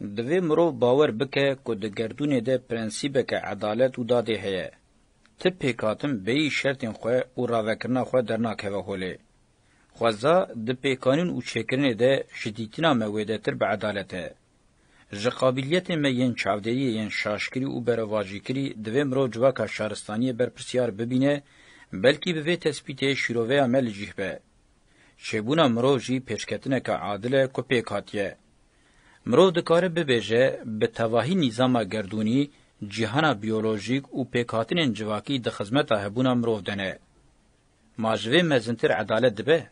دوی مرو باور بکه که ده گردونه ده پرنسیبه که عدالت و داده هیه. تی پیکاتم بی شرطین خواه و راوکرنا خواه درناک هوا خوله. خوزا ده پیکانین و چکرنه ده شدیتینا مویده تر به عدالته. جقابلیت ما ین چاودهی ین شاشکری و برواجیکری دوی مرو جواکا شارستانی برپرسیار ببینه بلکی به تسبیت شیروه عمل جیه به. چبونا مرو جی پیشکتنه که عادله که پیکاتیه. مرو دکاره ببیجه به تواهی نظام گردونی جهان بیولوژیک او پکاتن جواکی د خدمت هبونا مرو دنه ماجوی مزنتر عدالت دبه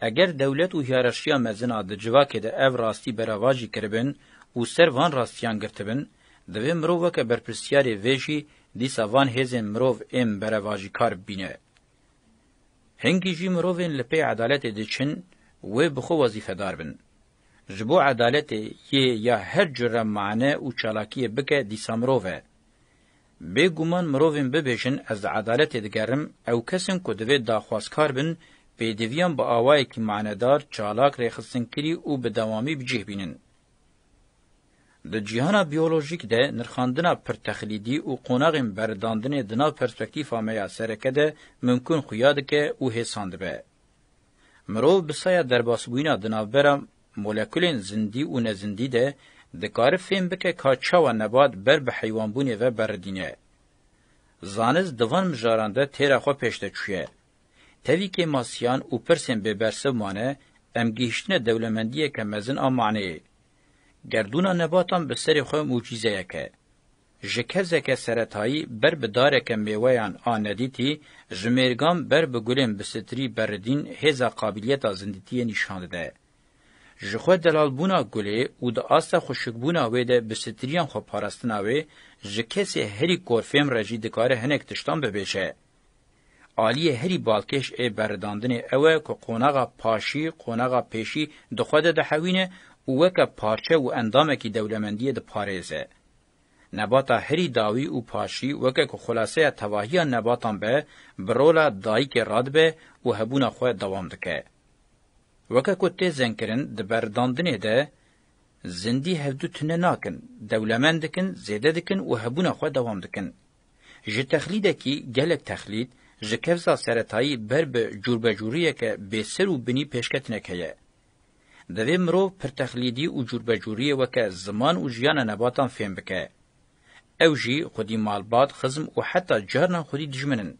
اگر دولت او هیرارشیا مزنا د جواکی د اف راستی برواجی کربن او سر وان راستیان گرتبن دوی مرو وک برپرسیاری ویشی دی سوان هزن مرو ام برواجی کار بینه هنگی جی مروین لپی عدالت د چن و بخو وظیفه دار بن ji bo edaletê yê ya her cure mane û çalakiyê bike dîsa mirov e bêguman mirovên bibêjin ez di edaletê digerim ew kesên ku divê daxwazkar bin pêdiviyan bi awayekî manedar çalak rêxistinkirî û bi dewamî bicih bînin Di cihana biyolojik de nirxandina pirtexlîdî û qonağên berdandinê di nav perspektîfa me ya sereke de mümkün xuya dike û hêsan dibe. Mirov bisaya derbasbûyina di navbera مولکولین زندی û nezindî de dikare fêm bike ka çawa nebat ber bi heywanbûnê ve berdîne. Zaniz divan mijaran de têra xwe pêş de çûye. Tevîkê masiyan û pirsên bêbersiv mane em gihiştine dewlemendiyeke mezin a maneyê. Gerdûna nebatan bi serê xwe mucîzeyek e. ji kezeke seretayî ber bi dareke mêweyan a nedîtî, ji mêrgan ber bi gulên bistitirî berdîn hêza qabiliyeta zindîtiyê nîşan dide. ji xwe delalbûna gulê û di asta xweşikbûna wê de bi stiriyan xwe parastina wê ji kesê herî korfêm re jî dikare hinek tiştan bibêje aliyê herî balkêş ê berdandinê ew e ku qonaxa paşî qonaxa pêşî di xwe de dihewîne û weke parçe û endamekî dewlemendiyê diparêze nebata herî dawî û paşî weke ku xulaseya tevahiya nebatan be bi rola dayîkê radibe û hebûna xwe dewam dike وکه کو تی زنکرین د برداندنې ده زندی هفدو تنه ناکن دولمند دکن زیده دکن و هبونه خو دوام دکن ji texlîdekî ki, gelek texlîd ji kevza seretayî ber bi cûrbecûriyeke bêsir û binî pêşketinek heye divê mirov pir texlîdî û cûrbecûriyê weke ziman û jiyana nebatan fêm bike ew jî xwedî malbat xizm û heta carnan xwedî dijminin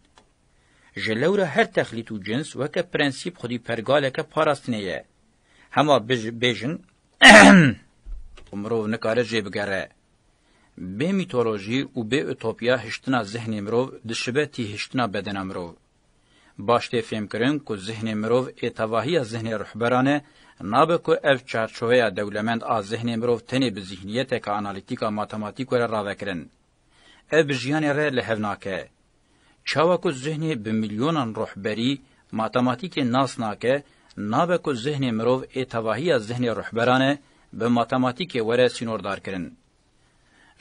جلورا هر تخلیط و جنس وکه پرنسیب خودی پرگالکه پاراستنیه هما بیجن مرو نکاره جی بگره به میتولوژی و به اوتوپیا هشتنا ذهن مرو دشبه تی هشتنا بدن مرو باشته فهم کرن که ذهن مرو اتواهی ذهن رحبرانه نابه که اف چارچوه دولمند آ ذهن مرو تنی به ذهنیت که انالیتیکا ماتماتیک را راوکرن اف جیان را لحوناکه Çavako zihni bi milyonan ruhberî matematîkê nas nake, nabe ku zihnê mirov ê e tevahiya zihnê ruhberane bi matematîkê were sînordar kirin.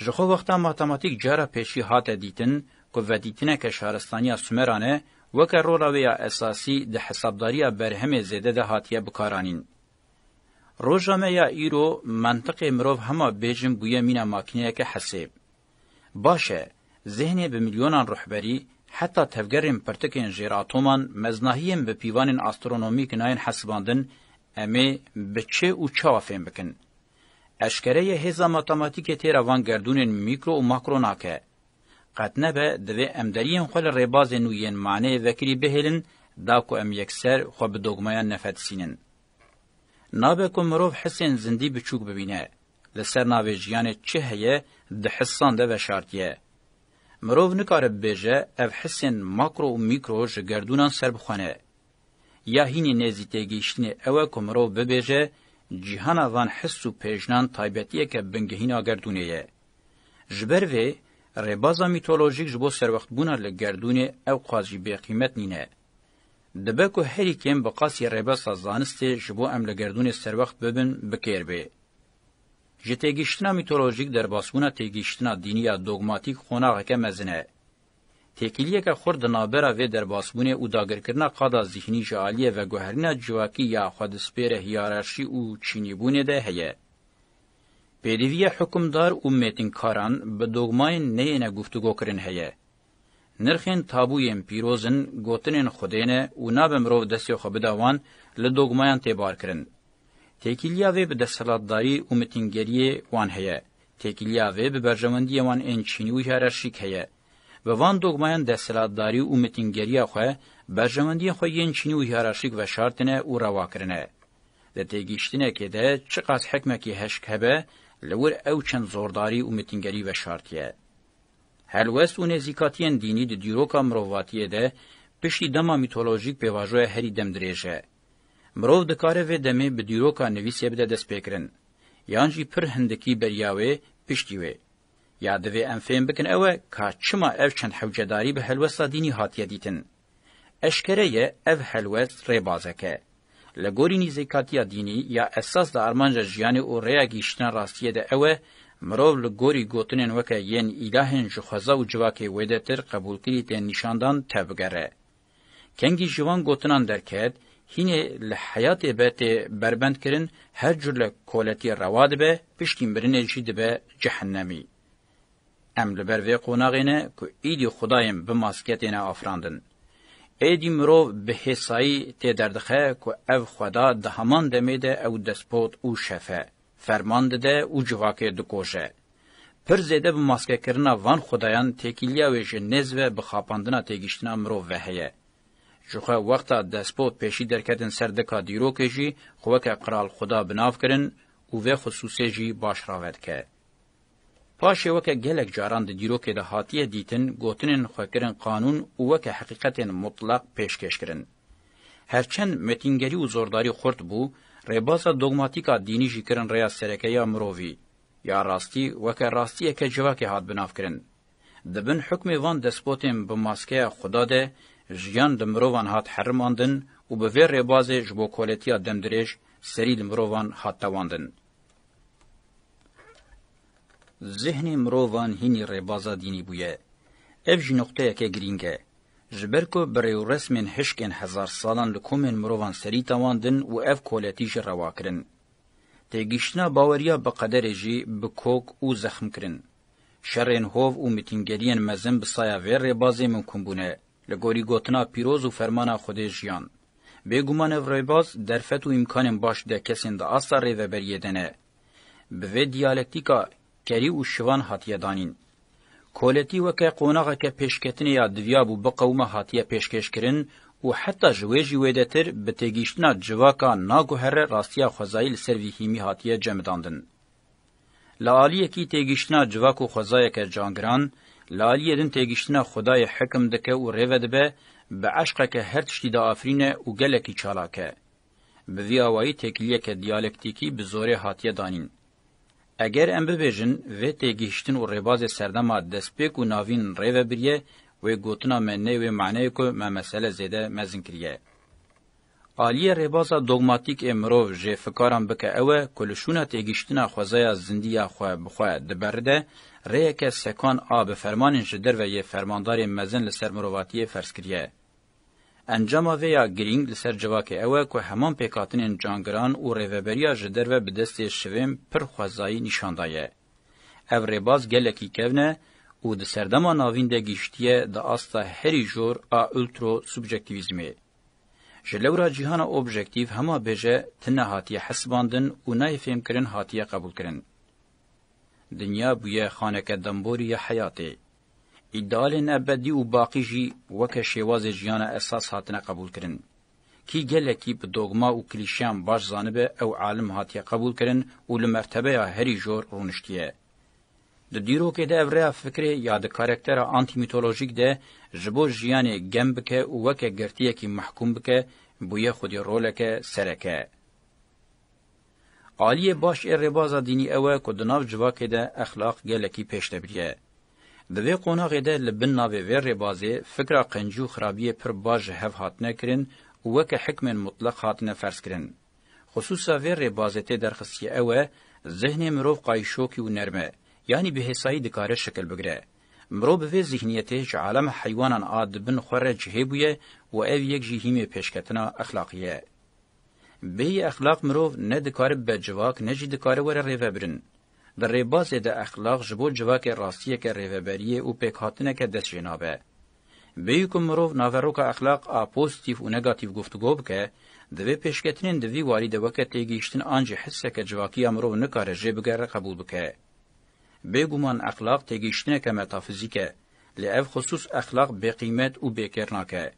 Ji xo wexta matematîk cara pêşî hate dîtin ku vedîtineke şaristaniya Sümerane weke rola wê ya esasî di hesabdariya berhemê zêde de hatiye bikaranîn. Roja me ya îro mantiqê mirov hema bêjin bûye mîna makîneyeke hesêb. Baş e, zihnê bi milyonan ruhberî حتی تفگرین پرتکین جیراتومان مزناهیم به پیوانین آسترونومیک ناین حسباندن امی بچه او چاوا فهم بکن. اشکره هزا ماتماتیک تیرا وان گردونین میکرو و ماکرو ناکه. قد نبه دوی امدرین خوال ریباز نوین معنی وکری بهلن داکو ام یکسر خو به دوگمایان نفت سینن. نابه کو مروف حسین زندی بچوک ببینه. لسر ناوی جیانه چه هیه ده حسان ده و شارتیه. مرو نکاره بهجه اف حسن ماکرو و میکرو جگردونان سر بخونه یا هینی نزیته گیشتنی اوه که مرو ببهجه جیهانا وان حس و پیجنان تایبتیه که بنگهینا گردونه یه. جبر وی ربازا میتولوژیک جبو سر وخت بونه لگردونه او قازی به قیمت نینه. دبه که هری کم بقاسی ربازا زانسته جبو ام لگردونه سر وخت ببن بکیر بی. جه تگیشتنا میتولوژیک در باسبونا تگیشتنا دینیا دوگماتیک خوناغکه مزنه. تکیلیه که خورد نابرا و در باسبونه او داگرکرنا قادا ذهنی جالیه و گوهرنا جواکی یا خود سپیر هیارشی او چینیبونه ده هیه. پیدوی حکمدار او میتینکاران به دوگمای نینه گفتگو کرن هیه. نرخین تابوین پیروزن گوتنین خودینه او نابمرو دستی خوبداوان لدوگمایان تیبار کرن. تێکیلیا وێ بە دەسەڵاتداری و متینگەریێ وان هەیە تێکیلیا وێ بە بەرژەوەندیە وان ئێنچینی و هێرەشیک هەیە بە وان دۆگمایان دەسەڵاتداری و متینگەریە خوێ بەرژەوەندیە خۆ یەنچینی و هێراشیک بەشارتنە و ڕەواکردنە لە تێگەیشتنێکێدە چ قاس حکمێکی هەشک هەبە لەور ئەو چەند زۆرداری و متینگەری بەشارتیە هەلوەست و نێزیکاتیان دینی دە دیرۆکە مرۆڤاتیە دە پشتی دەما میتۆلۆژیک پێواژۆیە هەری دەم درێژە مرو د کار و دمه به دیروکا نویسه بده دست پکرن یان جی پر هندکی بریاوی پشتی وی یاد وی ام فهم بکن اوه که چما او چند حوجداری به هلوستا دینی هاتیه دیتن اشکره یه او هلوست ریبازکه لګورینی زکاتیا دینی یا اساس د ارمانجا ژیان او ریا گیشتن راستیه ده اوه مرو لګوري ګوتنن وکه یین الهن شخزا او جواکه ویده تر قبول کړي ته نشاندان تبګره کنګي ژوان ګوتنان درکد هینه لحیات بیت بربند کرن هر جور کولتی رواد به پشتین برنه جی دبه جهنمی. ام لبر وی قوناغینه که ایدی خدایم به ماسکتینه آفراندن. ایدی مرو به حسایی تی دردخه که او خدا ده همان دمیده او دسپوت او شفه. فرمان ده او جواکه دکوشه. پر زده به ماسکه کرنا وان خدایان تکیلیا ویش نزوه بخاپاندنا تگیشتنا مرو وهیه. جخه وقتا دسپوت پیشی درکتن سردکا دیروکه جی خوک قرال خدا بناف کرن او و خصوصه جی باش راود که. پاشه وک گلک جاران د دیروکه د هاتیه دیتن گوتنن خوکرن قانون او وک حقیقت مطلق پیشکش کرن. هرچند متینګری او زورداری خورد بو، رباسا دوگماتیکا دینی جی کرن ریا سرکه یا مرووی. یا راستی وک راستیه که جواکه هات بناف کرن. دبن حکم وان دسپوتیم بماسکه خدا ده جیان د مروان هات حرماندن او به ویر ربازه جبو کولتیا دمدریج سری د مروان هات تواندن ذهن مروان هینی ربازا دینی بویه اف جی نقطه که گرینگه جبرکو بری رسمن هشکن هزار سالان لکومن مروان سری تواندن و اف کولتیج رواکرن تگیشنا باوریا به قدر جی بکوک او زخم کرن شرین هوف او میتینگریان مزن بسایا ویر ربازه ممکن بونه لگوری گوتنا پیروز و فرمانا خودش یان. بگومان ورایباز درفت و امکانم باش ده کسین ده آسا ریوه بریدنه. به وی دیالکتیکا کری و شوان هاتیه دانین. کولتی وکه قوناغه که پیشکتنی یا دویا بو بقومه هاتیه پیشکش کرن و حتی جوی جوی دتر به تگیشتنا جواکا ناگو هر راستیا خوزایل سروی هیمی هاتیه جمداندن. لالیه کی تگیشتنا جواکو خوزایه که جانگران، لالیه دن تێگیشتنا خدای حکم دکه و ڕێوە دەبێ بە عشقەکە هەر تشتی دا ئافرینە و گەلێکی چالاکە bi vî awayî têkiliyeke diyalektîkî bi zorê hatiye danîn eger em bibêjin vê têgihiştin û rêbazê serdema destpêk û navîn rêvebiriye wê gotina me nê wê meaneyê ku me mesele zêde mezin kiriye Aliye rêbaza dogmatîk emrov jê fikaran bike ew e ku li şûna têgîştina xwezaya zindiya xwe bixwe diberide, rêyeke sekan a bi fermanên ji derve yê fermandarên mezin li ser mirovatiyê ferz kiriye. Encama vê ya girîng li ser civakê ew e ku heman pêkhatinên cangiran û rêveberiya ji derve bi destê şivên pir xwezayî nîşandaye. Ev rêbaz gelekî kevne û di serdema navîn de gîştiye di asta herî jor a ultro subjektivizmê. جلورا جیهان اوبژکتیو هما بجه تنه هاتیه حسباندن و نای فهم کرن هاتیه قبول کرن. دنیا بویه خانکه دنبوری حیاتی. ایدال ابدی و باقی جی وکه شواز جیهان اساس هاتنه قبول کرن. کی گلکی به دوگما و کلیشیان باش زانبه او عالم هاتیه قبول کرن و لمرتبه هری جور رونشتیه. د دیروکې د اوره فکر یا د کاراکټر آنتی میتولوژیک ده جبو ژیانې ګم بکې او وکه ګرتیه کې محکوم بکې بویه خودی رولکه سرکه عالی باش ارباز دینی اوه کو د ناو جواکې ده اخلاق ګلکی پېشته بریه د وی قوناغه ده لبن ناوې ور ربازه فکر قنجو خرابې پر باج هف هات نه کړین وکه حکم مطلق هات نه فرض کړین خصوصا ور ربازه ته درخصی اوه ذهن مرو قایشو کې و نرمه یعنی به حسایی دکاره شکل بگره. مرو به ذهنیته چې عالم حیوانان عاد بن خوره جهه بویه و او یک جهیم پیشکتنا اخلاقیه. به اخلاق مرو نه دکاره به جواک نه جی دکاره وره ریوه برن. در ریباز ده اخلاق جبو جواک راستیه که ریوه بریه و پیکاتنه که دست جنابه. به کوم مرو ناوروک اخلاق ا پوزتیو و نگاتیو گفتگو بکه د وی پیشکتنین د وی واری د وخت لګیشتن انج حسه که جواکی امرو نه کارجه بګره قبول بکه. بگومان اخلاق تگیشتنه که متافیزیکه لعف خصوص اخلاق به قیمت او بکرناکه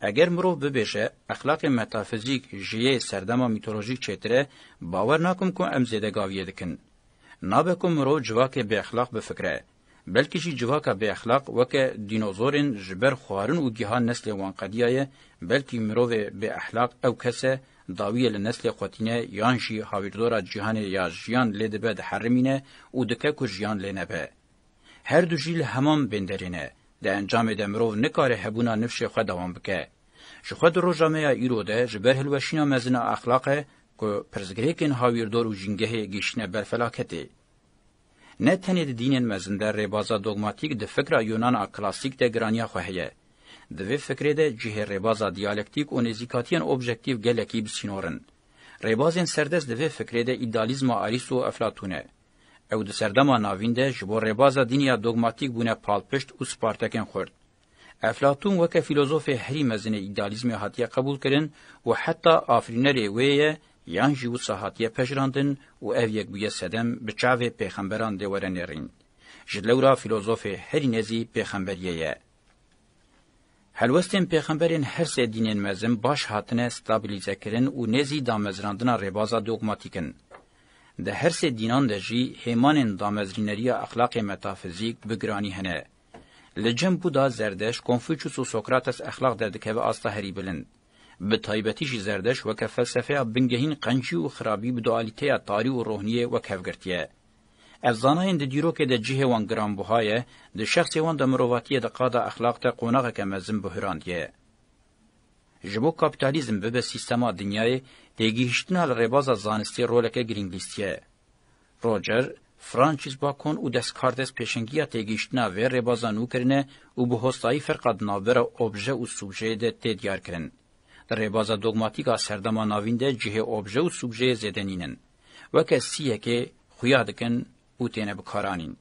اگر مرو ببشه اخلاق متافیزیک جیه سردما میتولوژیک چتره باور ناکم که ام زیده گاویه دکن نابه که مرو جواک به اخلاق بفکره بلکې چې جواکا به اخلاق وکه دینوزورین جبر خوارن او گیهان نسل وان قدیه بلکې مروه به اخلاق او کسه داویه لنسل قوتینه یان جی هاویردورا جهان یا جیان لیدبه ده حرمینه او دکه که جیان لینبه. هر دو جیل همان بندرینه ده انجام ده مروف نکاره هبونا نفش خود دوام بکه. جخود رو جامعه ایرو ده جبر هلوشینا مزن اخلاقه که پرزگریکن هاویردور و جنگه گیشنه برفلاکته. نه تنه ده دینین مزن ده ریبازا دوگماتیک ده فکر یونان کلاسیک ده گرانیا خوهیه. دوی فکری ده جه ربازا دیالکتیک و نزیکاتین اوبژکتیو گلکی بسینورن. ریبازین سردست دوی فکری ده ایدالیزم آریس و افلاتونه. او د سردما ناوین ده جبو ربازا دینیا دوگماتیک بونه پالپشت و سپارتکن خورد. افلاتون وکه فیلوزوف هری مزن ایدالیزم هاتیه قبول کرن و حتی آفرینری ویه یان جیو ساحاتیه پجراندن و او یک بویه سدم بچاوه پیخمبران دیورنرین. جلورا فیلوزوف هری نزی پیخمبریه یه. هلوستین پیغمبرین هر سه دینین مزن باش هاتنه استابیلیزه کرن و نزی دامزراندنا ربازا دوگماتیکن. ده هر سه دینان ده جی هیمانین دامزرینری اخلاق متافیزیک بگرانی هنه. لجن بودا زردش کنفوچوس و سوکراتس اخلاق دردکه و آستا هری بلند. به طایبتی جی زردش وکه فلسفه بنگهین قنجی و خرابی بدوالیته تاری و روحنیه وکه وگرتیه. از زاناین د دیرو کې د جهه وان ګرام بوهای د شخص وان د مرواتیه د قاده اخلاق ته قونغه کې مزم بهراندیه جبو کاپیتالیزم به به سیستما دنیای دیگیشتن هل رباز از زانستی رولکه گرینگلیستیه. روجر، فرانچیز باکون و دستکاردس پیشنگیه دیگیشتن و ربازا نو کرنه و به هستایی فرقاد نابر اوبژه و سوبژه ده تیدیار کرن. در ربازا دوگماتیکا سردما ناوین ده جه اوبژه و سوبژه زدنینن. وکه سیه که خویا دکن bûtêne bikaranîn.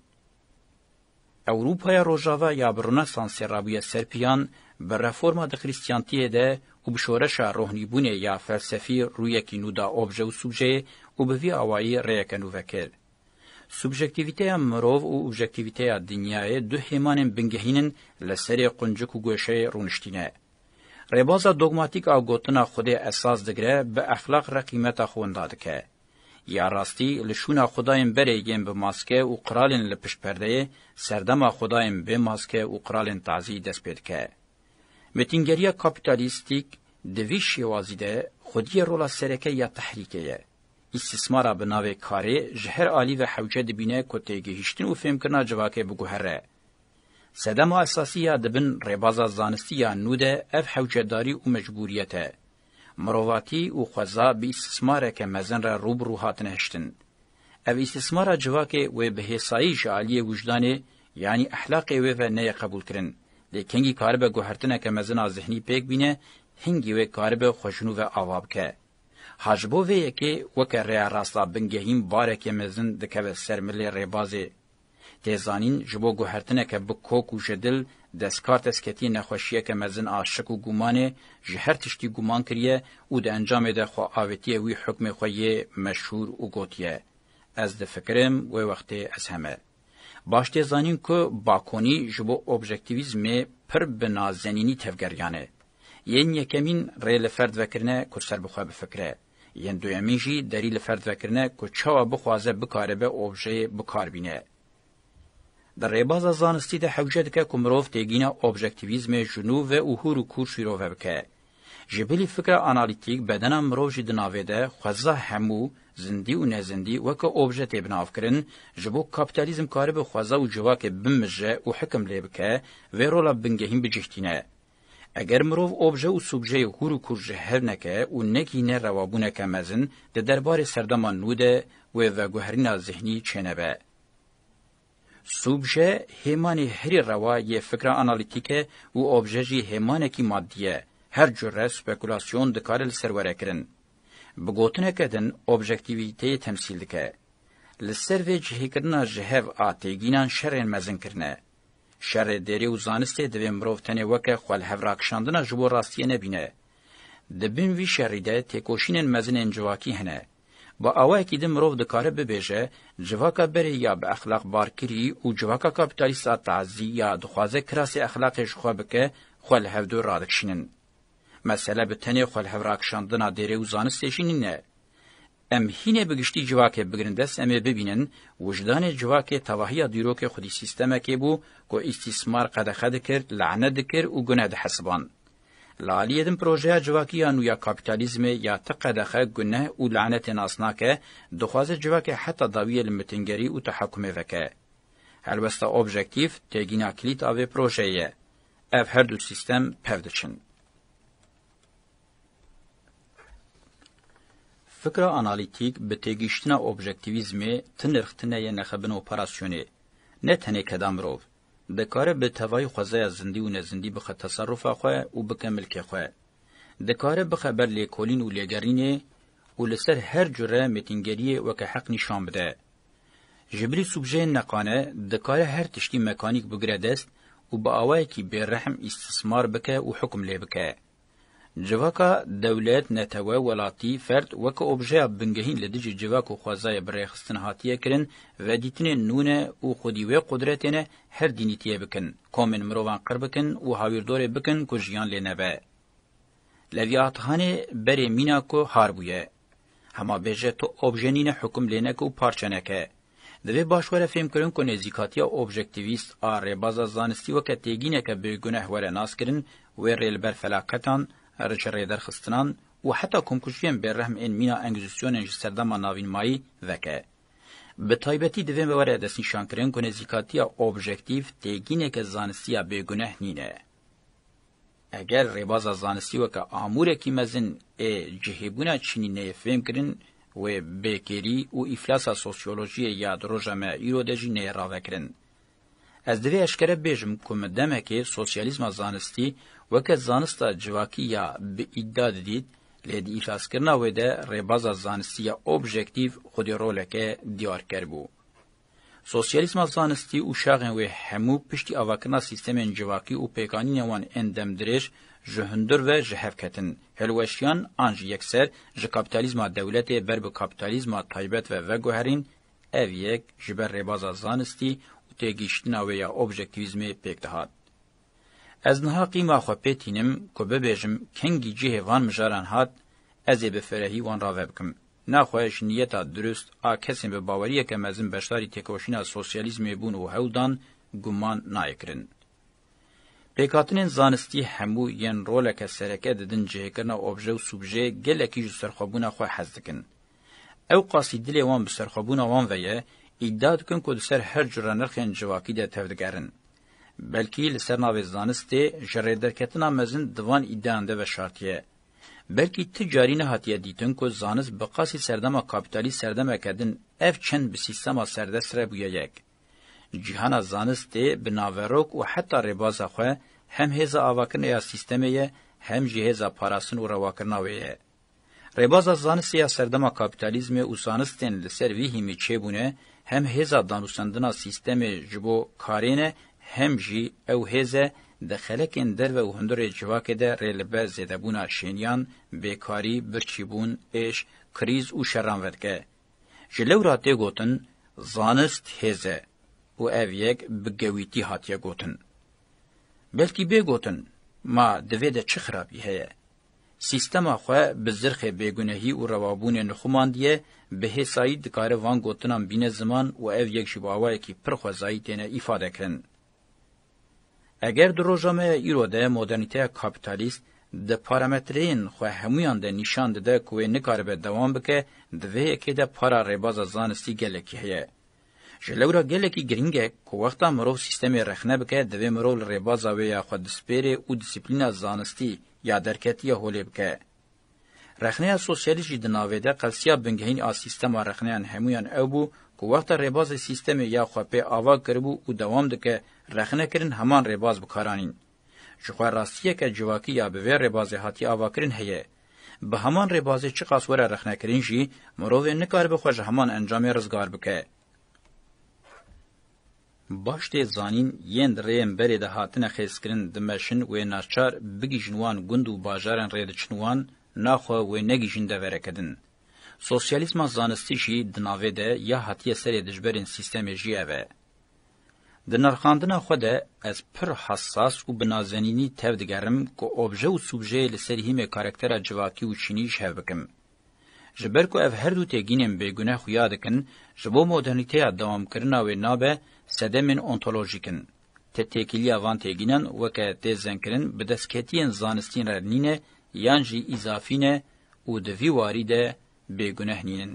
Ewropaya Rojava ya bi Rûnesan serabûya serpiyan bi reforma di Xrîstiyaniyê de û bi şoreşa rohnîbûnê ya felsefî rûyekî nû da obje û subjeyê û bi vî awayî rêyeke nû vekir. Subjektivîteya mirov û objektivîteya dinyayê du hêmanên bingehînin li serê quncik û goşeyê rûniştîne. Rêbaza dogmatîk a gotina xwedê esas digire bi eflaq re qîmeta xwendan dike. یا راستی لشونا خدایم بره گیم به ماسکه و قرالین لپش پرده سردما خدایم به ماسکه و قرالین تازی دست پید که. متینگریا کپیتالیستیک دوی شیوازیده خودی رولا سرکه یا تحریکه یه. استثمارا به ناوی کاری جهر آلی و حوجه دبینه کته گهشتن و فهم کرنا جواکه بگوهره. سدما اساسی یا دبن ریبازا زانستی یا نوده اف حوجهداری و مجبوریته. مروواتی و خوزا بی استثماره که مزن را روبرو هاتن هشتن. او استثماره جواکه و بهیسایی جعالی وجدانه یعنی احلاق و و نه قبول کرن. لیکنگی کار به گوهرتنه که مزن ذهنی پیک بینه هنگی و کار به خوشنو و آواب که. حجبو و یکی وکه ریا راستا بنگهیم باره که مزن دکه سرملی ریبازه. تیزانین جبو گوهرتنه که بکوک و جدل دستکارتس کتی نخوشیه که مزن آشک و گمانه جه هر تشتی گمان کریه او ده انجام ده خوا آویتیه وی حکم خویه مشهور و گوتیه. از ده فکرم وی وقتی از همه. باشتی زانین که باکونی جبو اوبژکتیویزم پر بنازنینی تفگریانه. یین یکمین ری لفرد وکرنه که سر بخواه بفکره. یین دویمین جی دری لفرد وکرنه که چوا بخوازه بکاره به اوبژه بکار بینه. در ریباز زانستی ده حوجه دکه کمروف تیگینا اوبژکتیویزم جنو و اوهورو کور شیرو بکه. جبلی فکر آنالیتیک بدن مروف جی دناوی ده خوزا همو زندی و نزندی وکه اوبژه تی بناف کرن جبو کپیتالیزم کاری به خوزا و جواک بمجه و حکم لی بکه و رولا بنگهیم بجهتینه. اگر مروف اوبژه و سوبژه هور و کرجه هر نکه و نکی نه روابونه که مزن ده دربار سردمان نوده و وگوهرین ذهنی چنه به. سوبژه همان هری روا یه فکر آنالیتیکه و اوبژه جی همان کی مادیه هر جوره سپیکولاسیون دکار لسروره کرن. بگوتنه کدن اوبژکتیویته تمثیل دکه. لسر و جهی کرنا جهو آتیگینان شرین مزن کرنه. شر دری و زانسته دوی مروف تنه وکه خوال هفراکشاندنا جبو راستیه نبینه. دبین وی شریده تکوشین مزن انجواکی هنه. با اوای کې د مرو د کار به بهجه جواکا بری یا به اخلاق بارکری او جواکا کاپیتالیست تعزی یا د خوازه کراس اخلاقش خو بکه خو له هدو رادکشینن مسله به تنه خو له راکشاندنا دری او زانستشینین نه ام هینه بگشتی جواکه بگرندس ام ببینن وجدان جواکه تواهی دیروک خودی سیستمه که بو که استثمار قدخد کرد لعنه دکر و گناه حسبان. لالیه دم پروژه جواکیان یا کاپیتالیزم یا تقدخه گنه او لعنت ناسناکه دخوازه جواکه حتی داویه لمتنگری و تحکمه وکه. هلبسته اوبژکتیف تگینا کلیت آوه پروژه یه. اف هر دو سیستم پودچن. فکر آنالیتیک به تگیشتنا اوبژکتیویزم تنرختنه یه نخبن اپراسیونه نه تنه کدام روف. دکاره به توای خوازه از زندی و نزندی بخه تصرف خواه و بکه ملک خواه. دکاره بخه بر لیکولین و لیگرینه و لسر هر جره متینگریه و که حق نشان بده. جبری سوبژه نقانه دکاره هر تشتی مکانیک بگره دست و با آوه کی به رحم استثمار بکه و حکم لی بکه. جواکا دولت نتوه ولاتی فرد وک اوبژه بنگهین لدج جواکو خوازای برای خستن هاتیه کرن و دیتن نونه و خودیوه قدرتنه هر دینی تیه بکن کومن مروان قر بکن و هاویردور بکن کو جیان لێ نەبێ لەڤاتخانê berê mîna ku har bûye hema bêje tu objenîne hukm lê neke û parçe neke divê baş were fêmkirin ku nêzîkatiya objektivîst a rêbaza zanistî weke têgîneke bêguneh were naskirin wê rê li ber felaketan riçe rêderxistinan û heta komkuşiyên bêrehm ên mîna engîzîsyonên ji serdema navînmayî veke به تایبەتی دەوێ بەوەرە دەستنیشانکردن کو نزیکاتیە ئۆبژەکتیف تێگینێکە زانستیە بێگونەه نینە ئەگەر ڕێبازە زانستی وەکە ئامورێکی مەزن ئێ جهێبوونە چینینەیە فێمکردن وێ بێکێری و ئیفلاسە سۆسیۆلۆژیە یا درۆژەمە ئیرۆ دەژی نێراوەکردن ez divê eşkere bêjim ku me demekê sosyalîzma zanistî weke zanista civakî ya bi îddia didît لیدی ایشاس کرنا وی ده ریبازا زانستیا اوبژکتیف خودی رولکه دیار کر بو. سوسیالیسم زانستی او شاغن وی همو پشتی اواکنا سیستمین جواکی او پیکانین وان اندم درش جهندر و جهفکتن. هلوشیان آنج یکسر جکاپیتالیزم دولت بر به کاپیتالیزم تایبت و وگوهرین او یک جبر ریبازا زانستی او تگیشتنا ویا اوبژکتیویزم پیک دهات. از نها قیما خو پیتینم کو ببیجم کنگی جه وان مجاران هات از به فرهی وان را وبکم نخواهش نیتا درست آ کسی به باوریه که مزن بشتاری تکوشینا سوسیالیزم بون و هودان گمان نایکرن. پێکاتنên زانستی hemû yên roleke sereke didin cihêkirina obje û subje gelekî ji serxwebûna xwe hez dikin ew qasî dilê wan bi serxwebûna wan ve ye îddia dikin ku di ser her cura nirxên civakî de tevdikerin بلکې لسنا وزانستې جره درکتنا مزن دوان ایدانده و شرطیه بلکې تجاری نه هاتیه دیتن کو زانس بقاسی سردما کاپیتالی سردما کدن اف چن به سیستما سردسره بو یک جهان زانستې بناوروک او حتی ربازه خو هم هزا اواکن یا سیستمه هم جهزا پاراسن و رواکرناویه ربازا زانستیا سردما کاپیتالیزم او زانستن لسر وی همی چبونه هم هزا دانوسندنا سیستم جبو کارینه هم جی او هزه د خلکین در و هندور جواکه ده ریلبه زیدبونا شینیان بیکاری برچیبون اش کریز او شران ورکه. جلو راته گوتن زانست هزه او او یک بگویتی هاتیه گوتن. بلکی بی گوتن ما دوی ده چه خرابی هیه؟ سیستما خو بزرخ بیگنهی او روابون نخومان دیه به حسایی دکاره وان گوتنان بین زمان و او یک شباوه که پرخوزایی تینه ایفاده کرن. اگر در روژامه ایرو ده مدرنیته کپیتالیست د پارامترین خو همویان ده نشان ده کوی نکار به دوام بکه دوی که ده پارا ریباز زانستی گلکی هیه. جلورا گلکی گرینگه که وقتا مروف سیستم رخنه بکه دوی مروف ریبازا ویا خود سپیره و دسپلین زانستی یا درکتی هولی بکه. رخنه سوسیالیجی د ناوې د قلسیا بنګهین ا سیستم رخنه همویان او بو کو وقت رباز سیستم یا خوپه آوا کربو او دوام دکه رخنه کرن همان رباز بکارانین شخو راستیه که جواکی یا به رباز هاتی آوا کرن هیه به همان رباز چی قاسوره رخنه کرن جی مروو نکار بخوش همان انجام رزگار بکه باشتې زانین یین ریم بری د هاتنه خېسکرین د ماشين و ناچار بګی جنوان ګوندو بازارن رېد چنوان ناخو و نګی جن د ورکدن Sosyalizma zanistî jî di navê de ya hatiye serê dijberên sîstemê jî ev e. Di narxandina xwe de ez pir hassas û bi nazenînî tev digerim ku obje û subjeyê li ser hîmê karaktera civakî û çînî ji hev bikim. Ji ber ku ev her du têgînên bêguneh xuya dikin, ji bo modernîteya dawamkirina wê nabe sedemên ontolojîkin. Te têkiliya van têgînan weke tê zenkirin bi destketiyên zanistîn re nîne yan jî îzafîne û di vî warî de بیگنه نینن.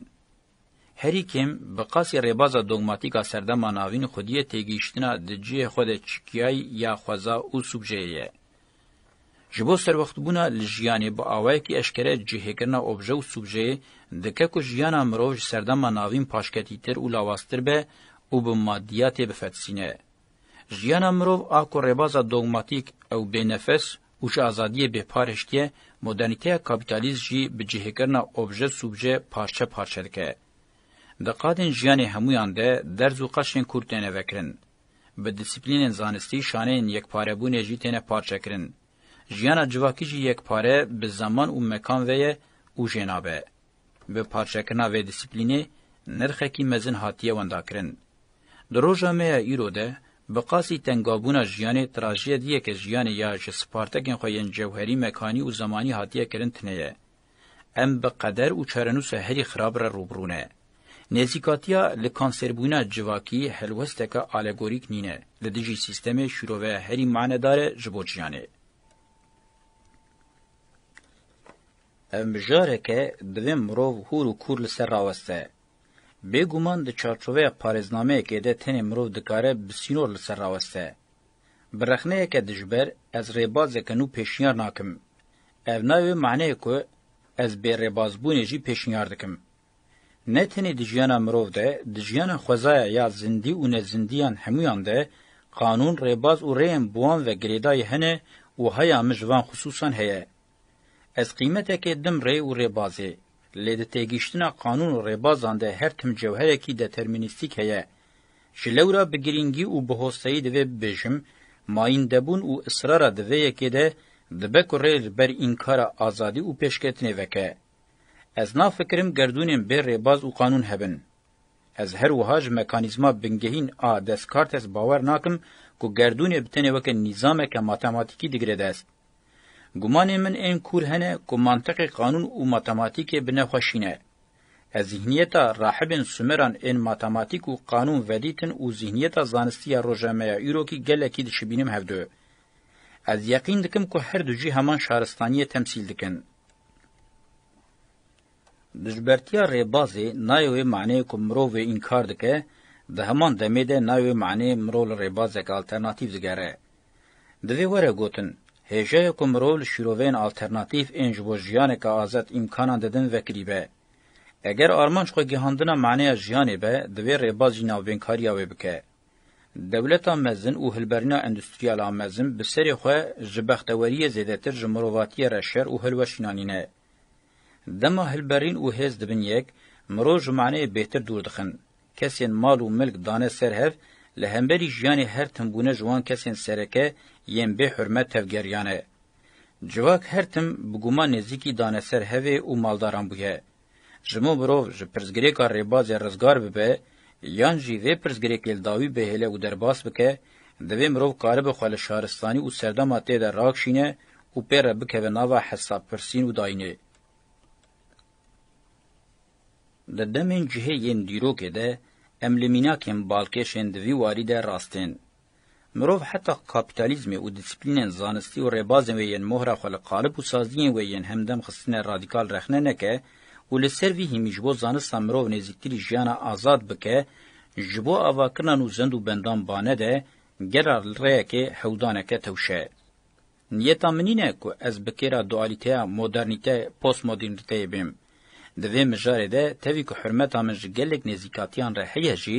هری کم به قاسی ریبازا دوگماتیکا سردما ناوین خودیه تیگیشتنا دجی خود چکیای یا خوزا او سوبژیه. جبو سر وخت بونا لجیانی با اوای کی اشکره جهه کرنا اوبژه او سوبژه دکه کو جیانا مروج سردما ناوین پاشکتی تر او لاواستر به او به مادیات به فتسینه. جیانا مرو اکو ریبازا دوگماتیک او بنفس او چ ازادی به پارشتیه مدرنیته کاپیتالیزم جی به جهکرنا اوبژه سوبژه پارچه پارچه دکه د قادن ژیانې همویان ده درز او قشن کورتنه وکرین به دیسپلین زانستی شانین یک پاره بونه جی تنه پارچه کرین ژیانا جواکی جی یک پاره به زمان او مکان وی او جنابه به پارچه کنا و دیسپلینه نرخه کی مزن هاتیه وندا کرین دروژه مې ایرو ده بقاسی تنگابونا جیانه تراژیدیه که جیانه یا جسپارتکن خوین جوهری مکانی و زمانی هاتیه کرن تنیه. ام بقدر و چرنوس هری خراب را روبرونه. نزیکاتیا لکانسربونا جواکی هلوستکا آلگوریک نینه لدیجی سیستم شروع هری معنیدار جبو جیانه. ام جاره که دویم مروو هورو کور لسر راوسته. بګومان د چارچوبې پاریزنامه کې د تنه مرو د کاره بسینور لسر راوسته برخنه کې د جبر از ریباز کنو پېشنیار ناکم اف نو معنی کو از بیر ریباز بونې جی پېشنیار دکم نه تنه د جیان مرو ده د جیان خوځا یا زندي او نه زنديان هميان ده قانون ریباز او ریم بوان و ګریدای هنه او هيا مجوان خصوصا هيا از قیمته کې دم ری او ریبازه لې د تێگەیشتنا قانون و ڕێبازان de her tim cewherekî deterministîk heye ji lewra bi girîngî û bi hosteyî divê bibêjim mayîn debûn û israra di vê yekê de dibe ku rê li ber înkara azadî û pêşketinê veke ez nafikirim gerdûnên bê rêbaz û qanûn hebin ez her wiha ji mekanîzma bingehîn a destkartes bawer nakim ku gerdûnê bi tenê weke nîzameke matematîkî digire dest گمانê min ên kûr hene ku mantiqê qanûn û matematîkê binexweşîne ez zihniyeta rahibên sumeran ên matematîk û qanûn vedîtin û zihniyeta zanistiya rojameya îrokî gelekî dişibînim hevdû ez yaqîn dikim ku her du jî heman şaristaniyê temsîl dikin Dijbertiya rêbazê nayê maneyê ku mirov vê înkar dike, di heman demê de nayê maneyê mirov li rêbazek alternatîv digere. Divê were gotin, هجه کم رول شیروین آلترناتیف انج بو جیانه که آزاد امکانان ددن وکری به. اگر آرمانش خو گهاندنا معنی جیانه به دوی ریبازی ناوبینکاریا وی بکه. دولتا مزن او هلبرنا اندستریالا مزن به سری خو جبختوری زیدتر جمرواتی رشر او هلوشنانینه. دما هلبرین او هز دبن یک مرو جمعنه بهتر دور دخن. کسین مال و ملک دانه سر هف li hemberî jiyanê her timbûne ciwan kesên sereke yên bê hürmet tevgeryan e. Civak her tim bi guma nêzîkî daneser hevê û maldaran bûye. Ji mirov ji pirzgirêka rêbazê rizgar bibe, yan jî vê pirzgirêkê li dawî bêhêle û derbas bike, divê mirov karibe xwe li şaristanî û serdama tê de rakşîne û pê re bikeve nava hesabpirsîn û dayînê. Di demên cihê yên dîrokê de, ام لمیناکم بالکشن دوی واری ده راستین. مروف حتی کپیتالیزم و دیسپلین زانستی و ربازم وین مهر خل قالب و سازدین وین همدم خستین رادیکال رخنه نکه و لسر وی همیجبو زانست مروف نزیکتری جیان آزاد بکه جبو آواکرنان و زند و بندان بانه ده گرار ریکه حودانکه توشه. نیتا منینه که از بکیرا دوالیته مدرنیته پوست مدرنیته بیم. د وې مجارې ده توی کو حرمت امن ګلک نزیکاتیان رحیه جی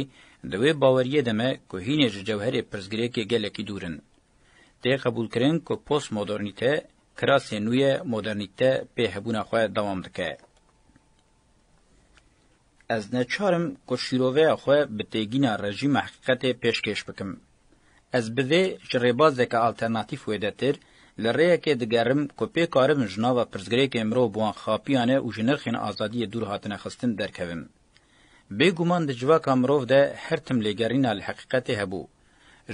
د وې باوریه دمه کو هینې جوهر پرزګری کې ګلکی دورن ته قبول کرن کو پوسټ مدرنیته کراس نوې مدرنیته په هبونه خو دوام دکه از نچارم کو شیروه خو به تګین رژیم حقیقت پیشکش بکم از بده شریباز دکه الټرناتیو ودتر لریه کې د ګرم کوپې کارم جناوه پرزګری کې امرو بوان خاپیانه او جنرخین ازادي دور هاتنه خستن درکوم به ګومان د جوا کامروف ده هر تم لګرین ال حقیقت هبو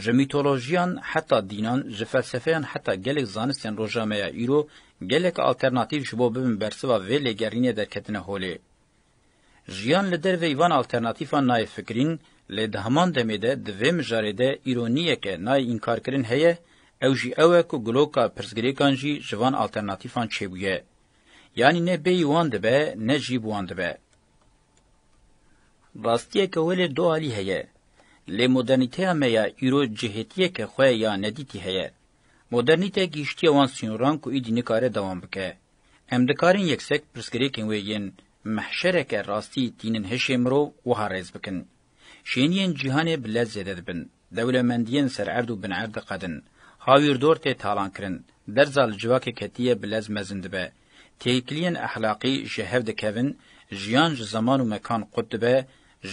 جمیتولوژیان حتی دینان ژ فلسفیان حتی ګلک زانستن روجامه ایرو ګلک الټرناتیو شبو بم برسوا وی لګرینه درکتنه هولې ژیان لدر و ایوان الټرناتیفا نای فکرین له دهمان دمه ده د ویم جریده ایرونیه کې نای انکار کرین هيه ew jî ew e ku guloka pirsgirêkan jî ji van alternatîfan çêbûye. Yanî ne bêyî wan dibe, ne jî bi wan dibe. Rastiyeke welê du alî heye. Lê modernîteya me ya îro cihêtiyeke xwe ya nedîtî heye. Modernîte giştiye wan sînoran ku îdî nikare devam bike. Em dikarin yeksek pirsgirêkên wê yên mehşereke rastî tînin hişê mirov wiha rêz bikin. Şêniyên cîhanê bi lez zêde dibin, dewlemendiyên sererd û binerd diqedin. هاویر دور ته تالان کرن در زال جواک کتیه بلز مزندبه تیکلین اخلاقی جهو ده کوین جیان ج زمان و مکان قطبه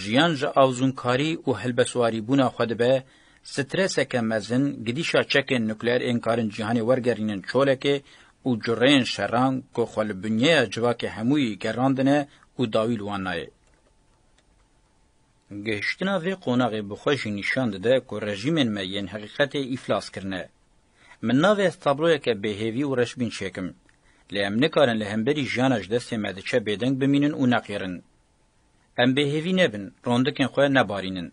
جیان ج اوزونکاری او هلبسواری بونا خودبه سترس که مزن گدیشا چک نوکلیر انکارن جهانی ورگرینن چولکه او جرین شران کو خل بنیه جواک هموی گراندنه او داویل وانای گهشتنا وی قوناغ بخوش نشان ده که رژیمن مین حقیقت افلاس کرنه من ناوې تابلوې کې به هیوی او رشبین شکم لیم نکارن لهمبری جانج دست مدچه بدنگ بمینن او نقیرن ام به هیوی نبن روندکن خو نه بارینن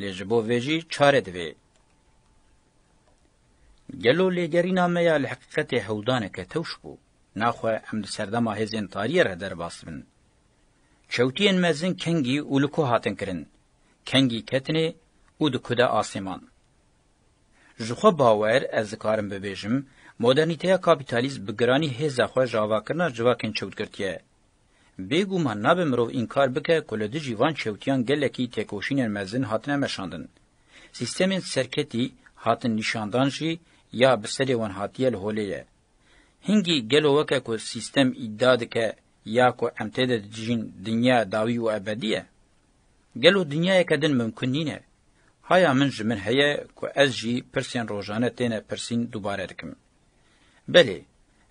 لجبو ویجی چاره دوی گلو لګرینا مې له حقیقت هودانه کې توش بو ناخو ام د سردما هزن تاریخ را در باسبن چوتین مزن کنگی اولکو هاتن کرن کنگی کتنی او د کده آسمان Ji xwe bawer ez dikarim bibêjim, modernîteya kapîtalîzm bi giranî hêza xwe javakirina civakên çewtkirtiye. Bêguman nabe mirov înkar bike ku li dijî van çewtiyan gelekî têkoşînên mezin hatine meşandin. Sîstemên serketî hatin nîşandan jî ya bi serê wan hatiye li holê ye. Hingî gelo weke ku sîstem îddia dike ya ku em tê de dijîn dinya dawî û ebedî ye. Gelo dinyayeke din mimkun nîne. Haya min ji min heye ku ez jî pirsên rojane têne pirsîn dubare dikim. Belê,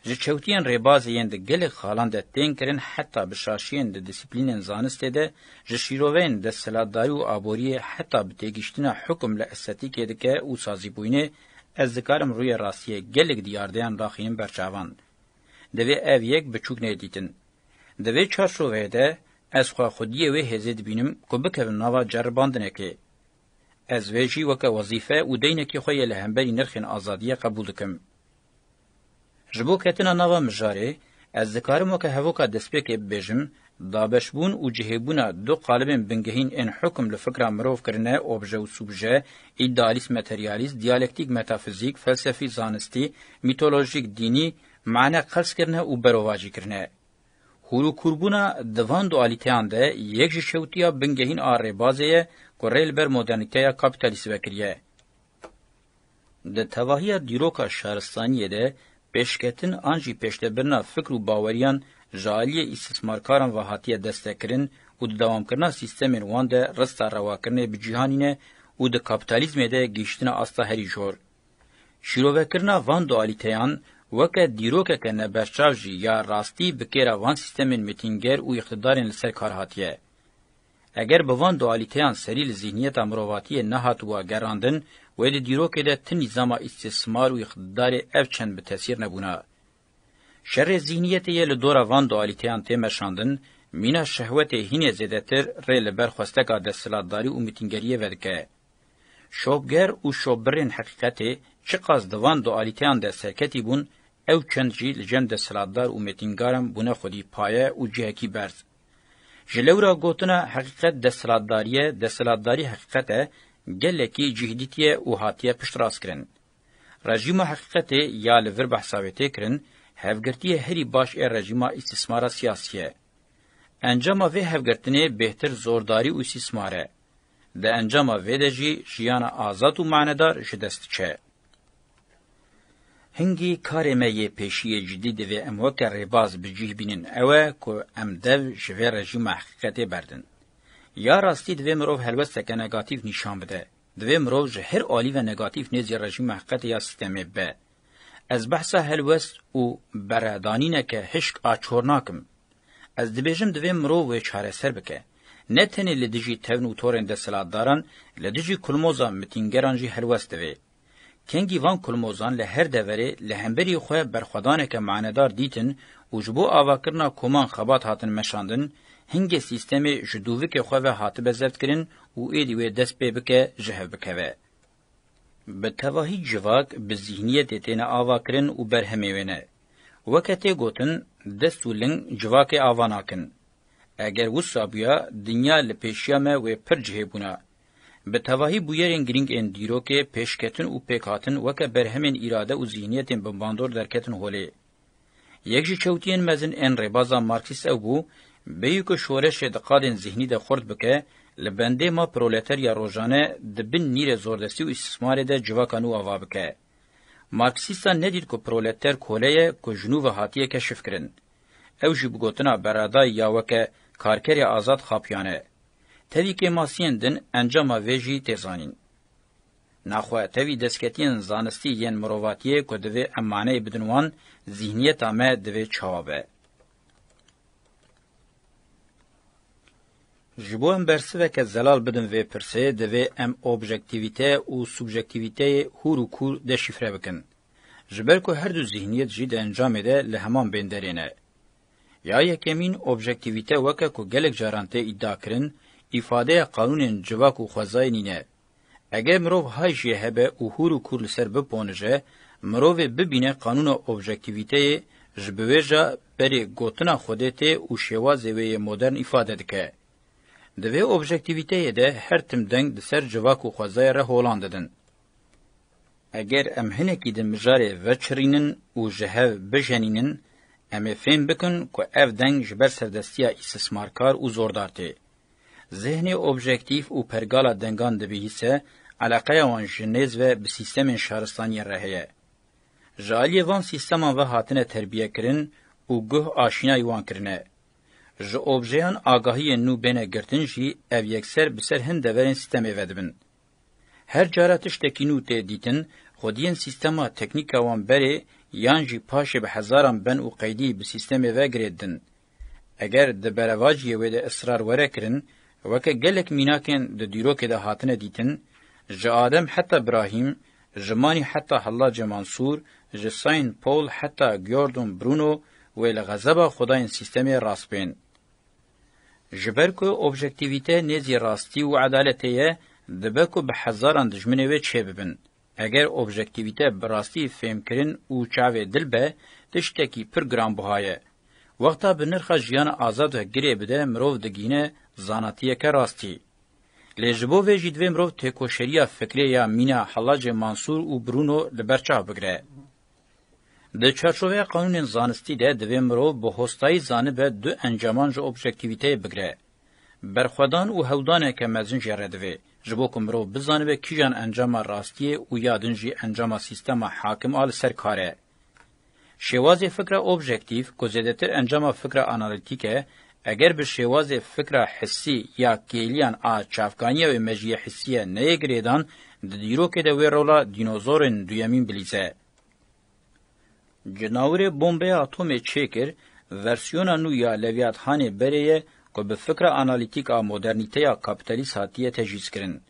ji çewtiyên rêbaziyên di gelek xalan de tên kirin heta bi şaşiyên di disiplînên zanistê de ji şîroveyên de seladayî û aboriyê heta bi têgîştina hukm li estetîkê dike û sazîbûyînê ez dikarim rûyê rastiyê gelek diyardeyan raxînin berçavan. Divê ev yek biçûk nedîtin. Divê çarşoveyê de ez xwe xudiyê wê hêzê dibînim ku bikevin nava ceribandinekê. ez vê jî weke wezîfe û deynekî xwe yê li hemberî nirxên azadiya qebûl dikim ji bo ketina nava mijarê ez dikarim weke hevoka destpêkê bibêjim dabeşbûn û cihêbûna du qalibên bingehîn ên hukm li fikra mirov kirine obje û sûbje îdealîst materyalîst diyalektîk metafîzik felsefî zanistî mîtolojîk dînî mane qelsbkirine û berovacîkirine Hûrûkurbûna divan dualîteyan de yek ji şewtiya bingehin a bazeye ye ku rê li ber modernîteya kapîtalîst vekiriye. Di tevahiya dîroka şaristaniyê de peşketin anji jî pêştebirina fikr û istismarkaran ji aliyê îstismarkaran ve hatiye destekirin û di dawamkirina sîstemên wan de rista bi cîhanîne û di kapîtalîzmê de gîştina asta herî jor. Şîrovekirina van dualîteyan وکه دیروکه که نبشچاو جی یا راستی بکیره وان سیستمین میتینگر و اقتدارین لسر کار هاتیه. اگر به وان دوالیتیان سریل ذهنیت امرواتی نهات و گراندن و دی دیروکه ده تن نظام استثمار و اقتدار اف چند به تاثیر نبونه. شر ذهنیت یه لدورا وان دوالیتیان تیمشاندن مینا شهوت هینه زیدتر ری لبر خوستکا دستلاتداری و میتینگریه ودکه. شوبگر او شوبرین حقیقت چی قصدوان دوالیتیان ده سرکتی بون ew çend jî li cem desthilatdar û mêtingaran bûne xwedî paye û cihekî berz. Ji lewra gotina heqîqet desthilatdariyê, desthilatdarî heqîqet e, gelekî cihîdîtiye û hatiye pişt rast kirin. Rejîma heqîqetê ya li vir behsa wê tê kirin, hevgirtiye herî baş ê rejîma îstîsmara siyasî ye. Encama vê hevgirtinê bêhtir zordarî û îstîsmar e. Di encama vê de jî jiyana azad û manedar ji dest çe. هنگی karê yê pêşiyê cidî divê em weke rêbaz bi cih bînin ew e ku em dev ji vê rejîma e heqîqetê berdin. Ya rastî divê mirov helwesteke negatif nîşan bide. Divê mirov ji her alî ve negatif nêzî rejîma e heqîqetê ya sîstemê be. Ez behsa helwest û beredanîneke hişk a çor nakim. Ez dibêjim divê mirov wê çareser bike. Ne tenê li dijî tevn û torên de silatdaran, li dijî kulmoza mitingeran jî helwest divê. کەنگی وان کولمۆزان لە هەر دەverê li hemberî xwe berxwedaneke manedar dîtin û ji bo avakirina koman xebat hatin meşandin hingê sîstemê ji dûvikê xwe ve hatibe zevkirin û êdî wê dest pê bike ji hev bikeve bi tevahî civak bi zihniyetê têne avakirin û berhemêwêne weke tê gotin dest û ling civakê ava nakin eger wisa bûya dinya li pêşiya me wê pir cihêbûna Bi tevahî bûyerên girîng ên dîrokê, pêşketin û pêkhatin weke berhemên îrade û zihniyetên bimbandor derketin holê. Yek ji çewtiyên mezin ên rêbaza marksîst ew bû, bêyî ku şoreşê di qadên zihnî de xort bike, li bendê ma proleterya rojane di bin nîrê zordestî û îstismarê de civakan û ava bike. Marksîstan nedît ku proleter koleye ku jinûva e hatiye keşif kirin. Ew jî bi gotina berada ya weke karkerê azad xapyane. tevîkê masiyên din encama vê jî têzanîn. Naxwe tevî destsketiyên zanistî yên mirovatiyê ku divê emaneyê bidin wan, zihniyeta me divê çawa be. Ji bo em bersiveke zelal bidin vê pirsê, divê em objektivîte û subjektivîteyê hûr û kûr deşifre bikin. Ji ber ku her du zihniyet jî de encamê de li heman bênderê ne. Ya yekemîn objektivîte weke ku gelek caran tê îddia kirin, ifade qanunên civak û xwezaynî ne. Ege mirov hay jê hebe û hûr û kur li ser biponije, mirovê bibîne qanûna objektivîteyê ji bi wêja berê gotina xwedê tê û şêwazê wê modern îfade dike. Di vê objektivîteyê de her tim deng di ser civak û xwezayê re holan didin. Eger em hinekî di mijarê veçirînin û ji hev bijenînin, em ê fêm bikin ku ev deng ji ber serdestiya îstismarkar û zordar tê. ذهنی اوبژکتیف û pergala dengan dibihîse eleqeya wan ji nêz ve bi sîstemên şaristaniyê re heye ji aliyê van sîsteman ve hatine terbiyekirin û guh aşinayî wan kirine ji objeyan agahiyên nû bêne girtin jî ev yekser bi ser hin deverên sîstemê vedibin her cara tiştekî nû tê dîtin xwediyên sîstema teknîka wan berê yan jî paşê bi hezaran ben û qeydî bi sîstemê ve girêdin eger di berevaciyê wê de israr were kirin وکه گلک میناکن د دیروکه د هاتنه دیتن ژ آدم حتی ابراهیم ژمانی حتی حلاج منصور ژ ساين پول حتی ګوردون برونو ویل غضب خدای سیستم راسپین جبرکو اوبجکتیویته نزی راستی و عدالتیه دبکو به هزاران دجمنه و چه ببن اگر اوبجکتیویته براستی فهم کرن او چاوه دل به تشتکی پر گرام بهایه وقتا به نرخ جیان آزاد و گری بده مرو دگینه زاناتیه که راستی. لجبو و جیدوی مرو تکوشریا فکری یا مینا حلاج منصور و برونو لبرچه بگره. د چارچوبه قانون زانستی ده د مرو به هوستای زانبه دو انجامان جو اوبجکتیویته بگره. برخودان او هودانه که مزن جره دوی. جبو کمرو بزانبه کیجان انجام راستیه و یادن جی انجام سیستم حاکم آل سرکاره. شێوازی فکرە ئۆبژێکتیف کۆ زێدەتر ئەنجامە فکرە ئانالیتیکە ئەگەر bi şêwazê fikra hissî ya kêliyan a çavkaniya û mejiyê hissiyê neyê girêdan di dîrokê de wê rola dînozorên duyemîn bilîze. Cinawirê bombeya atomê çêkir, versiyona nû ya leviyathanê berê ye ku bi fikra analîtîk a modernîteya kapitalîst hatiye tejîz kirin.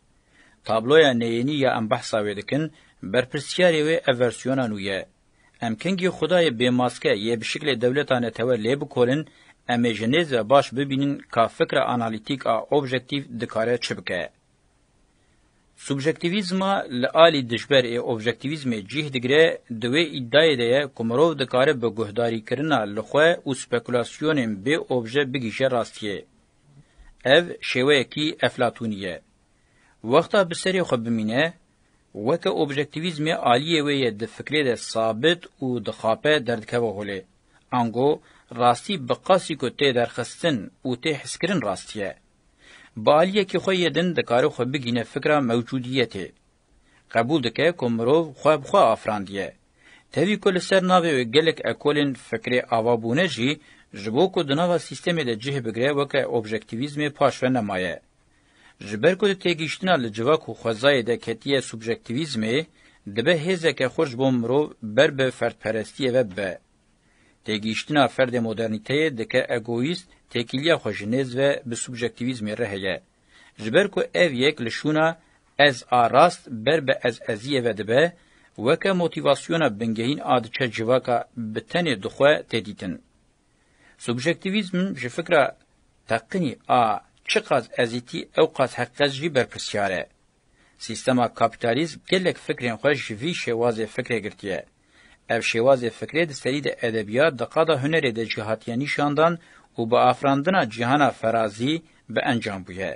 Tabloya neyênî ya em behsa wê dikin, berpirsyarê wê ev versiyona nû ye. Em kengî Xudayê bêmaske yê bi şiklê dewletane tewe lê bikolin, em ê ji nêz ve baş bibînin ka fikra analîtîk a objektîv dikare çi bike. Subjektivizma li alî dijber ê objektivizmê cih digire di wê îdiayê de ye ku mirov dikare bi guhdarîkirina li xwe û spekulasyonên bê obje bigîje rastiyê. Ev şêweyekî eflatûnî ye. Wexta bi serê xwe bimîne, وکه اوبجکتیویزم عالیه وی د فکرې د ثابت او د خاپه دردکوه غولې انګو راستی بقاسی کو ته درخستن او ته حس کرن راستیه بالیه کې خو یدن د کارو خو بګینه فکره موجودیت قبول دکې کومرو خو خو افراندیه توی کول سر ناوی گلک اکولن فکری آوابونه جی جبو کو دناوا سیستمی ده جه بگره وکه اوبجکتیویزم پاشوه نمایه جبر کو تګیشتنه ل جواک خو خزای د کتیه سوبجکټیویزم د به هزکه خورج بومرو بر به فردپرستی و به تګیشتنه فرد مدرنیته دکه اگوئیست تکیلیه خوژنز و به سوبجکټیویزم رهه جبر کو اف یک لشونه از آراست بر به از ازیه و دبه وکه موتیواسیونه بنگهین ادچه جواکا بتنه دخه تدیتن سوبجکټیویزم چې فکره تقنی ا çi qas ezîtî ew qas heqqez jî berpirsiyar e. Sîstema kapîtalîzm gelek fikrên xwe ji vî şêwazê fikrê girtiye. Ev şêwazê fikrê di serî de edebiyat diqa da hunerê de jî hatiye nîşandan û bi afrandina cihana ferazî bi encam bûye.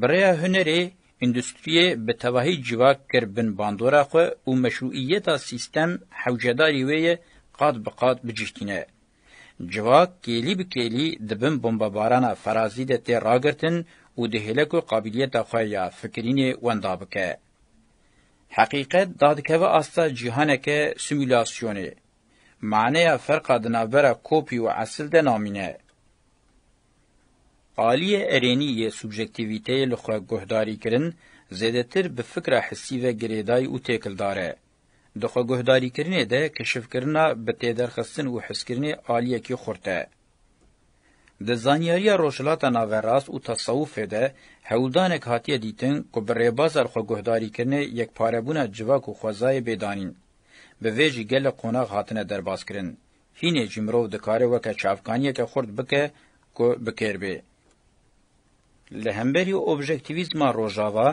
Birêya hunerê endüstriyê bi tevahî civak kir bin bandora xwe û meşruiyeta sîstem hewcedarî wê ye qat bi qat bicîhtîne. جوا کلی بکلی دبن بمبابارانا فرازی ده تی راگرتن و ده هلکو قابلیت خویا فکرین وندا بکه. حقیقت دادکه و آستا جهانکه سیمولاسیونه. معنی فرق دنابرا کوپی و اصل ده نامینه. قالی ارینی یه سوبژکتیویته لخوا گهداری کرن زیدتر به فکر حسی و گریدای او تکل داره. د خوګهداري کرنې د کشف کرنا به تیدر خستن او حس کرنې عالیه کی خورته د زانیاریا روشلاتا ناوراس او تصوف ده هودانک هاتیه دیتن کو بره بازار خوګهداري کرنې یک پارهبونه جوا کو خوځای بيدانین به ویجی گله قوناق هاتنه درباس کرن فینه جمرو د کار وکه چافکانیه که خورد بکه کو بکیر به لهمبری اوبجکتیویزم روجاوا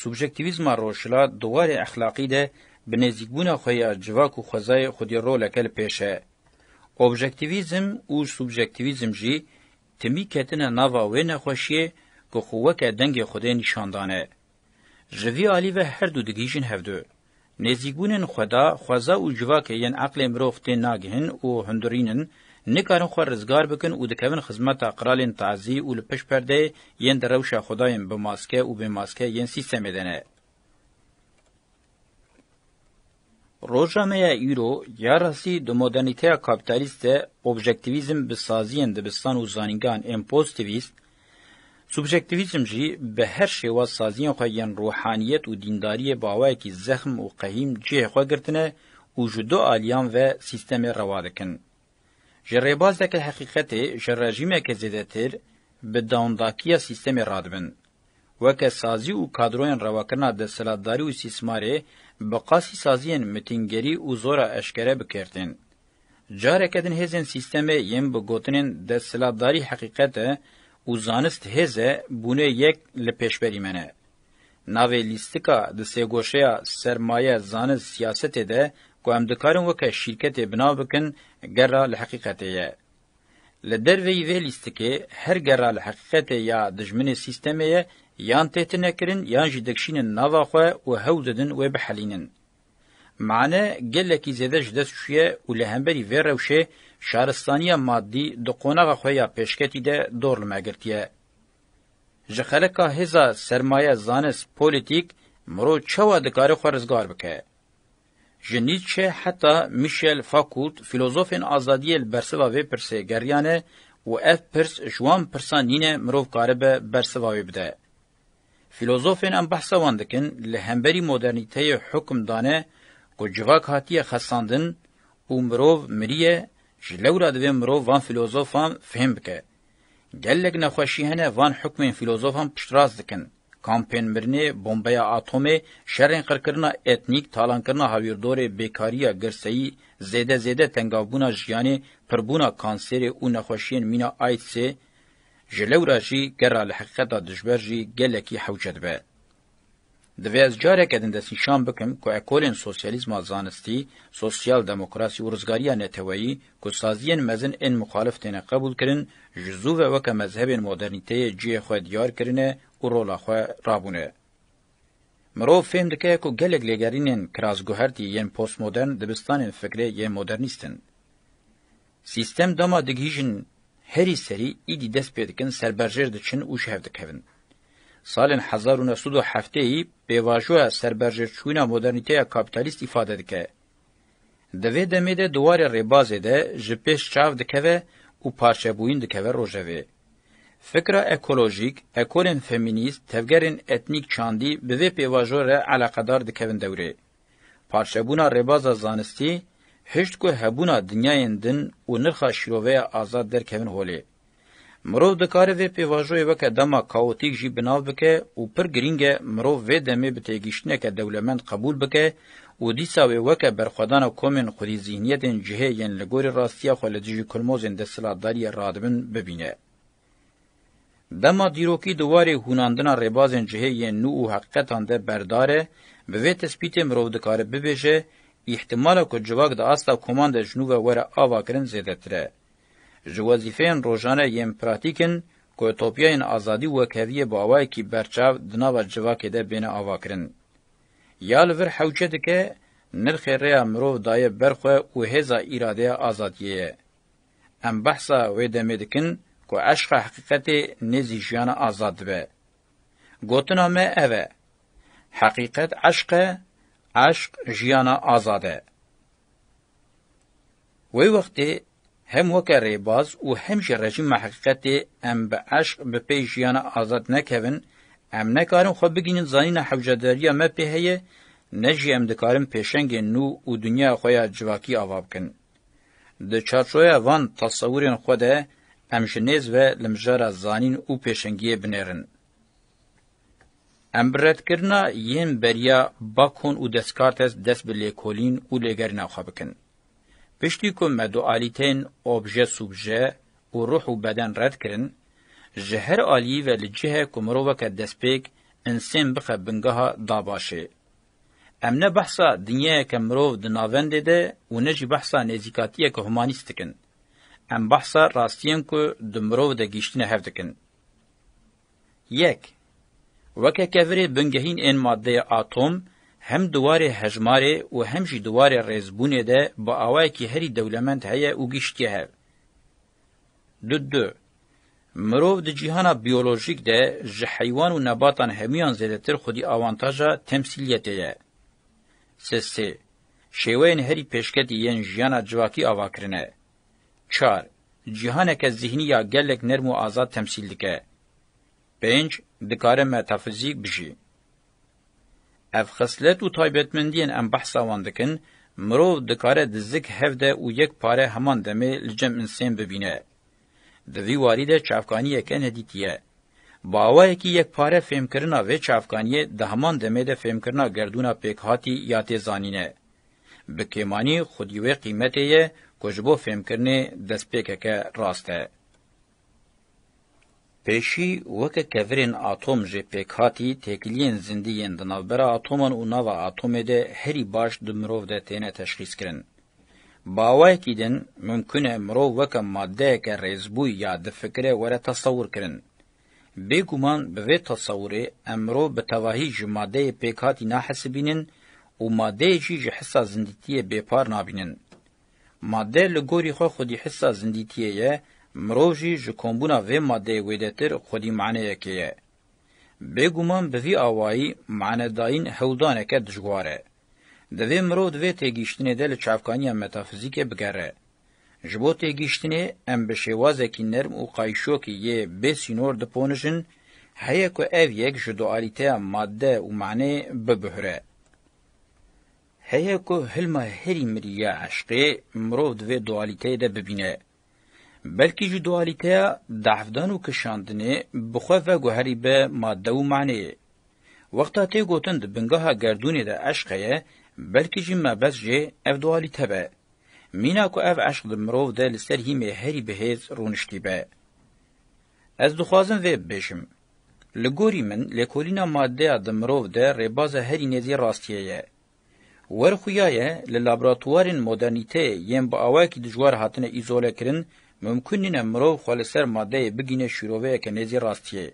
سوبجکتیویزم روشلا دوار اخلاقی ده بنزیکبونا خویا جواک و خوزای خودی رو لکل پیشه. اوبژکتیویزم او سوبژکتیویزم جی تمی کتنه ناوا و نخوشیه که خوک دنگ خوده نشاندانه. جوی آلی و هر دو دگیجین هفدو. نزیکبونن خدا خوزا و جواک ین عقل مروفتی ناگهن و هندورینن نکارن خو رزگار بکن او دکوین خدمت اقرالین تعزی او لپش پرده ین دروش خدایم به ماسکه او به ماسکه ین سیستم دنه. Rojnameye Euro, yarası de moderniteya kapitaliste objektivizm bi saziyen dibistan û zanîngan em pozitivîst, Subjektivizm jî bi her şêwa saziyên xwe yên ruhaniyet û dîndariyê bawayekî zexm û qehîm cihê xwe girtine û ji du aliyan ve sîstemê rewa dikin. Ji rêbazdeke heqîqetê ji rejîmeke zêdetir bi dawndakiya sîstemê radibin. وکه سازی او کادروین رواکنا د سلاداری او استثماری به قاسی سازیین متینګری او زورا اشکره بکرتن جارک دین هزن سیستم یم به گوتنین د سلاداری حقیقت او زانست هزه بونه یک لپیشبری منه ناوی لیستیکا د سیګوشیا سرمایه زانست سیاست ده کومدکارن وکه شرکت بنا بکن ګره لحقیقته لدروی ویلیست کې هر ګرال حقیقت یا دجمن سیستمه یان تهت نکرین یان جی دکشینن ناوا خو او هو ددن و بحلینن معنی گلکی زده جدس شویه و لهمبری ویروشه شارستانی مادی دو قوناغ خویا پیشکتی ده دور لمگرتیه. جخلکا هزا سرمایه زانس پولیتیک مرو چوا دکاری خورزگار بکه. جنیچه حتی میشل فاکولت فیلوزوفین آزادی البرسوا وی پرسه گریانه و اف پرس جوان پرسانینه مروف کاربه برسوا وی بده. فیلوزوفین ام بحثا وان دکن له همبری مدرنیته حکم دانه کو جواک هاتیه خساندن او مرو مریه جلورا د مرو وان فیلوزوفان فهم بکه گلک نخوشی هنه وان حکم فیلوزوفان پشتراز دکن کمپین مرنی بمبیا اتمی شرین قرکرنا اتنیک تالانکرنا هاویردور بیکاریا گرسئی زیده زیده تنگابونا جیانی پربونا کانسری او نخوشین مینا ایتسی ji lewra jî gera li heqeta dijber jî gelekî hewce dibe divê ez careke din destnîşan bikim ku ekolên sosyalîzma zanistî sosyal demokrasî û rizgariya neteweyî ku saziyên mezin ên muxalif têne qebûl kirin ji zû ve weke mezhebên modernîteyê ciyê xwe diyar kirine û rola xwe rabûne mirov fêm dike ku gelek lêgerînên kirazguhertî yên postmodern dibistanên fikrê yê modernîst in sîstem dema digihîjin هری سری ایدی دست پیدکن سربرجر دچن او شهر دکوین. سالن 1907 ای بیواجوه سربرجر چوینا مدرنیته کپیتالیست ifade دکه. د وې د مې د دوار ریبازې ده ژپېش چاو د کوي او پارچه بوین د کوي روجوي فکر اکولوژیک اکولن فمینیست تفګرن اتنیک چاندی به وې پیواژور علاقدار د کوي دوره پارچه بونا ریباز زانستی هشت کو هبونا دنیاین دن او نرخا شیروه آزاد در کمن هولی. مرو دکاره وی پیواجوی وکه دما کاوتیک جی بناو بکه او پر گرینگه مرو وی دمی بتیگیشنه که دولمند قبول بکه او دیسا وی وکه برخودان کومن خودی ذهنیتن جهه ین لگوری راستیا خو لجی کلموزن د سلاداری رادبن ببینه. دما دیروکی دواری هوناندنا ربازن جهه ین نو او حقیقتان ده برداره به وی تسبیت مرو دکاره ببیجه احتمالا که جواک ده اصلا کماند جنوب وره آوا کرن زیده تره. جو وظیفین روژانه یم پراتیکن که توپیاین آزادی و کهویه باوای کی برچاو دناوا جواک ده بین آوا کرن. یا لور حوچه ده که نرخ ریا مروف دایه برخوه و هزا ایراده آزادیه. ام بحثا وی دمیدکن که عشق حقیقت نزی جیان آزاد به. گوتنا ما اوه. حقیقت عشقه عشق جیانا آزاده وی وقتی هم وکه ریباز و هم جه رژیم حقیقتی ام به عشق به پی جیانا آزاد نکوین ام نکارن خود بگینین زانین حوجداری ما پیهیه نجی ام دکارن پیشنگ نو و دنیا خویا جواکی آواب کن. د چارچویا وان تصورین خوده ام جنیز و لمجار زانین او پیشنگی بنیرن. ام بردکرنا یین بریا باکون و دسکارتس دست به لیکولین و لگرنا خواه بکن. پشتی که مدعالیتین اوبژه سوبژه و روح و بدن رد کرن، جهر آلی و لجهه که مرووک دست پیک انسان بخه بنگه دا باشه. ام نه بحثا دنیا که مروو دناونده ده و نجی بحثا نزیکاتیه که همانیست کن. ام بحثا راستیم که دمروو ده گیشتینه هفت کن. یک وەکەکەvirê bingehîn ên maddeya atom hem duwarê hejmarê û hem jî duwarê rêzbûnê de bi awayekî herî dewlemend heye û giştî hev du du mirov di cîhana biyolojîk de ji heywan û nebatan hemiyan zêdetir xwedî avantaja temsîliyetê ye sesê şêweyên herî pêşketî yên jiyana civakî avakirine çar cîhaneke zihnî ya gelek nerm û azad temsîl dike پنج دکار متافیزیک بجی. اف خصلت و تایبتمندین ام بحثا واندکن مرو دکار دزک هفده و یک پاره همان دمه لجم انسان ببینه. دوی وارید چافکانیه که ندیتیه. باوه کی یک پاره فهم کرنا و چافکانیه ده همان دمه ده فهم کرنا گردونا پیکهاتی یا تیزانینه. بکیمانی خودیوه قیمته یه کجبو فهم کرنه دست پیکه که راسته. Pêşî weke kevirên atom ji pêk hatî têkiliyên zindî yên di navbera atoman û nava atomê de herî baş di mirov de têne teşxîskirin. Bawayekî din mümkün e mirov weke maddeyeke rêzbûy ya di fikre were tasawur kirin. Bêguman bi vê tasawurê em mirov bi tevahî ji maddeyê pêk hatî nahesibînin û maddeyê jî ji hisa zindîtiyê bêpar nabînin. Madde li gorî xwe xwedî hisa zindîtiyê ye مرو جی ji kombûna vê maddeyê wêdetir xwedî maneyekê ye. Bêguman bi vî awayî manedayîn hewdaneke dijwar e. Divê mirov divê têgîştinê de li çavkaniya metafizîkê bigere. Ji bo têgîştinê em bi şêwazekî nerm û qayşokî yê bê sînor diponijin, heye ku ev yek ji dualîteya madde û maneyê bibihre. Heye ku hilma herî miriya eşqê mirov divê dualîteyê de bibîne. بلکې چې دوالیته د هفدانو کشاندنې بخو و ګهری به ماده او معنی وخت ته ګوتن د بنګه ګردونې د عشقې بلکې چې مبس جې اف دوالیته به مینا کو اف عشق د مرو د لسر هیمه هری بهز رونشتی به از دخوازم و بشم لګوري من لیکولینا ماده د مرو د رباز هری نزی راستیه ور خویاه لابراتوارین مدرنیته یم با اواکی دجوار هاتنه ایزوله کرن ممکن نه مرو خالصر ماده بگینه شروعه که نزی راستیه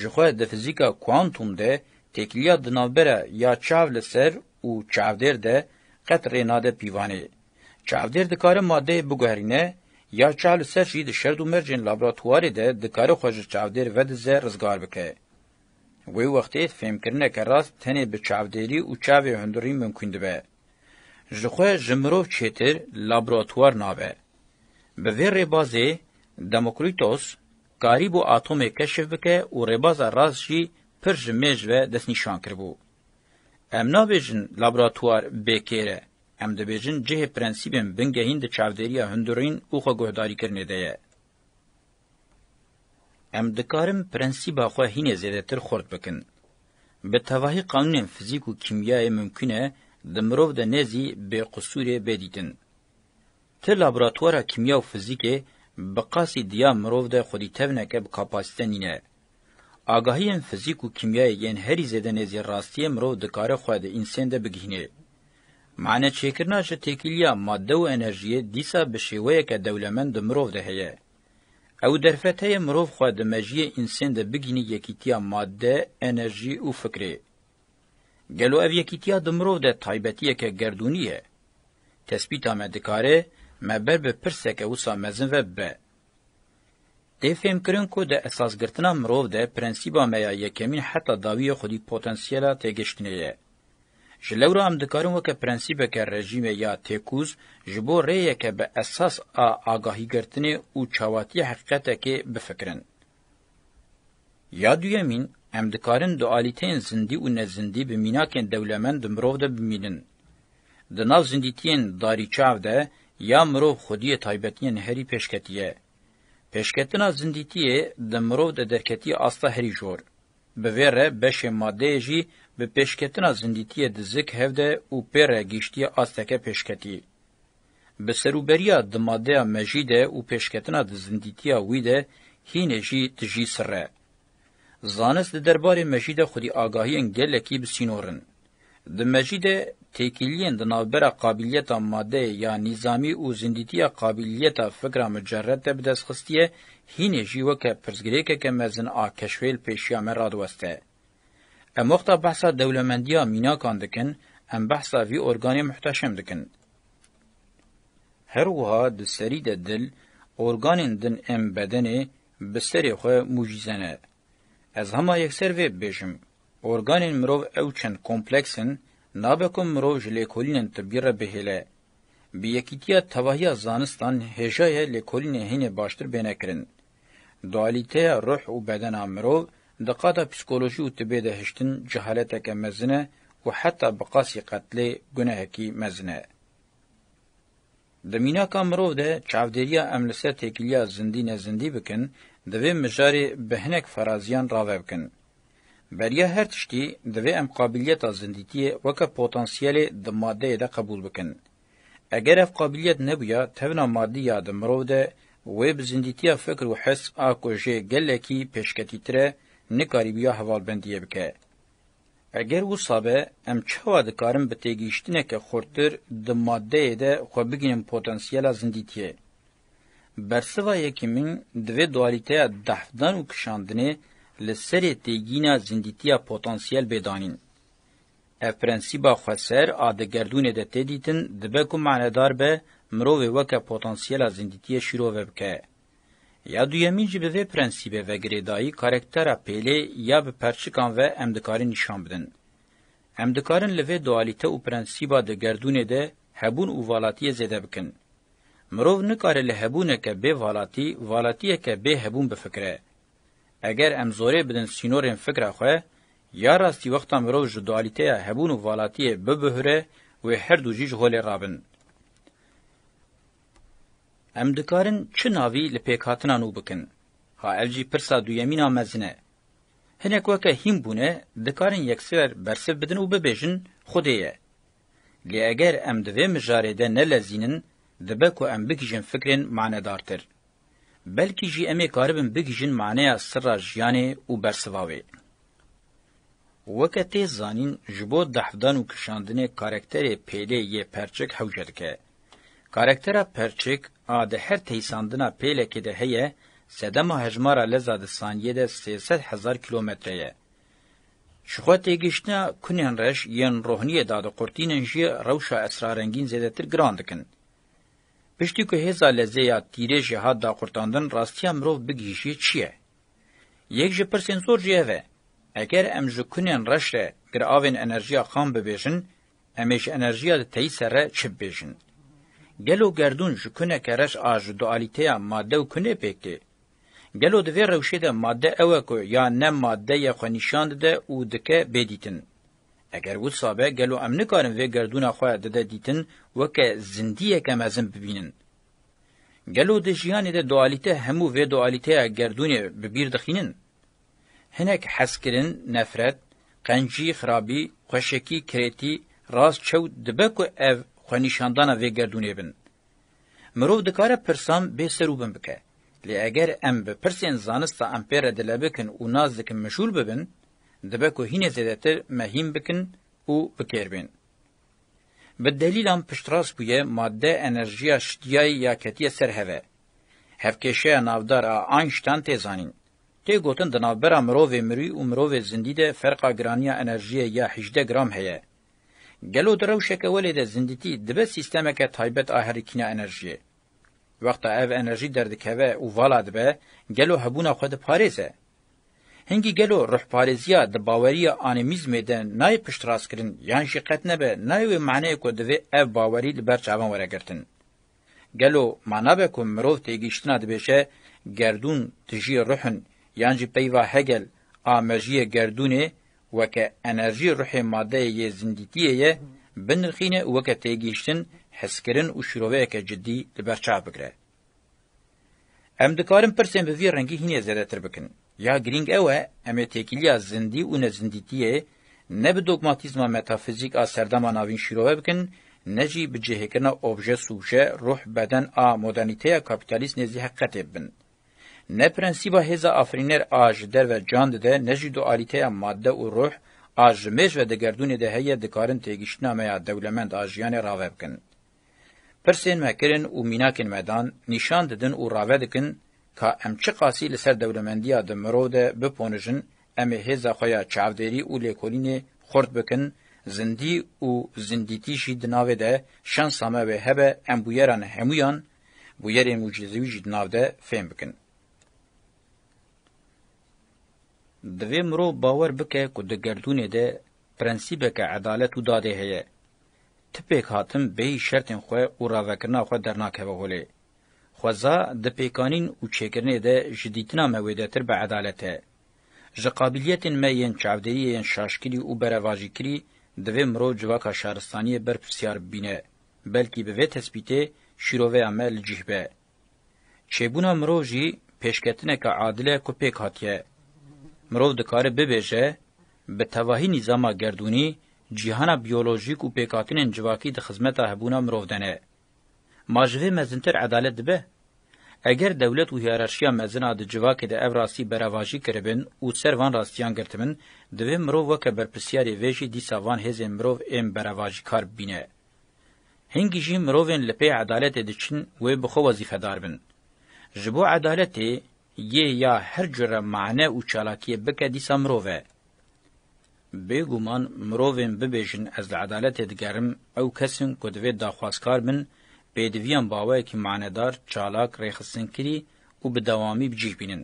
جخوا د فیزیکا کوانتوم ده تکلیه د نابره یا چاو لسر او چاودر ده قط ریناده پیوانه چاودر د کار ماده بګهرینه یا چاو لسر شی د شرد مرجن لابراتوار ده د کار خوژ چاودر و د زر رزګار بکه وی وختې فهم کرنه که راست تنه به چاودری او چاوی هندری ممکن ده جخوا جمرو چتر لابراتوار نابه به وی ربازی دموکریتوس قریب و اتم کشف بکه و رباز راز جی پر جمیج و دست نشان کربو. ام نابیجن لابراتوار بکیره. ام دبیجن جه پرنسیبن بنگهین ده چاودریا هندورین او خو گهداری کرنه ده. ام دکارم پرنسیبا خو هینه زیده تر خورد بکن. به تواهی قانون فیزیک و کیمیای ممکنه دمروف ده نزی به قصور بدیدن. تی لابراتوارا کیمیا و فیزیکه بقاسی دیا مروف ده خودی تونکه بکاپاسیتن اینه. آگاهی فیزیک و کیمیای یین هری زدن از راستی مروف دکاره خواده انسان ده بگهینه. معنی چیکرنا چه تکیلیا ماده و انرژی دیسا به شیوه که دولمن ده مروف ده هیه. او درفته مروف خواده مجیه انسان ده بگینی یکیتیا ماده، انرژی و فکره. گلو او یکیتیا د مرو د تایبتیه که گردونیه تثبیت آمد دکاره me ber bi pirseke wisa mezin ve be. Dê fêm kirin ku di esasgirtina mirov de prinsîba me ya yekemîn heta dawiyê xwedî potansiyela têgiştinê ye. Ji lewra em dikarin weke prinsîbeke rejîmê ya têkûz ji bo rêyeke bi esas a agahîgirtinê û çawatiyê heqîqetekê bifikirin. Ya duyemîn, em dikarin du alîteyên zindî û nezindî bi mînakên dewlemend di mirov de bimînin. Di nav zindîtiyên darîçav de یا مرو خودی تایبتین هری پیشکتیه. پیشکتنا زندیتیه ده مرو ده درکتی آستا هری جور. به ویره بش ماده جی به پیشکتنا زندیتیه ده زک هفده و پیره گیشتی آستکه پیشکتی. به سروبریا ده ماده مجیده و پیشکتنا ده زندیتیه ویده هینه جی تجی سره. زانست ده درباره مجیده خودی آگاهی انگلکی بسینورن. د مجید تکیلین دنابرا قابلیت ماده یا نظامی او زندیتی قابلیت فکر مجرد ده بدست خستیه هینه جیوه که پرزگری که که مزن آ کشویل پیشیامه رادوسته. ام وقتا بحثا دولمندیا مینا کاندکن ام بحثا وی ارگانی محتشم دکن. هر وها د سری د دل ارگانین دن ام بدنه بسری خو موجیزنه. از همه یک سر و بیشم. ارگانین مروف او چند کمپلکسن Nabekum roj lêkolînên tibîra bihêle. Bi yekîtiya tevahiya zanistan hêjaya lêkolînê hînê baştir bêne kirin. Dualîteya ruh û bedena mirov di qada psîkolojî û tibê de hiştin cehaleteke mezin e û heta bi qasî qetlê gunehekî mezin e. Di mînaka mirov de çavdêriya em li ser têkiliya zindî nezindî bikin, divê mijarê bi hinek feraziyan rave bikin. Beriya her tiştî divê em qabiliyeta zindîtiyê weke potansiyelê di maddeyê de qebûl bikin. Eger ev qabiliyet nebûya, tevna maddî ya di mirov de wê bi zindîtiya fikr û hes a kojê gelekî pêşketîtire nikarîbiya hevalbendiye bike. Eger wisa be, em çawa dikarin bi têgihiştineke xortir di maddeyê de xwe bigînin potansiyela zindîtiyê. Bersiva yekî min divê dualîteya dehvdan û kişandinê لسری تیگینا زندیتیا پوتانسیل بدانین. اف پرنسیبا خسر آده گردونه ده تدیتن دبکو معنیدار به مروه وکه پوتانسیل زندیتیا شروع وبکه. یا دویمی جی به پرنسیبه و گریدایی کارکتر پیله یا به پرچکان و امدکاری نشان بدن. امدکارن لوه دوالیته و پرنسیبا ده گردونه ده هبون او والاتی زده بکن. مرو نکاره له هبونه که به والاتی والاتیه که به هبون بفکره اگر ام زوره بدن سینورن فکر خو یا راستی وختا مرو ژ دوالیته هبون و والاتی به بهره و هر دو جیج هول رابن ام دکارن چناوی لپیکاتنا نو بکن ها الجی پرسا دویمینا مزنه هنک وکه هیم بونه دکارن یکسر برسه بدن و ببیجن خودیه لی اگر ام دوی مجاره ده نلزینن دبه که ام بکیجن فکرین معنی دارتر. بلکې جی امې کاربن بګیجن معنی سره ژیانه او برسواوي وکته زانین جبو دحدان او کشاندنې کاراکټر پیله یې پرچک حوجد کې کاراکټر پرچک ا د هر تیساندنا پیله کې ده هي سدما هجمارا لزاد ثانیه ده 300000 کیلومتره شخوا تیگیشنا کنین رش ین روحنی داد قرطینن جی روشا اسرارنگین زیده تر گراندکن. پشتی که هزا لزه یا تیره جهاد دا قرطاندن راستی امروف بگیشی چیه؟ یک جه پر سنسور جیه و اگر ام جو کنین رش ره گر آوین انرژیا خام ببیشن امیش انرژیا دا تی سره چب بیشن. گلو گردون جو کنه کرش آج دوالیتیا ماده و کنه پیکی. گلو دوی روشه ده ماده اوه که یا نه ماده یا خونیشاند ده او دکه بدیتن. اگر ول سابه گلو ام نکارم وی گردونا خواه دده دیتن وکه زندیه که مزم ببینن. گلو ده جیانه ده دوالیته همو وی دوالیته گردونه ببیر دخینن. هنک حس کرن نفرت، قنجی خرابی، خوشکی کریتی، راز چو دبه که او خونیشاندانا وی گردونه بن. مرو دکاره پرسام به سروبن بکه. لی اگر ام به پرسین زانستا امپیره دلبکن و نازدکن مشول ببن، dibe ku hînê zêdetir mehîm bikin û bikêrbin. Bi delîlan piştras bûye madde enerjiya şidiyayê ya ketiye ser heve. Hevkêşeya navdar a Einstein tê zanîn. Tê gotin di navbera mirovê mirî û mirovê zindî de ferqa giraniya enerjiyê ya hijde gram heye. Gelo di rewşeke welê de zindîtî dibe sîstemeke taybet a herîkîna enerjiyê. Wexta ev enerjî derdikeve û vala dibe, gelo hebûna xwe diparêze. هنگی گلو روحپارێزیە د باوەریە ئانمیزمێ دە نای پشتڕاستکردن یان شی قەت نەبێ ناوێ معنەیە کو دەوێ ئەف باوەری لەبەر چاوان وەرەگرتن گەلو مانابێ کو مرۆڤ تێگەیشتنا دەبێشە گردون تژی ڕحن یانجی پەیوا هەگەل ئامەژیە گردونێ وەکە ئەنەرژی ڕحێ مادەیە یە زیندیتیەیە بنرخینە وەکە تێگەیشتن حسکردن û şîroveyeke ciddî li ber çav bigire. Em dikarin pirsên bi vî rengî hînê zêdetir bikin. Ya girîng ew e em ê têkiliya zindî û nezindîtiyê ne bi dogmatîzma metafîzik a serdema navîn şîrove bikin, ne jî bi cihêkirina obje sûje ruh beden a modernîteya kapitalîst nêzî heqetê bin. Ne prensiba hêza afrîner a ji derve can dide, ne jî dualîteya madde û ruh a ji mêj ve digerdûnê de heye dikarin têgiştina me ya dewlemend a jiyanê rave bikin. Pirsên me kirin û mînakên me dan, nîşan didin û rave dikin, ka em çi qasî li ser dewlemendiya di mirov de biponijin em ê hêza xwe ya çavdêrî û lêkolînê xort bikin zindî û zindîtî jî di navê de şensa me ve hebe em bûyeran hemûyan bûyerê mucizewî jî di nav de fêm bikin divê mirov bawer bike ku di gerdûnê de prensîbeke edalet û dadê heye tipêk hatin bêyî şertên xwe û ravekirina xwe dernakeve holê خوزا د پیکانین او چیکرنه ده جدیتنا مودتر به عدالته ژ قابلیت مین چاودری شاشکری او برواجیکری د ومرو جواکا شهرستانی بر پرسیار بینه بلکی به تثبیته شیروه عمل جهبه چبونا مروجی پیشکتنه که عادله کو پیک هاتیه مرو د کار ببهجه به توهی نظام گردونی جهان بیولوژیک او پیکاتن جواکی د خدمت هبونا مرو دنه Ma ji vê mezintir edalet dibe? Eger dewlet û hiyerarşiya mezina di civakê de ev rastî beravajî kiribin û ser van rastiyan girtimin, divê mirov weke berpirsiyarê vê jî dîsa van hêzên mirov êm beravajîkar bîne. Hingî jî mirovên li pê edaletê diçin wê bi xwe wezîfedar bin. Ji bo edaletê yê ya her cure mane û çalakiyê bike dîsa mirov e. Bêguman mirovên bibêjin ez li edaletê digerim ew kesin ku divê daxwazkar bin pêdiviyan bawayekî manedar çalak rêxistin kirî û bi dewamî bicîhbînin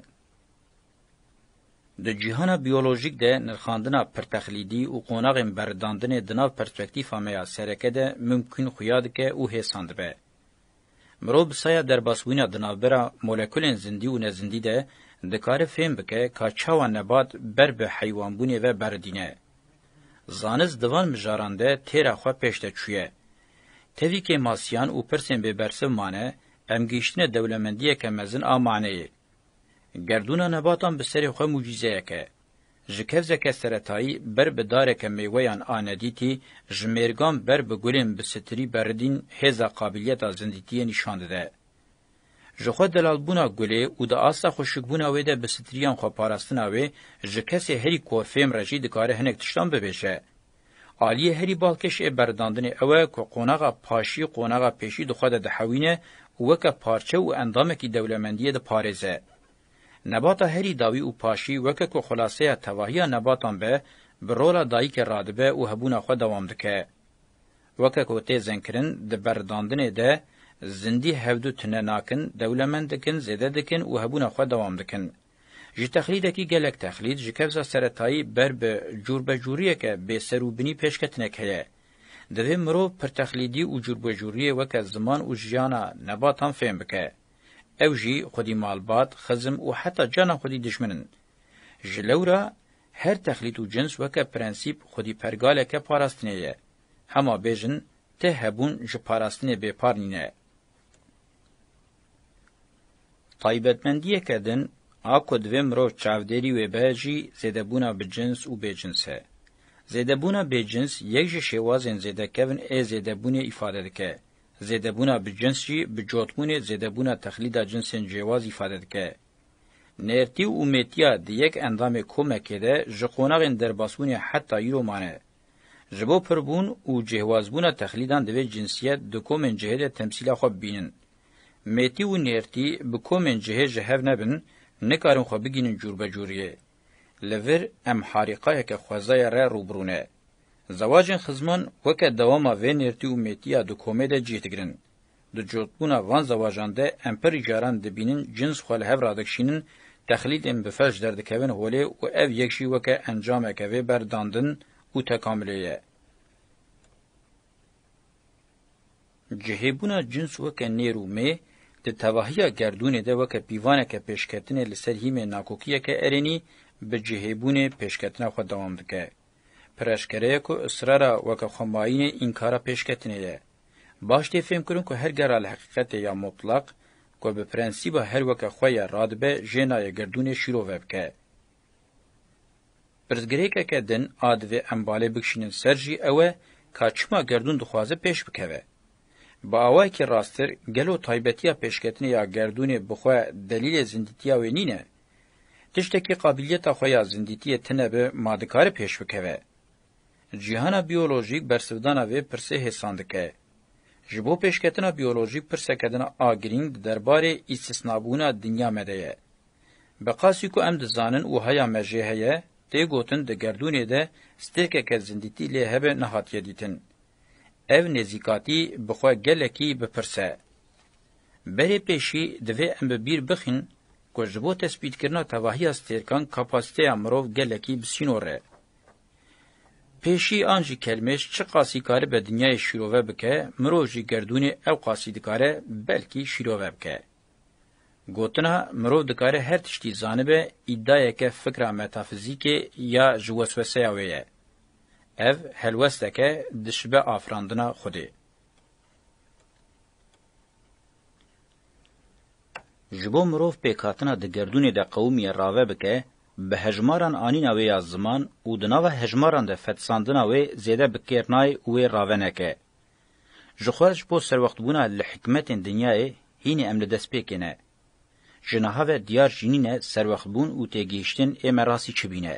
Di cihana biyolojik de nirxandina perteklîdî û qonaqên berdandinê di nav perspektîfa me ya sereke de mümkün xuya dike û hêsan dibe. Mirov bi saya derbasbûna di navbera molekulên zindî û nezindî de dikare fêm bike ka çawa nebat ber bi heywanbûnê ve berdîne. Zaniz divan mijaran de têra xwe pêş de çûye. Tevîkê masiyan û pirsên bêbersiv mane, em gîştine dewlemendiyeke mezin a maneyê. Gerdûna nebatan bi serê xwe mucîzeyek e. Ji kevzeke seretayî ber bi dareke mêweyan a nedîtî, ji mêrgan ber bi gulên bi sitirî berdîn hêza qabiliyeta zindîtiyê nîşan dide. Ji xwe delalbûna gulê û di asta xweşikbûna wê de bi stiriyan xwe parastina wê ji kesê herî ku fêm re jî dikare hinek tiştan bibêje. عالی هری بالکش برداندن اوه که قونغا پاشی قونغا پیشی دخواد ده حوینه وکه پارچه و اندامکی دولمندیه ده پارزه. نباتا هری داوی و پاشی وکه که خلاصه تواهی نباتان به برولا دایی که رادبه و هبونه خود دوام دکه. وکه که تی زنکرن ده برداندن ده زندی هفدو تنه ناکن دولمند دکن زده دکن و هبونه خود دوام دکن. ji texlîdekî gelek texlîd ji kevza seretayî ber bi cûrbecûriyeke bê serûbinî pêşketinek heye divê mirov pir texlîdî û cûrbecûriyê weke ziman û jiyana nebatan fêm bike ew jî xwedî malbat xizm û heta cana xwedî dijminin ji lewra her texlît û cins weke prensîp xwedî pergaleke parastinê ye hema bêjin tê hebûn ji parastinê bêpar nîne taybetmendiyeke din آکو دوی مرو چاودری و بهجی زیدبونا به جنس و به جنس هه. زیدبونا به جنس یک جه شوازن زیدکوین ای زیدبونه ایفاده دکه. زیدبونا به جنس جی به جوتمون زیدبونا تخلید جنسن جواز ایفاده دکه. نرتی و میتیا د یک اندام کمکه ده جقوناغین درباسون حتی یرو مانه. جبو پربون او جهوازبون تخلیدان دوی جنسیت دکومن جهه ده تمثیل خواب بینن. میتی و نرتی بکومن جهه جهو نبن، نکارن خو بگینن جور بجوریه لور ام حریقه که خوزای را روبرونه زواجن خزمان وکه دواما و نرتی و میتیا دو کومیده جیتگرن دو جوتبونا وان زواجانده امپر جاران دبینن جنس خوال هف رادکشینن تخلید ام بفش دردکوین هوله و او یکشی وکه انجام اکوه برداندن و تکاملیه. جهبونا جنس وکه نیرو می، د تواهیا گردونه ده وک پیوانه که پیشکتنه لسر هیمه ناکوکیه که ارنی به جهیبونه پیشکتنه خو دوام دکه پرشکره کو اصرار وک خماین انکار پیشکتنه ده باش ته فهم کړو کو هر ګرال حقیقت یا مطلق کو به پرنسيب هر وک خو یا راتبه جنای گردونه شروع وبکه پرزګریکه کدن ادوی امباله بکشینن سرجی اوه کاچما گردون دخوازه پیش بکوه با اوای که راستر گلو تایبتیا پیشکتنی یا گردونی بخوا دلیل زندیتیا و نینه تشتکی قابلیت خویا زندیتی تنه به مادکار پیش بکوه. جیهانا بیولوژیک برسودانا و پرسه حساندکه. جبو پیشکتنا بیولوژیک پرسه کدنا آگرینگ درباره استثنابونا دنیا مدهیه. بقاسی که ام دزانن و هیا مجیهیه، دی گوتن ده گردونی ده سترکه که زندیتی لیه هبه نهاتیه دیتن. ev nêzîkatî bi xwe gelekî bipirse. Berê pêşî divê em bi bîr bixin ku ji bo tespîtkirina tevahiya stêrkan kapasiteya mirov gelekî bisînore. Pêşî an jî kelmeş çi qasî kare be dinyayê şîrove bike, mirov jî gerdûnê ew qasî dikare belkî şîrove bike. Gotina mirov dikare her tiştî zanibe îddayeke fikra metafizîkê ya ji wesweseya wê ye. ev helwesteke dişibe afrandina xwedê ji bo mirov pêkhatina di gerdûnê de qewmiyê rave bike bi hejmaran anîna wê ya ziman û di nava hejmaran de fetisandina wê zêde bikêrnayê û wê rave neke ji xwe ji bo serwextbûna li hikmetên dinyayê hînê em li dest pêkêne ji niha ve diyar jînîne serwextbûn û têgihiştin ê me rastî çibîne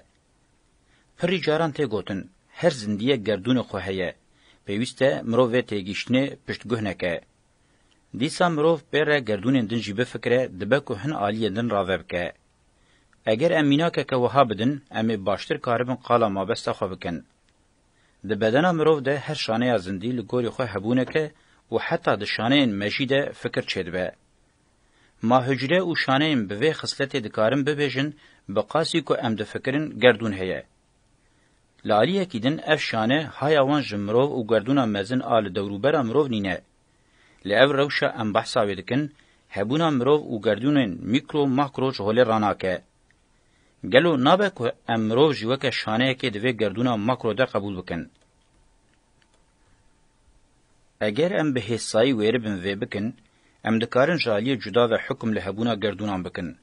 pirî caran tê gotin هر زندیه گردون خو هه پێویستە مرۆڤ تێگیشتنێ پشتگوهنەکە دیسا مرۆڤ پێرە گردونên din jî bifikre dibe ku hin aliyê din rave bike eger em mînakeke wiha bidin em ê baştir karibin qala mabesta xwe bikin di bedena mirov de her şaneya zindî li gorî xwe hebûneke û heta di şaneyên mejî de fikir çêdibe ma hücre û şaneyên bi vê xisletê dikarin bibêjin bi qasî ku em difikirin gerdûn heye Li aliyekî din ev şane haya wan ji mirov û gerdûna mezin a li dewrûbera mirov nîne. Li ev rewşa em behsa wê dikin, hebûna mirov û gerdûnên mîkro makro ji holê ranake. Gelo nabe ku em mirov ji weke şaneyekê divê gerdûna makro de qebûl bikin. Eger em bi hêsayî wêribin vê bikin, em dikarin ji aliyê cuda ve hukm li hebûna gerdûnan bikin.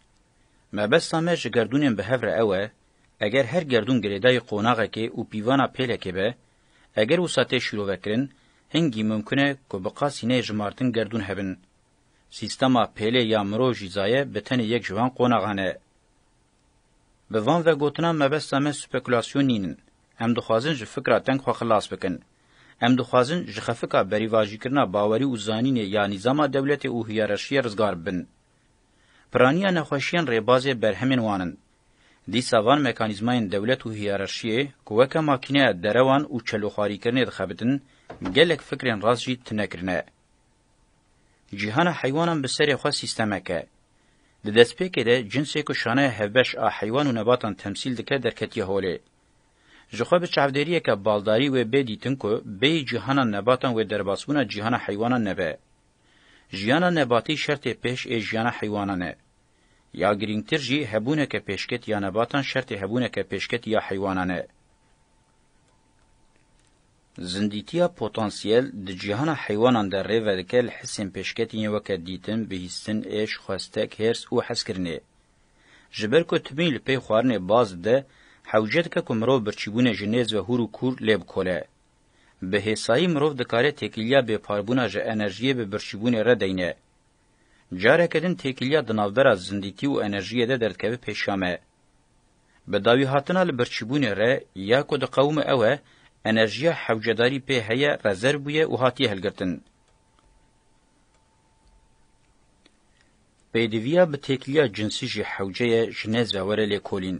Mebesta me ji gerdûnên bi hev re ew e, اگر هر گردون گریدای قوناغه که او پیوانا پیله که به، اگر او ساته شروع وکرن، هنگی ممکنه که بقاسینه جمارتن گردون هبن. سیستما پیله یا مرو جیزایه به تن یک جوان قوناغانه. به وان و گوتنا مبسته من سپکولاسیون نینن. ام دخوازن جه فکره تنگ خو خلاص بکن. ام دخوازن جه خفکا بریواجی کرنا باوری و زانینه یا نظام دولت او هیارشی رزگار بن. پرانیا نخوشیان ریبازه برهمین وانند. لیساوان مکانیزماین دولت و هیرارشیه کو وک ماکینه دروان او چلوخاری کرنه دخبتن گلک فکرین راز جی تنکرنه جهان حیوانان به سری خو سیستمکه د دسپیکه ده جنسه کو شانه هبش ا حیوان و نباتان تمثيل دکه درکتی هوله ژخه به چاودریه که بالداری و به دیتن کو به جهان نباتان و درباسونه جهان حیوانان نه به جهان نباتی شرط پیش ای جهان حیوانانه یا گرینگتر جی هبونه که پیشکت یا نباتان شرط هبونه که پیشکت یا حیوانانه. زندیتیا پوتانسیل د جهان حیوانان در ری ودکل حسن پیشکتین وکا دیتن بهیستن ایش خواستک هرس او حس کرنه. جبر کو تبین لپی خوارنه باز ده حوجت که کمرو برچیبونه جنیز و هورو کور لیب کوله. به حسایی مروف دکاره تکیلیا به پاربونه جه انرژیه به برچیبونه را دینه. Carekedin tekiliya di navbera zindîtî û enerjiyê de derdkeve pêşame. Bi dawî hatina li birçîbûnê re ya ku di qewmê ew e, enerjiya hewcedarî pê heye rezerv bûye û hatiye hilgirtin. Pêdiviya bi têkiliya cinsî jî hewceyê ji nêzve were lêkolîn.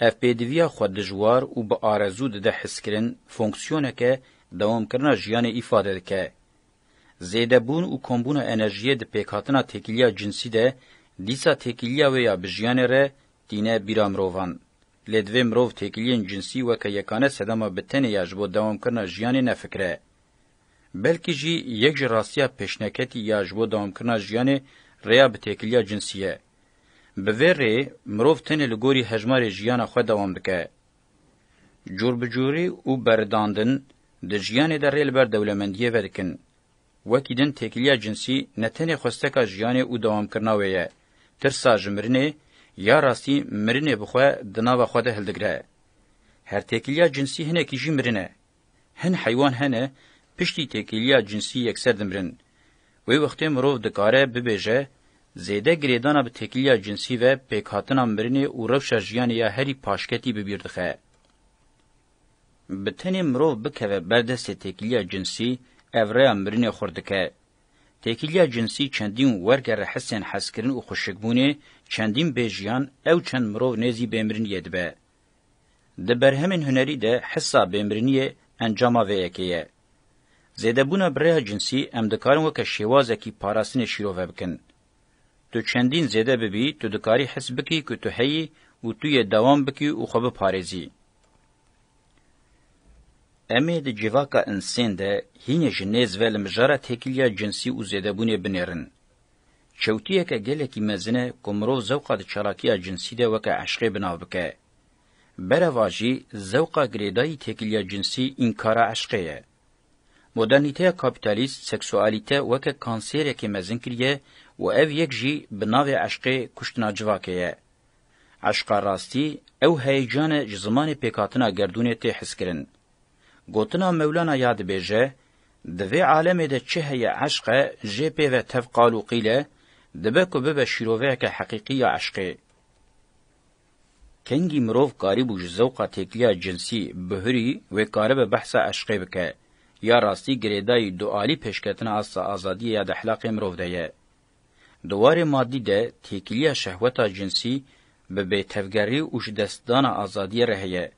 Ev pêdiviya xwe dijwar û bi arezû dide his kirin fonksiyoneke dewamkirina jiyanê îfade dike. زیدبون او کومبونا انرژی د پېکاتنا تکیلیا جنسی ده دیسا تکیلیا و یا بجیان ره دینه بیرام روان لدوی مرو تکیلین جنسی و که یکانه سدما بتنه یجبو دوام کرنا جیان نه فکره بلکې جی یک جراسیا پېشنهکتی یجبو دوام کرنا جیان ریا به تکیلیا جنسیه به وری مرو تنه لګوري هجمار جیان خو دوام دکه جور بجوری او برداندن د جیان د ریل بر دولمندیه ورکن وەکی دن تێکلیا جنسی نەتەنێ خستەکە ژیانێ و دەوامکردناوەیە ترسا ji mirinê ya rastî mirinê bixwe di nava xwe de hildigire her têkiliya cinsî hinekî jî mirin e hin heywan hene piştî têkiliya cinsî yekser dimirin wê wextê mirov dikare bibêje zêde girêdana bi têkiliya cinsî ve pêkhatina mirinê û rewşa jiyanê ya herî paşketî bibîr dixe bi tenê mirov bikeve berdestê têkiliya cinsî evreya mirinê xur dike. Têkiliya cinsî çendîn wergere hesên hezkirin û xweşikbûnê çendîn bêjiyan ew çend mirov nêzî bêmiriniyê dibe. Di berhemên hunerî de hessa bêmiriniyê encama vê yekê ye. Zêdebûna birêya cinsî em dikarin weke şêwazekî parastinê şîrove bikin. Tu çendîn zêde bibî, tu dikarî hes bikî ku tu heyî û tu yê dewam bikî û xwe biparêzî. Emê di civaka insên de hînê ji nêz vel mijara têkiliya cinsî û zêdebûnê binêrin. Çewtiyeke gelekî mezin e ku mirov zewqa di çalakiya cinsî de weke eşqê binav bike. Bereva jî zewqa girêdayî têkiliya cinsî înkara eşqê ye. Modernîteya kapitalîst seksualîte weke kanserekê mezin kiriye û ev yek jî bi navê eşqê kuştina civakê ye. Eşqa rastî ew heyecane ji zimanê pêkhatina gerdûnê tê his kirin. گوتنا مولانا یاد بیجه دوی عالمه ده چه هی عشقه جه پی و تفقال و قیله دبه که ببه شیروه که حقیقی یا عشقه. کنگی مروف کاری بوش زوقا تکلیا جنسی بهری و کاره به بحث عشقه بکه یا راستی گریدای دوالی پیشکتن از آزادی یا دحلاق مروف ده دوار مادی ده تکلیا شهوتا جنسی به بیتفگری و دستدان آزادی رهیه.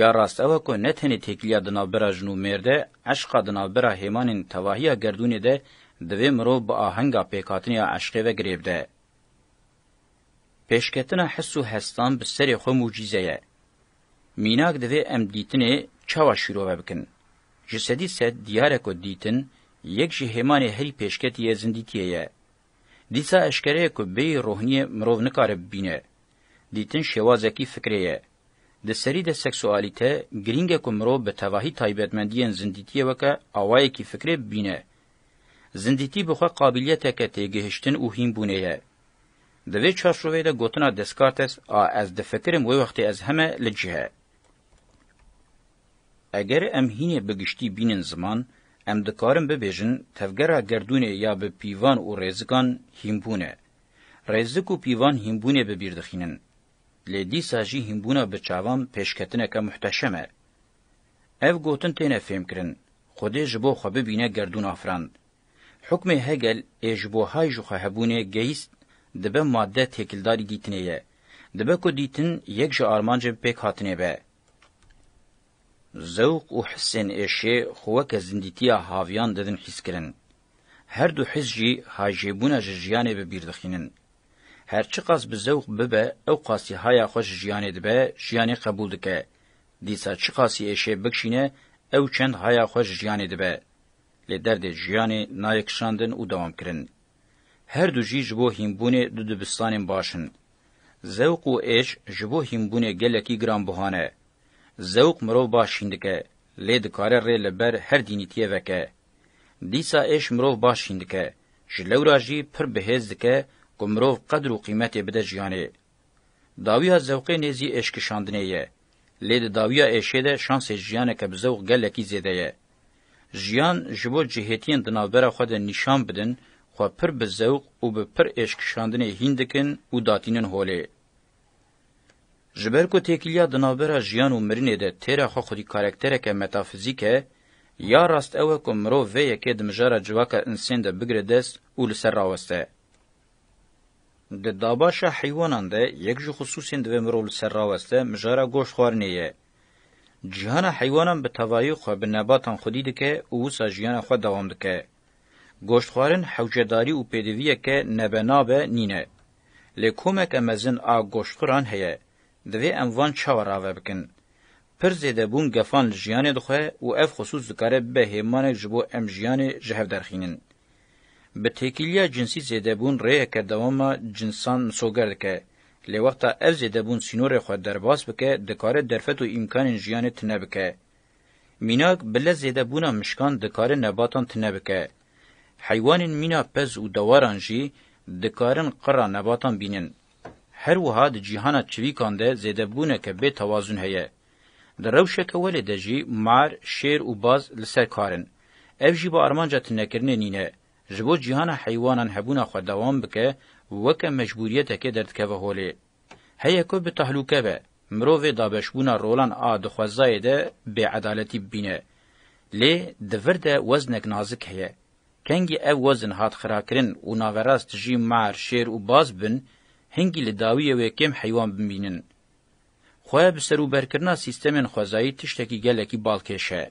یا راست او کو نه تنه تکلیه د نابرا جنو مرده عشق د نابرا هیمانن تواهیا گردونه ده دوی مرو با آهنگا پیکاتنیا عشقه و گریب ده. پیشکتنا حس و هستان بسری خو موجیزه یه. میناک دوی ام دیتنه چاوا شروع بکن. جسدی سد دیارکو دیتن یک جی همان هری پیشکتی زندیتیه یه. دیسا اشکره کو بی روحنی مرو نکاره بینه. دیتن شوازکی فکریه. د سری د سکسوالیته گرینگ کومرو به توهی تایبتمندی زندیتی وکه اوای کی فکر بینه زندیتی بخو قابلیت که تیگهشتن او هیم بونه د وی چارشوی د گوتنا دسکارتس ا از د فکرم وی وخت از همه لجهه اگر ام هینه بگشتی بینن زمان ام دکارم ببیجن تفگره گردونه یا به پیوان او رزکان هیمبونه رزک و پیوان هیمبونه ببیردخینن لی دیسا جی هیمبونا به چاوان پیشکتنکا محتشمه. او گوتن تینه فهم کرن، خوده جبو خو ببینه گردون آفران. حکم هگل ای جبو های جو خوهبونه گیست دبه ماده تکلداری دیتنه یه. دبه کو دیتن یک جو آرمانج پیک هاتنه به. زوق و حسن ایشه خوک زندیتیا هاویان ددن حس کرن. هر دو حس جی هاجیبونه جریانه به بیردخینن. هرچی قاس بزوق ببه او قاسی هایا خوش جیانه دبه جیانه قبول دکه دیسا چی قاسی اشه بکشینه او چند هایا خوش جیانه دبه لی درد جیانه نایکشاندن او دوام کرن هر دو جی جبو هیمبونه دو دبستان باشن زوق و اش جبو هیمبونه گلکی گرام بهانه زوق مرو باشیندکه لی دکاره ری لبر هر دینیتیه وکه دیسا اش مرو باشیندکه جلوراجی پر بهز دکه گمرو قدر و قیمت بده جیانه داویا زوقه نزی اشکشاندنه یه لید داویا اشه ده شانس جیانه که بزوق گلکی زیده یه جیان جبو جهتین دنابرا خود نشان بدن خو پر بزوق او به پر اشکشاندنه هندکن او داتینن هوله جبر کو تکیلیا دنابرا جیان و مرینه ده تیره خو خودی کارکتره که متافیزیکه یا راست اوه کوم رو وې کې د مجره جواکه انسان د بګره دست او لسر راوسته د داباشا حیوانان ده یک جو خصوصین دوی مرول سر راوسته مجاره گوش خوارنیه. جهان حیوانان به توایی خو به نباتان خودی ده که او ساجیان خود دوام ده که. گوشت خوارن حوجداری و پیدویه که نبنابه نینه. لکومک امزن آ گوشت خوران هیه. دوی اموان چاو راوه بکن. پر زیده بون گفان جیان دخوه و اف خصوص دکاره به همان جبو ام جیان جهو درخینن. به تکیلیا جنسی زده بون ریه که دواما جنسان سوگر که لی وقتا اف زده بون سینور خود درباس بکه دکاره درفت و امکان جیان تنه بکه. میناک بله زده بونا مشکان دکاره نباتان تنه بکه. حیوانین مینا پز و دواران جی دکارن قرا نباتان بینن. هر وها د جیهانا چویکان ده زده بونه که به توازن هیه. در روشک ولی ده جی مار، شیر و باز لسر کارن. اف جی با ارمانجا تنه کرنه نینه. جبو جیهان حیوانان هبونا خو دوام بکه وکه مجبوریت کې درد کې وهولې هيا کو به تهلوکه به مروو د بشبونه رولان ا د خوځایده به عدالتي بینه لی دورده وزنک نازک هيا کنگی او وزن هات خراکرین و ناوراست جی مار شیر و باز بن هنگی لداویه و کم حیوان بمینن خواه بسرو برکرنا سیستمین خوزایی تشتکی گلکی بالکشه.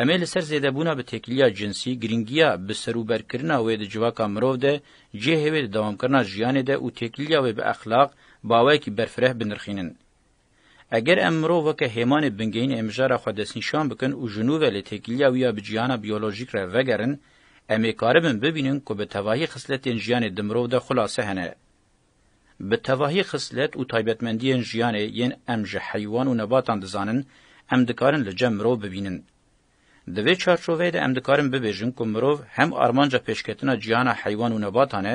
ئەمێ لەسەر زێدەبوونا بە تێکلیا جنسی گرنگیە بە سەروبەرکردنا وێ دە جیواکا مرۆڤ دە جێ هەوێ دە دەوامکردنا ژیانێ دە و تێکلیا وێ بە ئەخلاق باوەیەکی بەرفرەه بنرخینن ئەگەر ئەم مرۆڤ وەکە هێمانێ بنگەین ئێمژارە خۆ دەستنیشان بکەن و ژنووە لە تێکلیا ویە بە جیانە بیۆلۆژیک رە وەگەرن ئەمێ کاربن ببینن کو بە تەواهی خسلەتێن ژیانێ دمرۆڤ دە خولاسە هەنە bi tevahî xislet û taybetmendiyên jiyanê yên em ji heywan û nebatan dizanin em dikarin li cem mirov bibînin د وی چارچوبه د امدکارم ببیژن کومرو هم ارمانجا پیشکتنا جیانا حیوان و نباتانه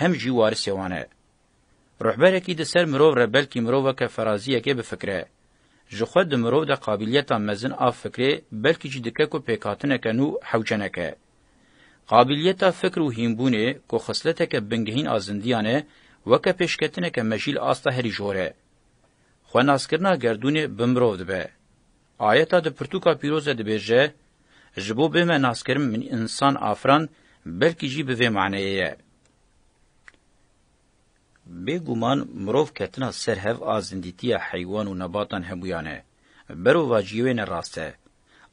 هم جیوار سیوانه رهبر کی د سر مرو ر بلکی مرو وک فرازیه کی به فکره ژخه د مرو د قابلیت مزن اف فکری بلکی چې دکه کو پیکاتنه کنو حوچنه که قابلیت فکر و هیمبونه کو خصلت که بنگهین ازندیانه وک پیشکتنه که مشیل آسته هری جوره خو ناسکرنا گردونه بمرو دبه آیتا د پرتوکا پیروزه د بیجه جبو به من ناسکرم من انسان آفران بلکی جی به معنیه بێگومان مرۆڤ کەتنە سەر هەڤ ئازندیتیە حیوان و نەباتان هەمویانە بەرەو واجیوێنە ڕاستە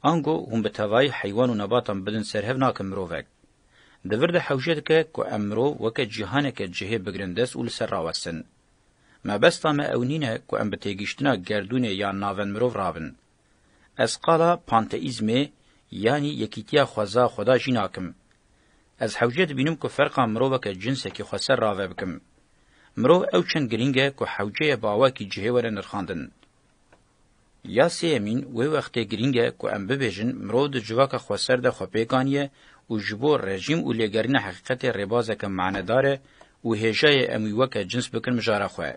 ئانگۆ هەم بە تەواوی حیوان و نەباتان بدن سەر هەڤ ناکەن مرۆڤێک دەوردە حەوژێ دکە کو ئەم مرۆڤ وەکە جیهانێکە جهێ بگرن دەست و لەسەر ڕاوەستن مەبەستا مە ئەو نینە کو ئەم بە تێگیشتنە گەردونێ یان ناوەن مرۆڤ رابن ئەسقالا پانتەئیزمێ یعنی یەکیتیا خۆزا خۆداشی ناکەم ئەز حەوجە دەبینم کە فەرقا مرۆڤەکە جنسێکی خۆسەر ڕاوێ بکەم مرۆڤ ئەو چەند گرنگە کە حەوجەیە باواکی جهێوەرە نرخاندن یا سێمین وێ وەختێ گرنگە کە ئەم ببێژن مرۆڤ دە جوواکە خۆسەردە خۆپێکانیە و ji bo rejîm û lêgerina heqîqetê rêbazeke manedar e û hêjayê em wî weke cins bikin mijara xwe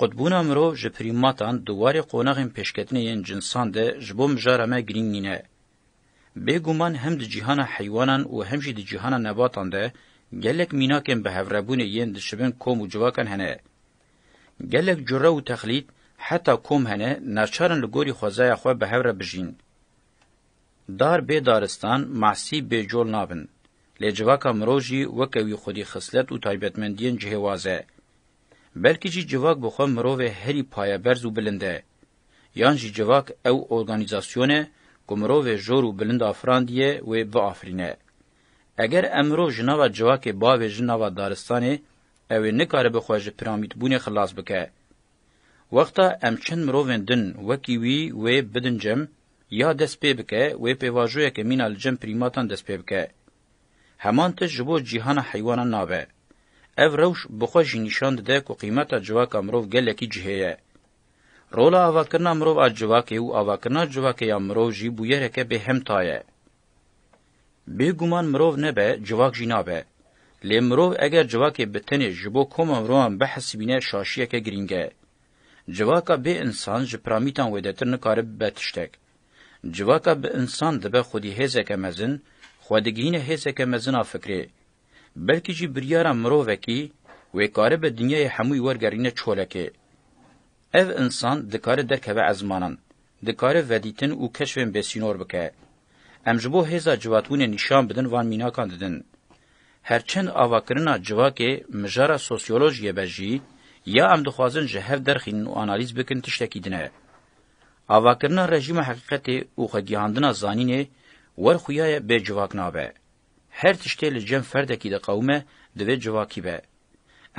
Qutbûna mirov ji prîmatan duwarê qonaxên pêşketinê yên cinsan de ji bo mijara me girîng nîne. Bêguman hem di cîhana heywanan û hem jî di cîhana nebatan de gelek mînakên bihevrebûnê yên dişibin kom û civakan hene. Gelek cure û texlît heta kom hene naçarin li gorî xwezaya xwe bihevre bijîn. Dar bê daristan mahsî bêcol nabin. Lê civaka mirov jî weke wî xwedî xislet û taybetmendiyên cihêwaze. بلکې چې جواک به خو مرو هری پایبرز او بلنده یان چې جواک او اورګانیزاسیونه کومرو و جور او بلند افراندیه و به افرینه اگر امرو جناوا جواک با و جناوا دارستانه او نه کار به خوژ پرامید بونه خلاص بکه وقتا امچن مروون دن وکی وی و بدن جم یا دست پی بکه و پیواجوی که مینال جم پریماتان دست پی بکه همان تجربه جیهان حیوانان نابه ev rewş bi xwe jî nîşan dide ku qîmeta civaka mirov gelekî cih heye rola avakirina mirov a civakê û avakirina civakê ya mirov jî bûyereke bêhemta ye bêguman mirov nebe civak jî nabe lê mirov eger civakê bitinê ji bo koma mirovan bihesibîne şaşiyeke girîng e civaka bê însan ji piramîtan wêdetir nikare bibe tiştek civaka bi însan dibe xwedî hêzeke mezin xwedigihînê hêzeke mezin a fikrê بلکې چې بریاره مرووکی وې کاره به دنیای هموی ورګرینه چولکه ev insan dikare derkeve ezmanan, dikare vedîtin û keşfên besînor bike. Em ji bo hêza civatbûnê nîşan bidin van mînakan didin. Herçend avakirina civakê mijara sosyolojiyê be jî, ya em dixwazin ji hev derxînin û analîz bikin tiştekî dine. Avakirina rejîma heqîqetê û xegihandina zanînê, wer xuyaye bê civak nabe. هر تشتې لجن فردکی د قومه د وی جواکی به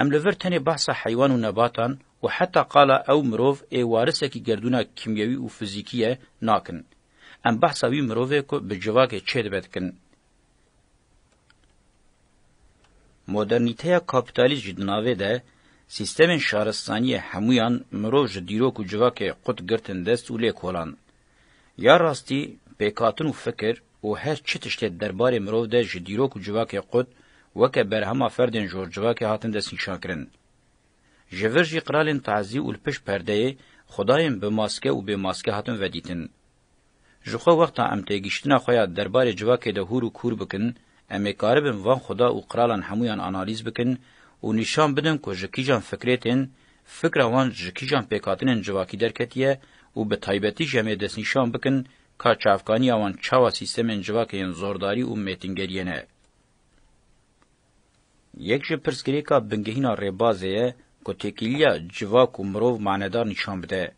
ام لورتنی بحث حیوان و نباتان و حتی قال او مروف ای وارثکی گردونا کیمیاوی او فیزیکیه ناکن ام بحث وی مروف کو به جواکی چه دبت کن مدرنیته کاپیتالیزم جدناوه ده سیستم شارستانی همویان مرو جدیرو کو جواکی قط گرتن دست و لیکولان یا راستی پیکاتن و فکر او هش چه تشته درباره مرو ده جی دیروک و جواک قد وکه برهما فردین جور جواک هاتن ده سیشان کرن. جور جی قرالین تعزی و الپش پرده خدایم به ماسکه و به ماسکه هاتن ودیتن. جخوا وقتا ام تیگیشتنا خویا درباره جواک ده هور و کور بکن، ام کاربن وان خدا و قرالان همویان انالیز بکن و نشان بدن که جکیجان فکریتن، فکر وان جکیجان پیکاتنن جواکی درکتیه و به تایبتی جمعه دست نشان بکن kaçafkani avan çava sistemen civakeyin zordarî û mêtingeriye ne. Yek ji pirsgirêka bingehîna rêbazê ku têkiliya civak û mirov manedar nîşan bide.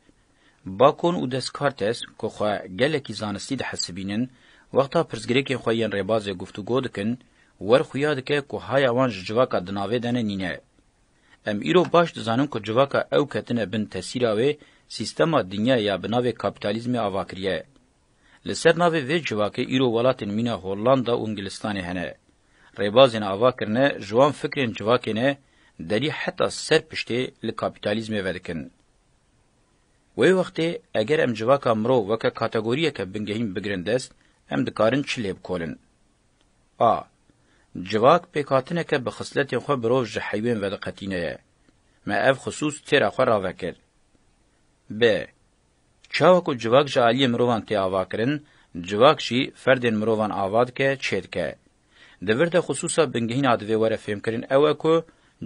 Bakon û destkartes ku xwe gelekî zanistî dihesibînin, wexta pirsgirêkê xwe yên rêbazê guftûgû dikin, wer xuya dike ku haya wan ji civaka di navê de ne nîne. Em îro baş dizanin ku civaka ew ketine bin tesîra wê, sîstema dinya ya bi navê kapitalizmê avakiriye. لسر ناوی وی جواکه ایرو ولاتن مینا هولاندا و انگلستانی هنه. ریبازین آوا کرنه جوان فکرین جواکینه دلی حتی سر پشتی لکاپیتالیزم ودکن. وی وقتی اگر ام جواکا مرو وکا کاتگوریه که بنگهیم بگرندست ام دکارن چلیب کولن. آ. جواک پیکاتنه که بخصلت خو برو جحیوین ودقتینه. ما اف خصوص تیر خو را وکر. ب. Çava ku civak ji aliyê mirovan tê avakirin, civak jî ferdên mirovan ava dike çê dike. Di vir de xusûsa bingehîna divê were fêmkirin ew e ku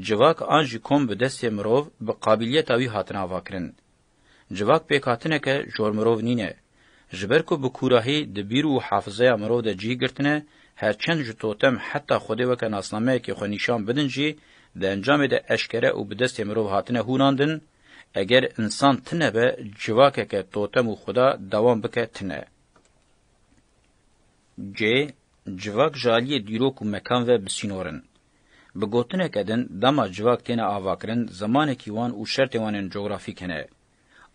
civak an jî kom bi destê mirov bi qabiliyeta wî hatin avakirin. Civak pêkhatineke jor mirov nîne. Ji ber ku bi kûrahî di bîr û hafizeya mirov de cî girtine, herçend ji totem heta xwedê weke nasnameyekê xwe nîşan bidin jî di encamê de eşkere û bi destê mirov hatine hûnandin, اگر انسان تنه به جواکه که توتم خدا دوام بکه تنه. ج جواک جالی دیروک و مکان و بسینورن. بگوتنه کدن دما جواک تینه آواکرن زمانه کیوان و شرط وانن جغرافی کنه.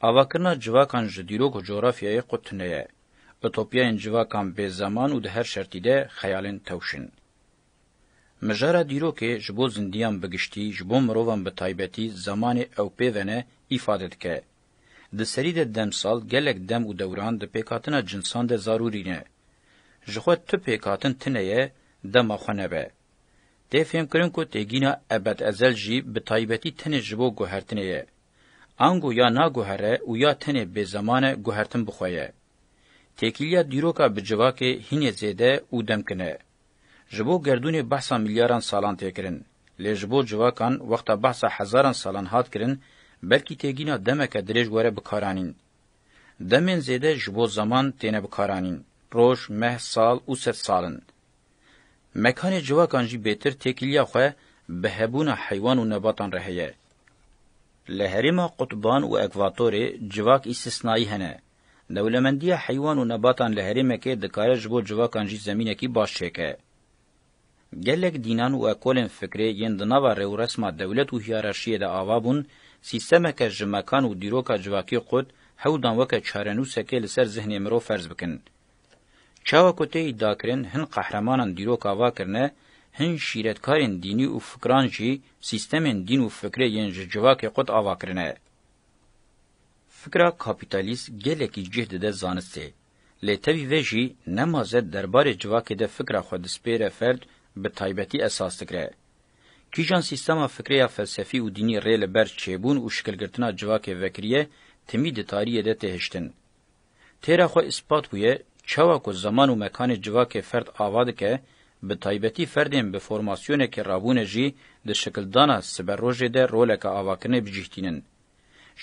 آواکرنا جواکان جدیروک و جغرافیای قطنه. اتوپیاین جواکان به زمان و ده هر شرطی ده خیالن توشن. مجاره دیروکه جبو زندیان بگشتی جبو مروان به تایبتی زمان او پیونه ifade dike. Di serî de demsal gelek dem û dewran di pêkatina cinsan de zarûrî ne. Ji xwe tu pêkatin tune ye dema xwe nebe. Tê fêmkirin ku têgîna ebed ezel jî bi taybetî tenê ji bo guhertinê ye. Ango ya naguhere û ya tenê bêzemane guhertin bixwe ye. Têkiliya dîroka bi civakê hinê zêde û demkine. Ji bo gerdûnê behsa milyaran salan tê kirin. lê ji bo civakan wexta behsa hezaran salan hat kirin بلکی تگینا دمکه درج گوره بکارانین. دمین زیده جبو زمان تینه بکارانین. روش مه سال او ست سالن. مکان جواکان جی بیتر تکیلیا خواه به هبون حیوان و نباتان رهیه. لهریما قطبان و اکواتور جواک استثنایی هنه. دولمندی حیوان و نباتان لهریما که دکاره جبو جواکان جی زمینه کی باش چکه. گلک دینان و اکولن فکره یندناوا رو رسما دولت و هیارشیه ده آوابون، سیستمک جمکان و دیروکا جواکی قد حودان وک چارنوسکه لسر ذهن مرو فرض بکن چاوا کوته داکرین هن قهرمانان دیروکا واکرنه هن شیرتکارین دینی او فکران جی سیستمن دین او فکری ین جواکی قد اواکرنه فکرا کاپیتالیست گلکی جهد ده زانسته لتوی ویجی نمازه دربار جواکی ده فکر خود سپیره فرد به تایبتی اساس دکره. کیژان سیستما فکری فلسفی او دینی رې لبر چېبون او شکلګرتنا جواکې وکریه تمی د تاریخ ده تهشتن تیرا خو اثبات بویه چوا کو زمان او مکان جواکې فرد آواد کې به تایبتی فردین به فرماسیونه کې رابونه جی د شکلدانه سبروجې ده رولک آواکنه بجیتینن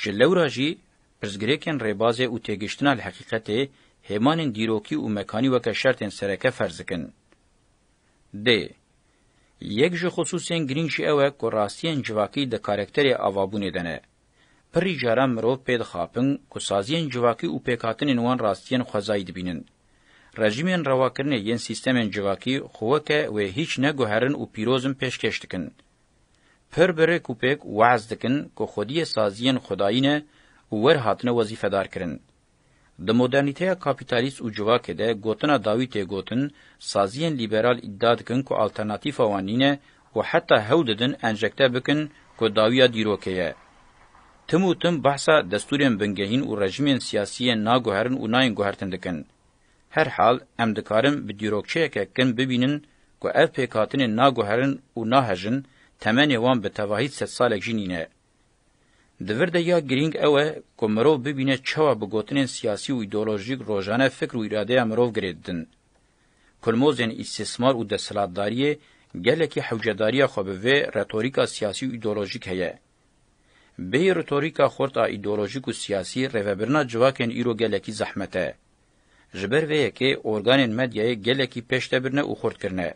جلورا جی پرزګریکن ریبازه او تهګشتنال حقیقت همان دیروکی او مکانی وکه شرطن سرهکه فرض کن د یەک ji xصوصên girîng jî ew e ku rastiyên civakî di karakterê avabûnê de ne pirî caran mirov pê dixapin ku saziyên civakî û pêkhatinên wan rastiyên xwezayî dibînin rejimên revakirinê yên sîstemên civakî xuweke wê hîç neguherin û pîrozin pêşkêş dikin pir birê ku pêk wehez dikin ku xwediyê saziyên xwedayî ne û werhatine wezîfedarkirin Di modernîteya kapîtalîst û civakê de gotina Dawîtê gotin, saziyên lîberal îddia dikin ku alternatîfa wan nîne û heta hew didin enjekte bikin ku dawiya dîrokê ye. Tim û tim behsa destûrên bingehîn û rejimên siyasiyên naguherin û nayên guhertin dikin. Her hal em dikarin bi dîrokçeyeke kin bibînin ku ev pêkhatinên naguherin û nahejin temenê wan bi tevahî sed salek jî nîne. دوورده یا گرینگ اوه که مروف ببینه چوا بگوتنین سیاسی و ایدولوژیک روژانه فکر و اراده مروف گریدن. کلموزین استثمار و دستلاتداریه گلکی حوجداری خو به رتوریکا سیاسی و ایدولوژیک هیه. به رتوریکا خورتا ایدولوژیک و سیاسی روبرنا جواکن ایرو گلکی زحمته. جبر وی که ارگانین مدیای گلکی پشت برنه و خورد کرنه.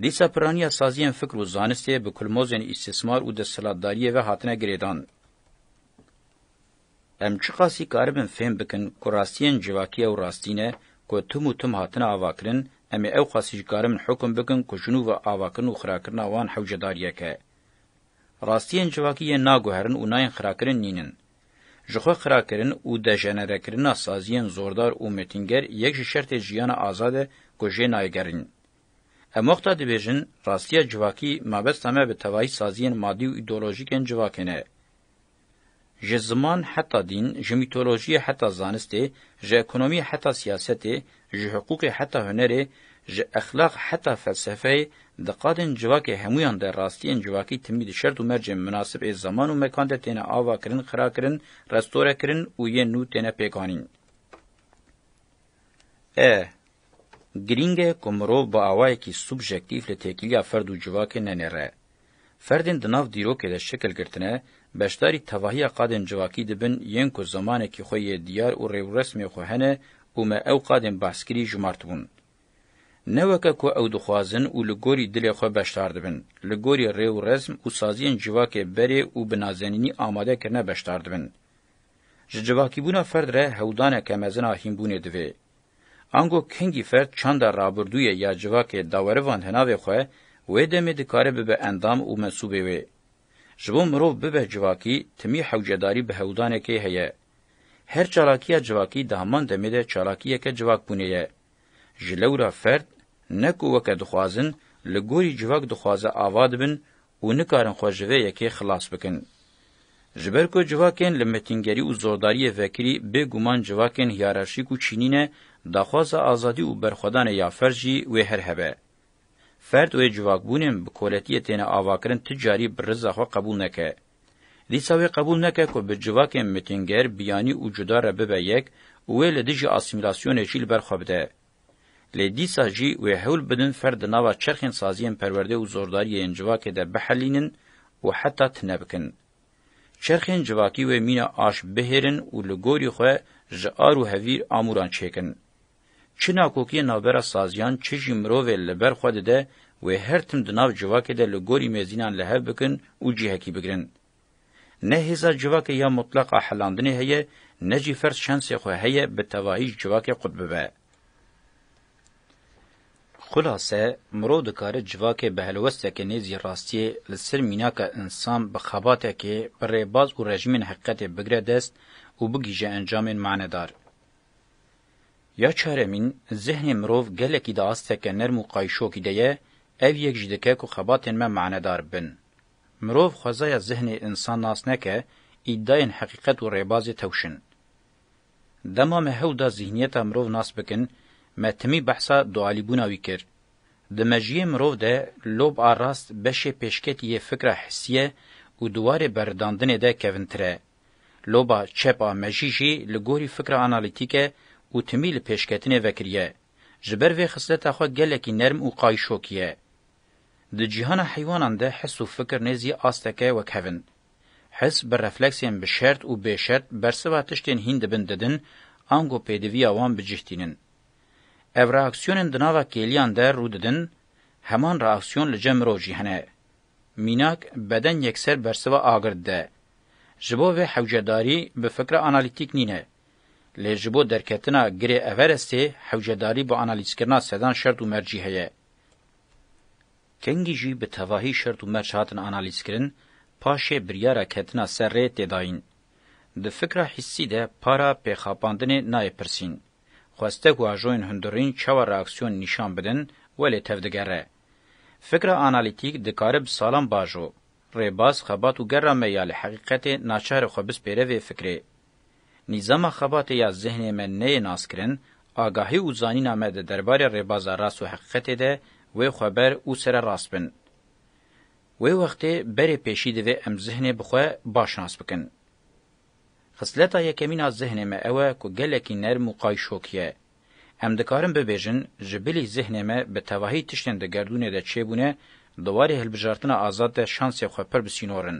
دیسا پرانیا سازیان فکر و زانسته به کلموزین استثمار و دستلاتداریه و هاتنه گریدان. ام چی قاسی کاربن فهم بکن که راستین جواکی او راستینه که تم و تم هاتن آواکرن ام او قاسی جکاربن حکم بکن که جنوب آواکرن و خراکرن آوان حوجداریه که. راستین جواکی ناگوهرن و ناین خراکرن نینن. جخو خراکرن و دجنرکرن سازین زوردار و متینگر یک شرط جیان آزاده که جه نایگرن. اموختا دبیجن راستیا جواکی مابستمه به توایی سازین مادی و ایدولوژیکن جواکنه. ژ زمان حتی دین ژ میتولوژی حتی زانستی ژ اکونومی حتی سیاستی ژ حقوق حتی هنری ژ اخلاق حتی فلسفه دقادن جواکه همویان در راستین جواکی تمی د شرط و مرج مناسب ای زمان و مکان د تنه آوا کرن خرا کرن رستوره کرن او یه نو تنه پیکانین ا گرینگ کومرو با اوای کی سوبژکتیو له تکلیه فرد او جواکه نه نره فردین د ناو دیرو کې د شکل ګرتنه بشداری تواهی قادن جواکی دبن ین کو زمانه کی خو دیار او ریو رسمي خو هنه او ما او قادن باسکری جمارت بون نه وکه کو او دخوازن او لګوري دل خو بشدار دبن لګوري ریو رسم او سازین جواکه بری او بنازنینی آماده کرنه بشدار دبن جواکی بونا فرد ره هودانه کمزنا هیم بونه دوی انگو کنگی فرد چند رابردوی یا جواکه داوروان هناوی خو و دمه دکاره به اندام او مسوبه وی جبو مرو ببه جواکی تمی حوجداری به هودانه که هیه. هر چالاکیه جواکی ده همان دمیده چالاکیه که جواک پونه یه. جلورا فرد نکو وکه دخوازن لگوری جواک دخوازه آواد بن و نکارن خوشوه یکی خلاص بکن. جبر کو جواکین لمتینګری او زورداری وکری به ګومان جواکین هیرارشیک او چینینه د خوازه ازادي او برخدان یا فرجی و هر هبه فرد و جواکبونیم به کولتی تینا آواکرن تجاری برزا خو قبول نکه. دیساوی قبول نکه که به جواک متنگر بیانی و جدا را ببه یک وی لدیجی آسیمیلاسیون چیل برخوابده. لدیسا جی و حول بدن فرد ناوا چرخین سازیم پرورده و زورداری انجواک ده بحلینن و حتی تنبکن. چرخین جواکی و مینا آش بهرن و لگوری خواه جعار و هویر آموران چکن. Çi nakokî navbera saziyan çi jî mirovê li ber xwe dide wê her tim di nav civakê de li gorî mêzinan li hev bikin û cihekî bigirin. Ne hêza civakê ya mutlaqa helandinê heye, ne jî fers şensê xwe heye bi tevahî ji civakê qut bibe. Xulase, mirov dikare civakê bi helwestekê nêzî rastiyê li ser mînaka insan bi xebatekê bi rêbaz û rejimên heqetê bigire dest û bigîje encamên manedar. یاچارەمین زهنê mirov gelekî di asteke nerm û qayşokî de ye ev yek jî dike ku xebatên me manedar bin mirov xwezaya zihnê însan nas neke îddayên heqîqet û rêbazê tewşin dema me hew da zihniyeta mirov nas bikin me timî behsa dualîbûna wî kir di mejiyê mirov de lob a rast beşê pêşketî yê fikra hisiye û duwarê berdandinê de kevintir e loba çepa mejî jî li gorî fikra analîtîk e و تمیل پیشکتنه وکریه جبر وی خصلت خو گلکی نرم او قایشوکیه د جهان حیوانان ده حس او فکر نزی آستکه و کوین حس بر رفلکسین به شرط او به شرط برسوا تشتین هند بنددن انگو پیدویا وان بجهتینن ev reaksiyonên di nava kêliyan de rû didin heman reaksiyon li cem rojî hene mînak beden yekser bersiva agir de ji bo vê hewcedarî bi fikra analîtîk nîne لجبو درکتنا گری اورسته حوجداری بو انالیز کرنا سدان شرط و مرجی هه کنگی جی به تواهی شرط و مرج هاتن انالیز کرن پاشه بریارا کتنا سر ریت داین د فکره حسی ده پارا په خاپاندنه نای پرسین خواسته گواژوین هندورین چوا راکسیون نشان بدن ولی تفدگره فکره انالیتیک د کارب سالم باجو ریباس خبات و ګرامه یال حقیقت ناچار خو بس پیره وی فکری nîzama xebate ya zihnê me neyê naskirin, agahî û zanîna me di derbarê rêbaza rast û heqiqetê de wê xweber û sere rast bin. Wê wextê berê pêşî divê em zihnê bi xwe baş nas bikin. Xisleta yekemîna zihnê me ew e ku gelekî nerm û qayşok ye. Em dikarin bibêjin ji bilî zihnê me bi tevahî tiştên di gerdûnê de çêbûne, دواری هلبجارتنا آزاد ده شانسی خو پر بسینورن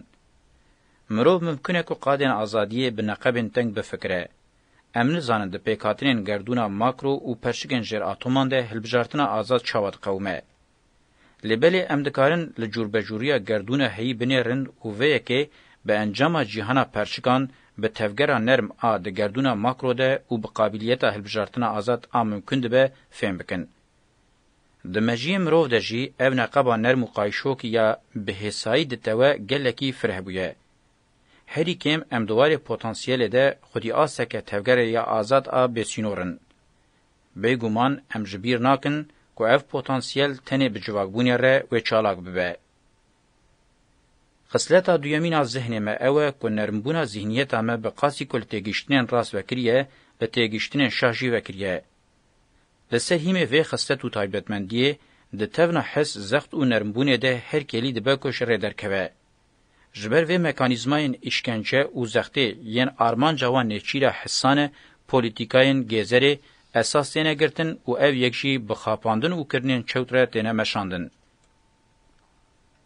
مرو ممکنه کو قادن ازادیه بنقبن تنگ بفکره امن زانند پیکاتنین گردونا ماکرو او پرشگن جر اتومان ده هلبجارتنا آزاد چاوات قومه لبلی امدکارن لجوربجوریا گردونا هی بنرن او ویکه به انجام جهانا پرشگان به تفګر نرم ا د ګردونه ماکرو ده او په قابلیت هلبجارتنه آزاد ا ممکن ده به فهم بکن د مجیم رو د جی اونه قبا نرم قایشو کی یا به حسای د توه ګل کی فرهبویه هری کم ام دوار پتانسیل ده خودی آسکه تفگر یا آزاد آ بسینورن. بیگومان ام جبیر ناکن که اف پتانسیل تنه بجواگبونی ره و چالاک ببه. خصلتا دویمینا ذهن ما اوه که نرمبونا ذهنیتا ما بقاسی کل تیگشتنین راس وکریه لتیگشتنین شاجی وکریه. لسر هیمه وی خصلت و تایبتمندیه ده تفنا حس زخت و نرمبونه ده هر کلی دبه کش ره درکوه. جبر و مکانیزماین اشکنچه او زخته یین آرمان جوان نچیرا حسانه پولیتیکاین گیزره اساس تینه گرتن او او یکشی بخاپاندن او کرنین چوتره تینه مشاندن.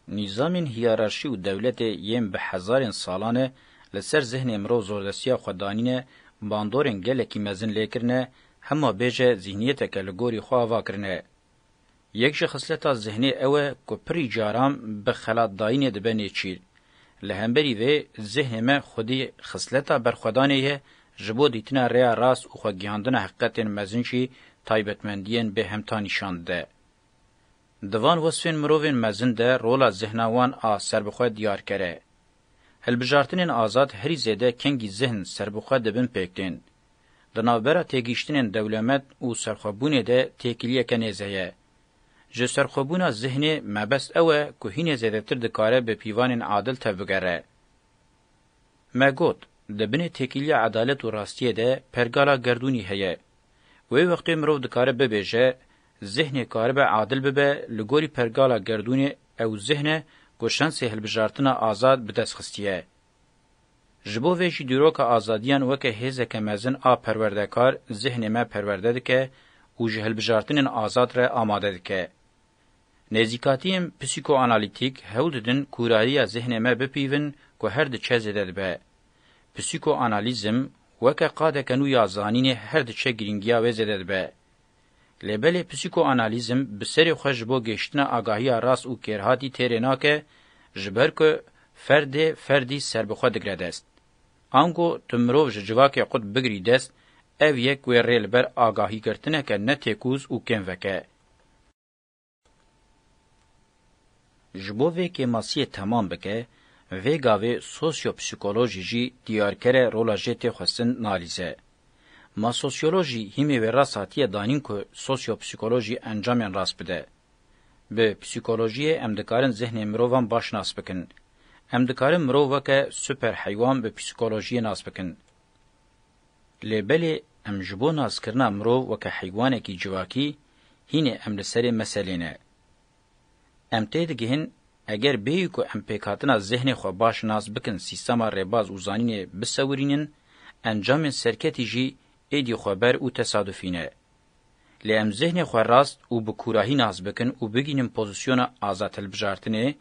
نظامین هیرارشی و دولت یم به هزارین سالانه لسر ذهن امرو زوردسیا خدانینه باندورین گلکی مزن لیکرنه همه بیجه ذهنیت کلگوری خواه واکرنه. یک جه خصلتا ذهنی اوه که پری جارام به خلات داینه دبنه چید. لهمبری وی زهمه خودی خصلتا برخودانه جبو دیتنا ریا راس او خو گیاندن حقیقتن مزنشی تایبتمندین به همتا نشانده. دوان وصفین مرووین مزن ده رولا زهناوان آ سربخوا دیار کره. هلبجارتنین آزاد هری زیده کنگی زهن سربخوا دبن پیکتین. دنابرا تگیشتنین دولمت او سرخوابونه ده تکیلیه کنیزه جه سرخوبونا ذهن مبست اوه که هین زیدتر دکاره به پیوان عادل تبگره. مگوت دبن تکیلی عدالت و راستیه ده پرگالا گردونی هیه. وی وقتی مروف دکاره ببیجه ذهن کاره به عادل ببه لگوری پرگالا گردونی او ذهن گوشن سهل بجارتنا آزاد بدست خستیه. جبو ویجی دیروک آزادیان وکه هزه که مزن آ پروردکار ذهن ما پرورده ده که و جهل بجارتنین آزاد را آماده ده که. Nêzîkatiyên psîkoanalîtîk hewl didin kûrariya zihnê me bipîvin ku her diçe zêde dibe. Psîkoanalîzm weke qadeke nû ya zanînê her diçe giringiya wê zêde dibe. Lêbelê psîkoanalîzm bi serê xwe ji bo gehiştina agahiya rast û kêrhatî têrê nake ji ber ku ferdê ferdî serbixwe digre dest. Ango tu mirov ji civakê xwe bigirî dest ev yek wê rê li ber agahî girtineke ne têkûz û kêm veke. جبوه که ماسیه تمام بکه وی گاوه سوسیوپسیکولوژی جی دیارکره رولا جت خوستن نالیزه. ما سوسیولوژی همی و راساتیه دانین که سوسیوپسیکولوژی انجامین راست بده. به پسیکولوژی امدکارن ذهن مرووان باش ناس بکن. امدکارن مرووه که سپر حیوان به پسیکولوژی ناس بکن. لبلی امجبو ناس کرنا مرو وکه حیوانه کی جواکی هینه املسری مسلینه. ام تې دګهن اگر به کو ام پکاتنا ذهن خو باش ناز بکن سیستما رباز او زانین بسورینن انجام سرکتی جی ایدی خبر او تصادفینه لیم ذهن خو راست او بکوراهی ناز بکن او بگینم پوزیشن آزاد البجارتنه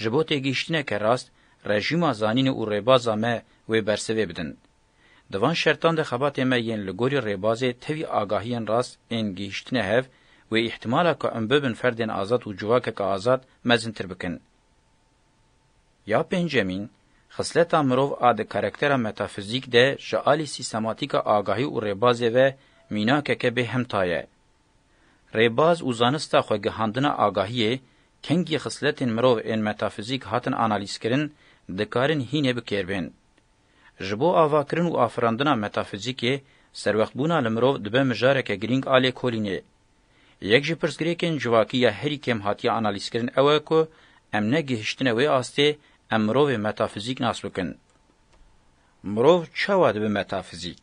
جبوت گیشتنه که راست رژیم زانین او ربازا ما و برسوی بدن دوان شرطان ده خبات ما ین لګوري ربازه توی آگاهین راست ان گیشتنه هف و احتمالا که ام ببن فردین آزاد و جواک که آزاد مزن تر بکن. یا پنجمین، خصلتا مروف آد کارکتر متافیزیک ده جعالی سیستماتیک آگاهی و ریبازی و میناکه که به همتایه. ریباز و زانستا خواه گهاندن آگاهیه کنگی خصلتین مروف این متافیزیک هاتن آنالیز کرن دکارن هینه بکر بین. جبو آواکرن و آفراندن متافیزیکی سروخت بونا لمرو دبه مجاره که گرینگ آلی کولینه. یک جی پرسگریکن جواکی یا هری کم هاتیا انالیز کرن اوه که ام نگهشتن وی آسته ام مروو متافیزیک ناس بکن. مروو چواد به متافیزیک؟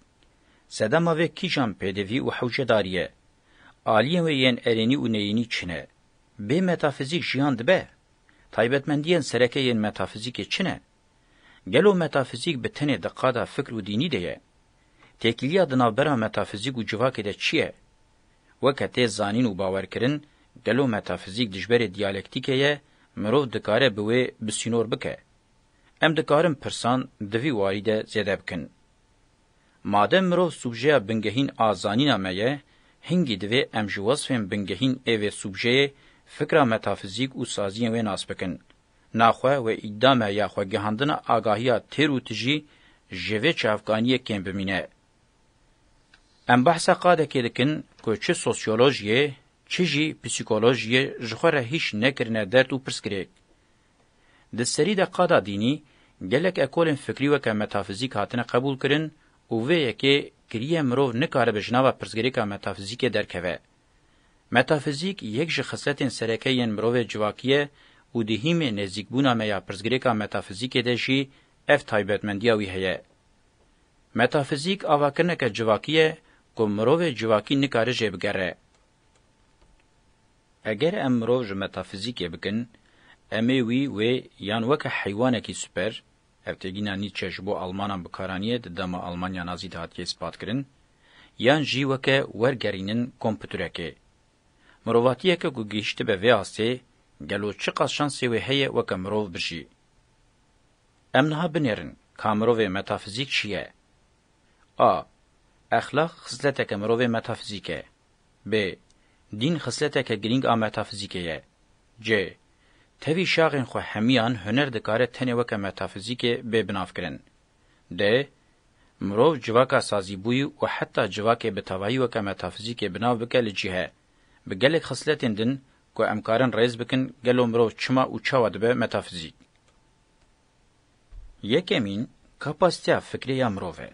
سدما وی کیجان پیدوی و حوجه داریه. آلیه وی ین ارینی و نینی چنه؟ به متافیزیک جیان دبه؟ تایبتمندیین سرکه ین متافیزیک چنه؟ گلو متافیزیک به تنه دقادا فکر و دینی دیه. تکلیه دنابرا متافیزیک و جواکی ده چیه؟ وکته زانین او باورکرین گلو متافیزیک دجبر دیالکتیکه مرو دکاره بوی بسینور بکه ام دکارم پرسان دوی واریده زیده بکن مادم مرو سوبژه بنگهین آزانینا مایه هنگی دوی ام جواسفن بنگهین ایو سوبژه فکر متافیزیک او سازی و ناس بکن ناخوه و ادامه یا خو گهاندنه آگاهیا تیرو تجی جوه چافکانیه کم بمینه ام بحثه قاده کېدکن که چه سوسیولوژیه چه جی پسیکولوژیه جخوره هیچ نکرنه درد و پرسکریک. د سری د قادا دینی گلک اکولن فکری و که متافیزیک هاتنه قبول کرن او وی یکی کریه مروف نکاره بجناو پرسگریکا متافیزیک درکوه. متافیزیک یک جه خصلتین سرکه ین مروف جواکیه او د هیمه نزدیک بونه میا پرزګریکا متافیزیک د شی اف تایبتمندیا وی هه متافیزیک اواکنه ک جواکیه ku mirovê civakî nikare jêbigere. Eger em mirov ji metafizîkê bikin, em ê wî wê yan weke heywanekî süper, hevtêgîna Nietzsche ji bo Almanan bikaraniye di dema Almanya Nazî de hatiye spatkirin, yan jî weke wergerînin kompüterekê. Mirovatiyeke ku gihişti be vê asê, gelo çi qas şansê wê heye weke mirov bijî. Em niha binêrin ka mirovê metafizîk çi ye? A. اخلاق خصلتک مروه متافیزیکه ب دین خصلتک گرینگ ا متافیزیکه ج توی شاغین خو همیان هنر دکاره تنه وک متافیزیکه به بنافکرن د مرو جواکا سازی بوی او حتی جواکه به توایی وک متافیزیکه بناو بکل جهه بگلک خصلتین دن کو امکارن ریز بکن گلو مرو چما او چاود به متافیزیک یکمین کاپاسیته فکری امروه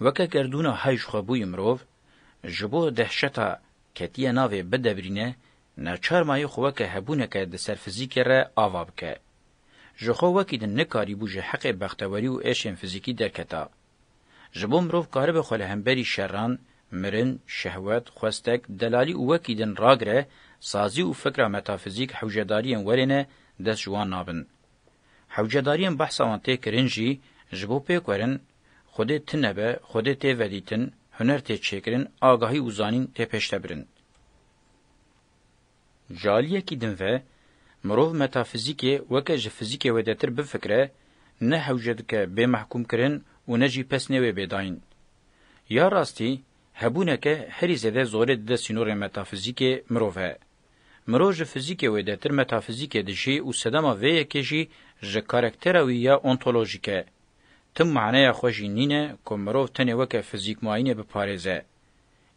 وکه کردونه هیج خوبوی مرو جبو دهشتا کتیه ناوی بدبرینه ناچار مای خو وکه هبونه که د سر فزیک را اواب که جخو وکی د نکاری بو جه حق بختوری او اشم فزیکی درکتا جبو مرو کار به خل همبری شران مرن شهوت خوستک دلالی او وکی دن راگره سازی او فکر متافیزیک حوجدارین ورنه دس جوان نابن حوجدارین بحثا وانته کرنجی جبو پی کرن Xwedê tinebe, xwedê tê vedîtin, huner tê çêkirin, agahî û zanîn tê pêştebirin. Jaliyekî din ve, mirov metafizîkê weke ji fizîkê wedetir bifikre, ne hewce dike bê mehkûmkirin û ne jî pesnê wê bêdayîn. Ya rastî, hebûneke herî zêde zorê dide sînorê metafizîkê mirov he. Mirov ji fizîkê wedetir metafizîkê dijî û sedema vê yekê jî ji karaktera wî ya ontolojîk e. تم معنی خوشی نینه که مروف تنه وکه فزیک ماینه بپارزه.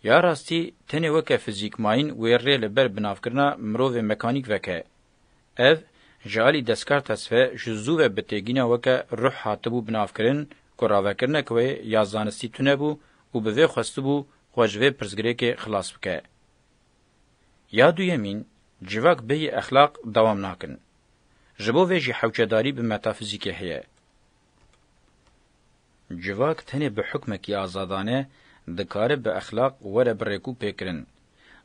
یا راستی تنه وکه فزیک ماین ویره لبر بنافکرنا مروف مکانیک وکه. او جالی دستکار تصفه جزو و بتگینه وکه روح حاتبو بنافکرن که راوکرنه که یا زانستی تونه بو و به خوسته بو خوشوه پرزگره که خلاص بکه. یا دویمین جواک به اخلاق دوام ناکن. جبو وی جی حوچداری به متافیزیکه هیه. civak tenê bi hukmekî azadane dikare bi axlaq were bi rêku pêkirin.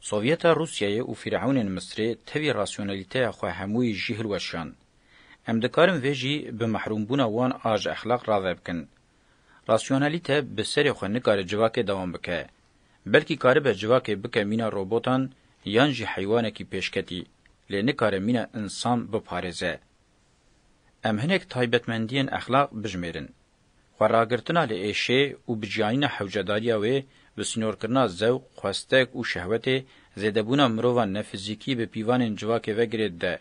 Sovyeta Rusyayê û Firavunên Misrê tevî rasyonalîteya xwe hemûyî jî hilweşan. Em dikarin vê jî bi mehrumbûna wan a ji exlaq rave bikin. Rasyonalîte bi serê xwe nikare civakê dewam bike. Belkî karibe civakê bike mîna robotan yan jî heywanekî pêşketî, lê nikare mîna insan biparêze. Em hinek taybetmendiyên exlaq bijmêrin. خراگرتنا له ایشه او بجاینه حوجداریا و بسنورکرنا زو خوستک او شهوت زیدبونه مروان نه فزیکی به پیوان جواکه وګرید ده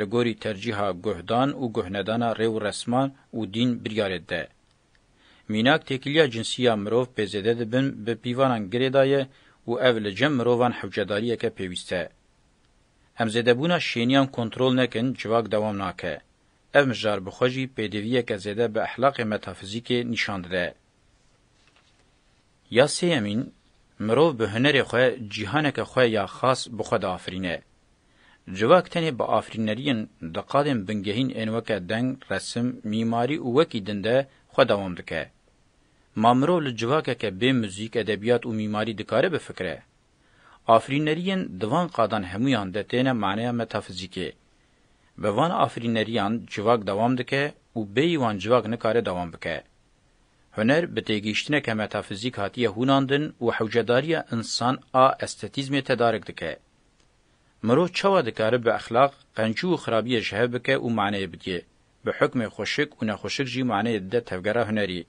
لګوري ترجیحا ګهدان او ګهندانا ریو رسمان او دین بریارید ده میناک تکلیه جنسیه مرو په زده ده بن به پیوانان ګریدای او اول جم مروان حوجداریه که پیوسته هم زیدبونه شینیان کنټرول نکن جواک دوام ناکه ev mijar bi xwe jî pêdiviyeke zêde bi ehlaqê metafîzîkê nîşan dide ya sêyemîn mirov bi hunerê xwe cîhaneke xwe ya xas bi xwe diafirîne civak tenê bi afirîneriyên diqalên bingehîn ên weke deng resim mîmarî û wekî din de xwe dawam dike ma mirov li civakeke bê muzîk edebiyat û mîmarî dikare bifikire afirîneriyên divan qadan hemûyan de têne meneya metafîzîkê به وان آفرینریان جواک دوام دکه او بی وان جواک نکاره دوام بکه. هنر به تیگیشتنه که متافیزیک هاتیه هوناندن و حوجداری انسان آ استتیزم تدارک دکه. مرو چوا دکاره به اخلاق قنجو و خرابی جهه بکه و معنی بدیه. به حکم خوشک و نخوشک جی معنی ده تفگره هنری.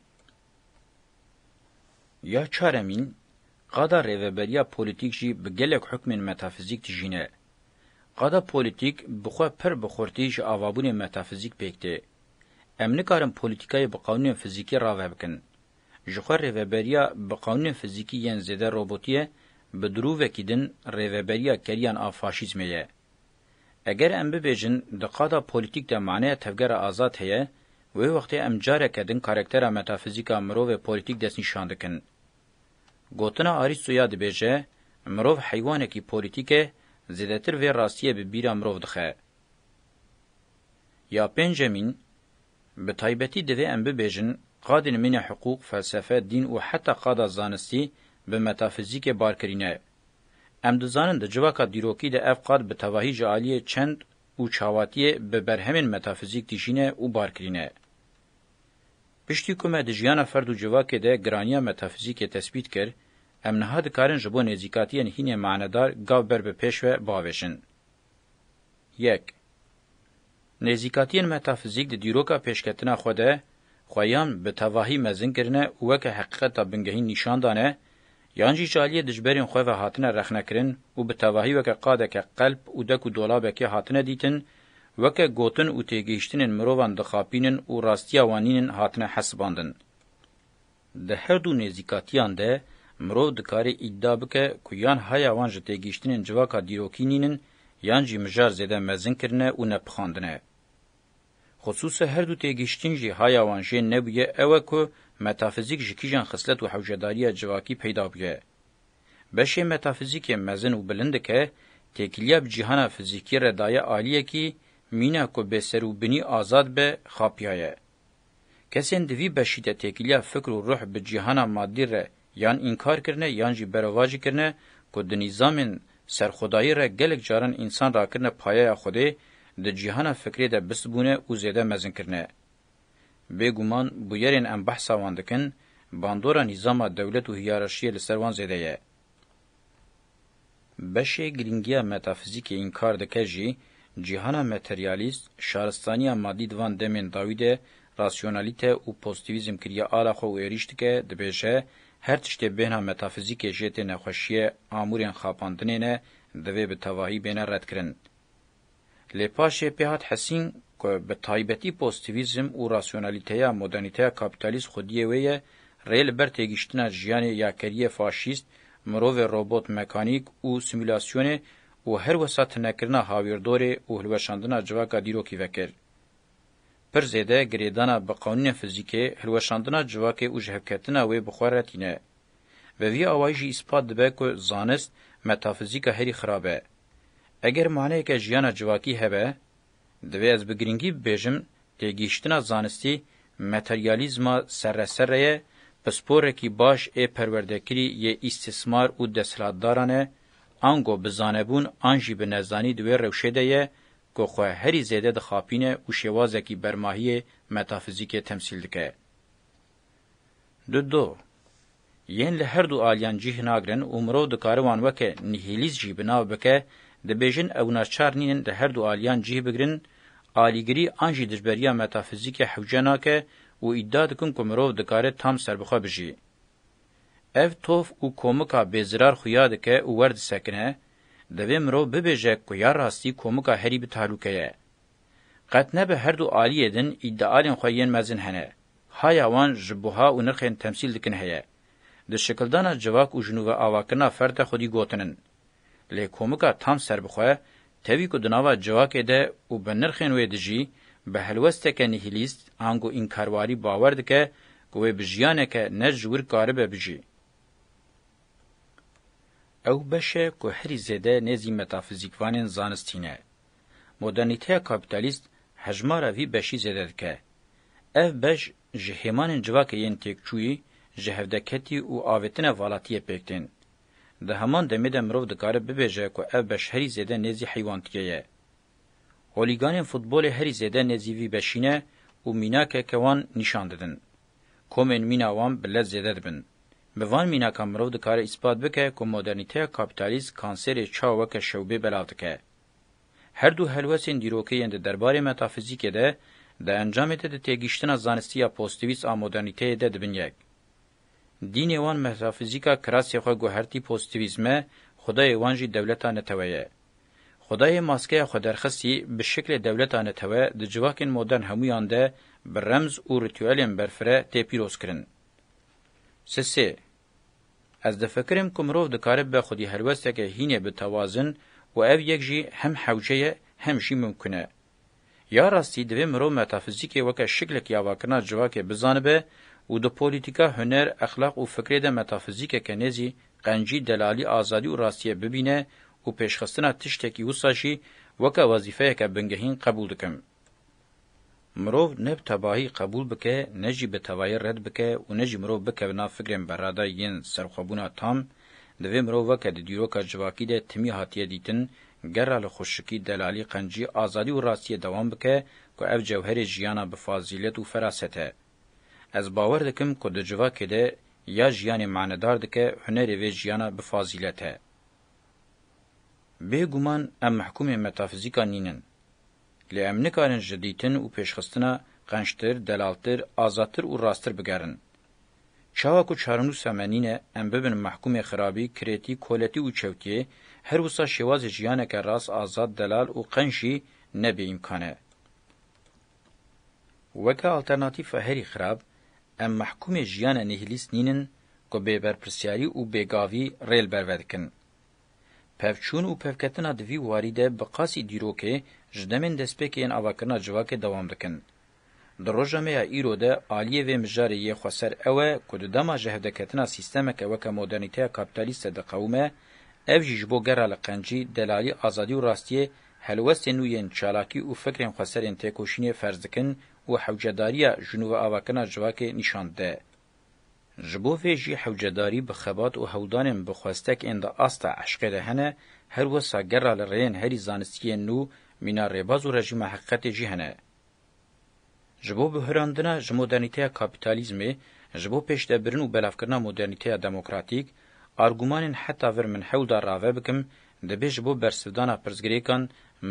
یا چارمین قادا ریوبریا پولیتیک جی بگلک حکم متافیزیک تجینه. Qada politik bixwe pir bi xurtî ji avabûnê metafîzik pêk Em nikarin polîtîkayê bi qanûnên fizîkî rave bikin. Ji xwe rêveberiya bi qanûnên fizîkî yên zêde robotiye bi dirûvekî din rêveberiya keriyan a faşîzmê ye. Eger em bibêjin di qada polîtîk de maneya tevgera azad heye, wê wextê em careke din karaktera metafîzîka mirovê polîtîk destnîşan dikin. Gotina Aristoya dibêje, mirov heywanekî polîtîk e زیدتر وی راستیه به بیرا مروف دخه. یا پنجمین به تایبتی دوی ام ببیجن قادن من حقوق فلسفه دین و حتی قادا زانستی به متافیزیک بارکرینه. ام دزانن د جواکا دیروکی د اف قاد به تواهی جعالی چند او چاواتی به برهمن متافیزیک تیشینه او بارکرینه. پشتی کومه د جیانا فرد و جواکه ده گرانیا متافیزیک تثبیت کرد ام نها دکارن جبو نزیکاتیان هینه معندار گاو بر به پیشوه باوشن. یک نزیکاتیان متافیزیک دی دیروکا پیشکتنا خوده خویان به تواهی مزن کرنه وک حقیقتا بنگهین نشان دانه یانجی جالیه دجبرین خو و هاتنه رخنه کرن او به تواهی وک قادک قلب او دک و دولابکی هاتنه دیتن وک گوتن او تیگیشتنن مروان دخاپینن او راستیا وانینن هاتنه حسباندن. ده هر دو نزیکاتیان ده مرو دکاری ادعا بکه که یان هیا وان جه تگیشتنین جواکا دیروکینینن یان جی مجار زیده مزن کرنه و نپخاندنه. خصوص هر دو تگیشتن جی هیا وان جه نبیه اوه که متافیزیک جی کیجان خسلت و حوجداری جواکی پیدا بیه. بشه متافیزیک مزن و بلند که تکلیب جهان فیزیکی ردای عالیه کی مینا کو به سروبنی آزاد به خاپیایه. کسین دوی بشیده تکلیب فکر و روح به جهان مادی ره یان انکار کرنه یان جی برواجی کرنه کو د نظام سر خدای را گلک جارن انسان را کرنه پایه خوده د جهان فکری ده بسبونه او زیده مزن کرنه به ګومان بو یرین ام بحثا واندکن باندورا نظام دولت او هیرارشی لسروان زیده یه بشه گرینگیا متافیزیک انکار دکه جی جهان متریالیست شارستانی مادی دوان دمن داویده راسیونالیته او پوزتیویزم کریه آلا خو ایریشت که دبیشه هر تشتې بهنا متافیزیکې جېت نه خوشیه امورین خاپاندنې نه دوی به توهی بینه رد کرن لپاشه پیهات حسین که به تایبتی پوزیتیویزم او راسیونالیتیا مدرنیته کاپیتالیست خودیه وی ریل بر تگیشتنه جیان یا کریه فاشیست مرو روبوت مکانیک او سیمولاسیون او هر وسات نکرنا هاویردور او هلوشاندنا جواکا دیرو کی وکر پر زیده گریدانا به قانون فیزیکی هلوشاندنا جواکی او جهکتنا وی بخورتینه. و وی آوایجی اثبات دبه که زانست متافیزیکا هری خرابه. اگر معنی که جیانا جواکی هبه، دوی از بگرینگی بیجم تیگیشتنا زانستی متریالیزما سرسره پسپوره کی باش ای پروردکری یه استثمار او دسلاتدارانه، انگو بزانبون آنجی به نزانی دوی روشه ده که خو هری زیده د خاپینه او شوازکی برماهی متافیزیک تمثیل دکه. دو دو یین له هر دو آلیان جیه ناگرن عمرو د کاروان وکه نهیلیز جی بناو بکه د بیژن او ناچار نین د هر دو آلیان جیه بگرن آلیگری آنجی دجبریا متافیزیک حوجنا که او ادعا دکن کومرو د کار تام سربخه بجی. اف توف او کومکا بزرار خویا دکه او ورد سکنه لبه مرو ببیجه که یا راستی کومکا هری به تحلوکه یه. قد نبه هر دو آلی ادن ادعالین خویین مزن هنه. هایا وان جبوها و نرخین تمثیل دکن هیه. د شکلدانا جواک او جنوب اواکنا فرد خودی گوتنن. لی کومکا تام سر بخواه تاوی که دناوا جواک اده او بنرخین ویدجی به هلوستک نهیلیست آنگو انکارواری باور دکه که وی بجیانه که نجور کاربه بجی. او بشه که هری زده نزی متافیزیکوانین زانستینه. مدرنیته کپیتالیست حجمارا وی بشی زده که. اف بش جهیمان جواک ین تکچویی جهودکتی او آویتن والاتیه پکتین. ده همان دمیده مروف دکاره ببیجه که اف بش هری زده نزی حیوانتیه یه. هولیگانین فوتبول هری زده نزی وی بشینه و میناکه کوان نشان ددن. کومن میناوان بلد زده دبن. به وان مینا کامرو د کار اثبات بکه کو مدرنیته کاپیتالیز کانسر چاوه که شوبه بلاوتکه هر دو هلوسین دیروکه یند دربار متافیزیک ده د انجام ته د تیګشتنه زانستی یا پوزټیویست ا مدرنیته ده د بنیک دین یوان متافیزیکا کراسی خو ګهرتی پوزټیویزم خدای وانجی دولتانه تویه خدای ماسکه خودرخصی به شکل دولتانه توه د جواکن مدرن همویانده برمز او ریتوالین برفره تپیروس کرن سسی از دفکرم که مروف دکاره به خودی هلوستک هینه به توازن و او یک جی هم حوچه هم شی ممکنه. یا راستی دوی مروف متافیزیکی وکه شکلک یا واکرنا جواکه بزانبه و دو پولیتیکا هنر اخلاق و فکری ده متافیزیک که نزی قنجی دلالی آزادی و راستیه ببینه و پیشخستنا تشتکی وساشی وکه وظیفه که بنگهین قبول دکم. مرو نه تباهی قبول بکه نه جی به توای رد بکه او نه جی مرو بکه بنا فکرم برادا یین سرخوبونا تام د وی مرو وکه د دیروکا جواکی د تمی هاتیه دیتن ګره له خوشکی دلالی قنجی ازادي او راستي دوام بکه کو اف جوهر جیانا به فاضیلت او فراسته از باور دکم کو د جواکی ده یا جیان معنادار دکه هنر وی جیانا به فاضیلته به ګومان ام محکوم متافیزیکا نینن لێ ئەم نکارن ژدیتن و پێشخستنە قەنجتر دەلالتر ئازاتر و ڕاستتر بگەرن چاوەک و چارن و سەمەنینە ئەم ببن مەحکومێ خراپی کرێتی کۆلەتی و چەوتێ هەر وسا شێوازی ژیانەکە ڕاست ئازاد دەلال و قەنجی نەبێ ئیمکانە وەکە ئالتەرناتیفە هەری خراپ ئەم مەحکومێ ژیانە نهلیست نینن کە بێبەرپرسیاری و بێگاوی رێل بەرەدکن پەفچوون و پەفکەتنا دوی واریدە بە قاسی دیرۆکێ جدمن دسپکین اواکرنا جواکه دوام دکن. در روژمه ایرو ده آلیه و مجاری یه خسر اوه کد دما جهدکتنا سیستمک وکا مدرنیته کپیتالیست ده قومه او جیجبو گره لقنجی دلالی آزادی و راستیه هلوست نوین چالاکی و فکرین خسرین تکوشینی فرزدکن و حوجداری جنوب اواکرنا جواکه نشان ده. جبو ویجی حوجداری بخبات و هودانم بخواستک اند آستا عشقه ده هنه هر وسا گره لرین هری زانستیه نو مینا رێباز و ڕژیمە حقیقەتێکی هەنە ji bo bihrandina ji modernîteya kapîtalîzmê ji bo pêşdebirin û belavkirina modernîteya demokratîk argumanên heta vir min hewda rave bikim dibe ji bo bersivdana pirzgirêkan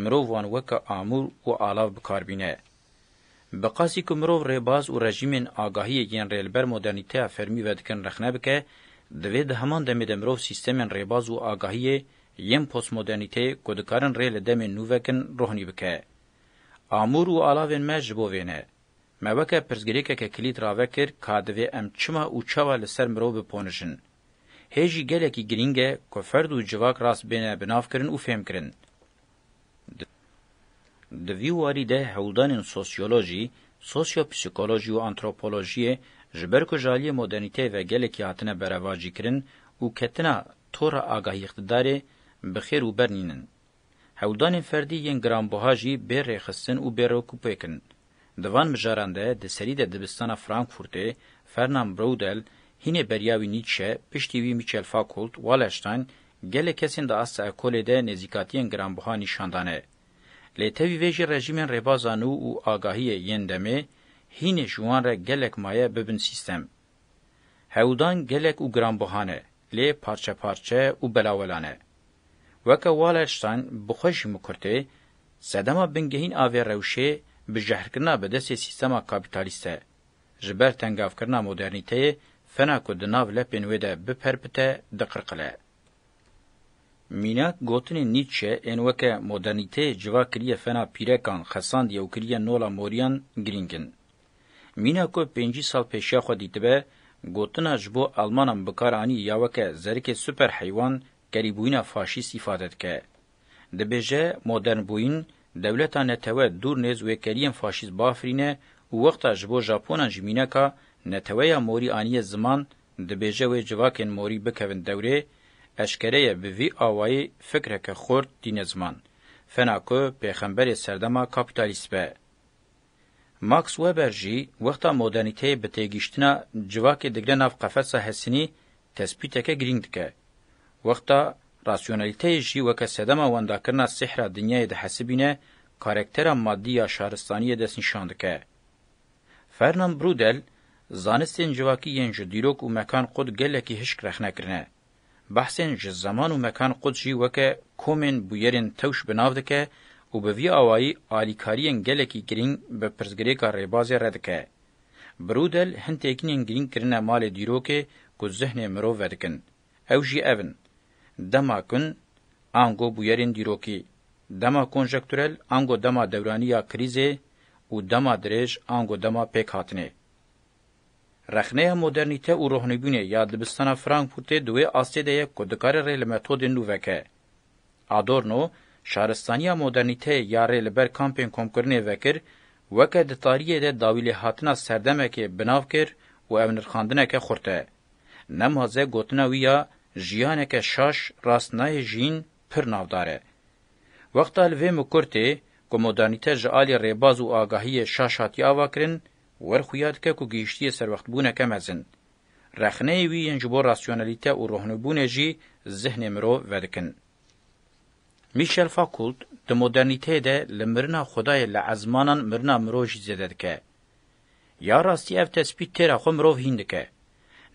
mirov wan weka amûr û alav bikarbîne bi qasî ku mirov rêbaz û rejîmên agahiyê yên rêlber modernîteya fermî ve dikin rexne bike divê di heman demê de mirov sîstemên rêbaz û agahiyê یم پوسمودرنیته گودکارن ریل دم نووکن روحنی بکه. آمور و آلاوین ما جبووینه. موکه پرزگریکه که کلید راوکر کادوی ام چما او چاوا لسر مرو بپونشن. هیجی گلکی گرینگه که فرد و جواک راست بینه بناف کرن و فهم کرن. د ویواری ده هولدانین سوسیولوژی، سوسیوپسیکولوژی و انتروپولوژی جبر کو جالی مدرنیته و گلکی هاتنه برواجی کرن او کتنا تور آگاهی اقتدار بخیر و برنینن. هولدانên ferdî yên giranbiha jî bê rêxistin û bêrekûpê kirin. Di van mijaran de di serî de dibistana Frankfurtê Fernan Braudel hinê beryavî Nietzsche piştî wî Michel Foucault, Wallerstein gelek kesên di asta ekolê de nêzîkatiyên giranbiha nîşandane. Lê tevî vê jî rejîmên rêbazanû û agahiyê yên demê, hînê ji wan re gelek maye bibin sîstem. Hewdan gelek û giranbihan e, lê parçe parçe û belawelan e. وەکە واڵێشتان بخۆشی مکورتێ سەدەما بنگەهین ئاوێ ڕەوشێ بژەهرکردنا بەدەستێ سیستەما کاپیتالیستە ji ber tengavkirina modernîteyê fena ku di nav lepên wê de biperpite diqirqile mînak gotinên nîçe ên weke modernîteyê civa kiriye fena pîrekan xesandiye û kiriye nola moriyan girîngin mîna ku pêncî sal pêşiya xwe dîtibe gotina ji bo almanan bikaranî ya weke zerikê super heywan gerîbûyina faşîst îfade dike. Dibêje modernbûyîn dewleta netewe dûr nêz wê keriyên faşîst biafirîne û wexta ji bo Japonan ji mîneka neteweya morî aniye ziman dibêje wê civakên morî bikevin dewrê eşkereye bi vî awayî fikreke xort dîne ziman. Fena ku pêxemberê serdema kapitalîst be. Max Weber jî wexta modernîteyê bi têgîştina civakê digre nav qefesa hesinî tespîteke girîng dike. وەختا راسیۆنەلیتەیەشی وەکە سەدەما وەنداکردنا سحرا دنیای دەحەسبینە کارکتەرە مادی یا شارستانیە دەستنیشان دکە فەرنان برودەل زانستên civakî yên ji dîrok û mekan qud gelekî hişk rexnekirine behsên ji zeman û mekan qud jî weke komên bûyerên tewş binav dike û bi vî awayî alîkariyên gelekî girîng bi pirzgirêka rêbazê re dike birûdel hin têkinên girîngkirine malê dîrokê ku zihnê mirov vedikin ew jî ev in dema kun ango bûyerên dîrokî, dema konjektürel ango dema dewranî ya krîzê û dema dirêj ango dema pêk hatinê. Rexneya modernîte û rohnebûnê ya dibistana Frankfurtê di wê astêdeye ku dikare rê li metodên nû veke. Adorno, şaristaniya modernîteyê ya rê li ber kampên komkirinê vekir, weke di tariyê de dawîlê hatina serdemekê binav kir û ev nirxandineke xurt e. Nemaze gotina wî ya jiyaneke şaş rastnayê jîn pir navdar e wexta li vê mikurtê ku modernîte ji alî rêbaz û agahiyê şaş hatiye ava kirin werxuya dike ku gihîştiye serwextbûneke mezin rexneyê wî yên ji bo rasyonelîte û rohnûbûnê jî zihnê mirov vedikin Michel Foucault di modernîteyê de li mirina Xwedayê li ezmanan mirina mirov jî zêde dike. Ya rastî ev tespît têra xwe mirov hîn dike.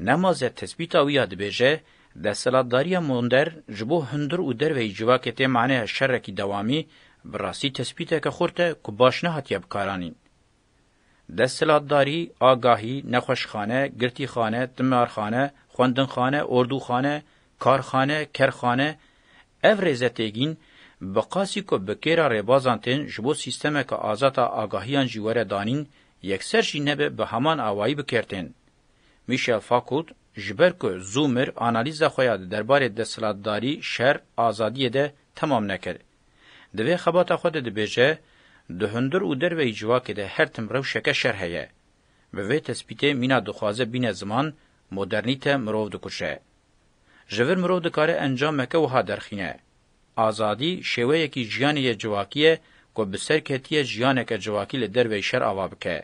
Nemaze tespîta wî ya dibêje دەسەڵاتداریە مۆندەر ji bo hundir û derveyî civakê tê maneya şerrekî dewamî bi rastî tespîteke xurt e ku baş nehatiye bikaranîn دەسەڵاتدارî ئاگاهî nexweşxane girtîxane timarxane xwendinxane ordûxane karxane kerxane ev rêzetêgîn bi qasî ku bi kêra rêbazan tên ji bo sîstemeka azata agahiyan jî were danîn yekser jî nebe bi heman awayî bikertên michel fakult جبر کو زومر انالیزا خویا دربارې د سلطداري شر ازادي ده تمام نکړ د وی خبرته خود د بهجه د هندر او در وی جوا کې د هر تم رو شکه شرحه به وی تثبیت مینا د خوازه بین زمان مدرنیته مرو د کوشه جبر مرو د کار انجام مکه وها درخینه ازادي شوه کی جیان جواکیه کو بسر کتیه جیان که جواکی له در وی شر اواب که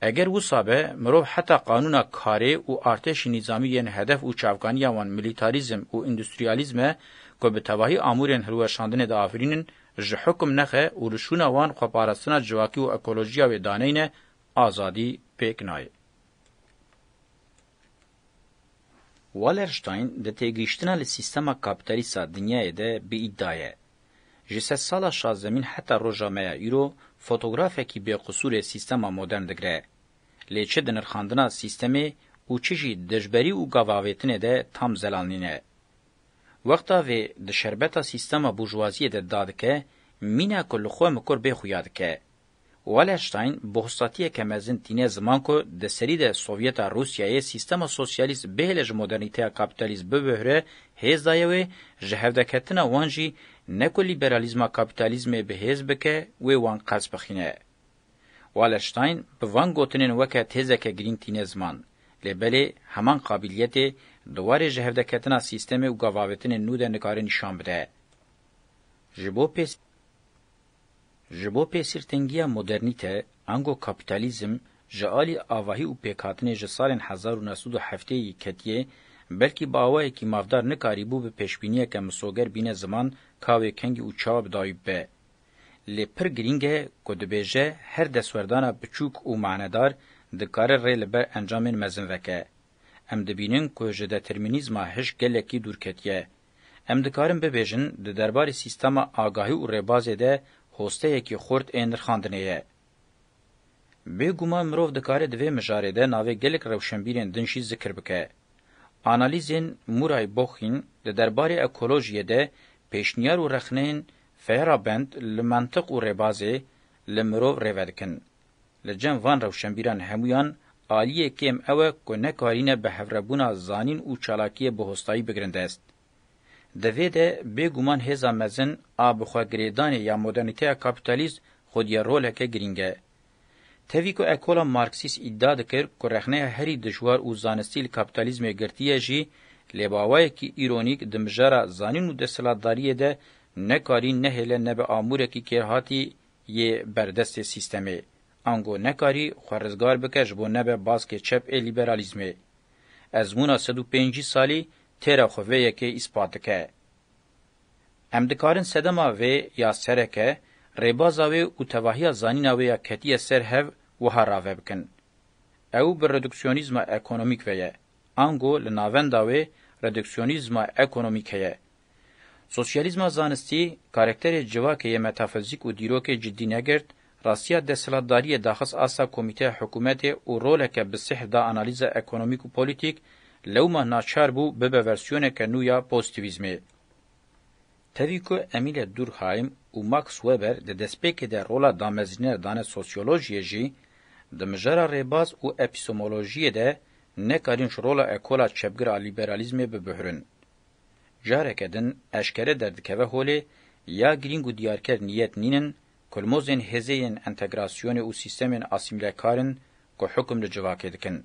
اگر و سابه مرو حتی قانون کاری او ارتش نظامی یان هدف او چاوکانی وان ملیتاریزم او اندستریالیزم کو به تواهی امورن هرو شاندنه د آفرینن ژ حکم نخه او لشونه وان خو پارستنه جواکی او اکولوژیا و دانینه آزادی پکنای والرشتاین د تګریشتنه له سیستما کاپټالیسا دنیاي ده به ادعای جسه سالا شازمین حتی روجامه یورو fotoğrafekî bi qusurê sîstema modern digre. Lê çi di nirxandina sîstemê û çi jî dijberî û gavavetinê de tam zelanîne. Wexta vê di şerbeta sîstema bûjwaziyê de dadike, mîna ku li xwe mikor bêxuya dike. Wallerstein bohstatiyeke mezin tîne ziman ku di serî de Sovyeta Rusyayê sîstema sosyalîst bêhle ji modernîteya kapitalîst bibihre hêz daye wê ji hevdeketina wan jî نەکۆ لیبەرالیزما کاپیتالیزمێ بەهێز بکە وێ وان قەز بخینە والشتاین بڤان گوتنên weke têzeke girîng tîne ziman lê belê heman qabiliyetê duwarê ji hevdeketina sîstemê û gavavetinên nû de nikare nîşan bide ji bo pês ji bo pêsîrtingiya modernîte ango kapîtalîzm ji alî avahî û pêkhatinê ji salên hezar û nesûd û hefteyê ketiyê بلکې با اوه کی مافدار نکاری بو به پیشبینی که مسوگر بینه زمان کاوی کنگی او چاب دایب به لی پر گرینگه کدبیجه هر دسوردانا بچوک او معنادار د کار ریل به انجامین مزن وکه ام دبینن که جده ترمینیزما هش گلکی دور کتیه ام دکارن ببیجن د دربار سیستم آگاهی او ربازه ده هسته یکی خورد انرخاندنه یه. به گمان مروف دکاره دوی مجاره ده ناوه گلک روشنبیرین دنشی ذکر بکه. analizên Muray Boxin li derbarê ekolojiyê de pêşniyar û rexnên ferabend li mantiq û rêbazê li mirov rêve dikin. Li cem van rewşenbîran hemûyan aliyê kêm ew e ku nekarîne bi hevrebûna zanîn û çalakiyê bihostayî bigirin dest. Divê de bêguman hêza mezin a bixwegiredanê ya modernîteya kapîtalîst xudiya roleke girîng e. Tevî ku ekola marksîs îddia dikir ku rexneya herî dijwar û zanistî li kapitalizmê girtiye jî lêbawayekî îronîk di mijara zanîn û desthilatdariyê de nekarî nehêle nebe amûrekî kêrhatî yê berdestê sîstemê. Ango nekarî xwerizgar bike ji bo nebe baskê çep ê liberalîzmê. Ezmûna sed û pêncî salî têra xweveyekê îspat dike. Em dikarin sedema vê ya sereke, ریبازاوی او تواهیا زانیناوی کتیه سر هف و هراوه بکن. او بر ردکسیونیزم اکونومیک ویه. انگو لناونداوی ردکسیونیزم اکونومیک هیه. سوسیالیزم زانستی کارکتر جواکه متافیزیک و دیروک جدی نگرد راستیا دسلاداری داخص آسا کمیته حکومت او رولک به صحه دا انالیز اکونومیک و پولیتیک لوما ناچار بو به ورسیونه که نویا پوزیتیویزمی. تاوی که امیل دورخایم û Max Weber di destpêkê de rola damezîner danê sosyolojiyê jî di mijara rêbaz û epistemolojiyê de nekarin ji rola ekola çepgir a liberalîzmê bibihrin. Jareke din eşkere derdikeve holê ya girîng û diyarker niyet nînin kulmozên hêzeyên entegrasyonê û sîstemên asîmîlekarin ku hukm li civakê dikin.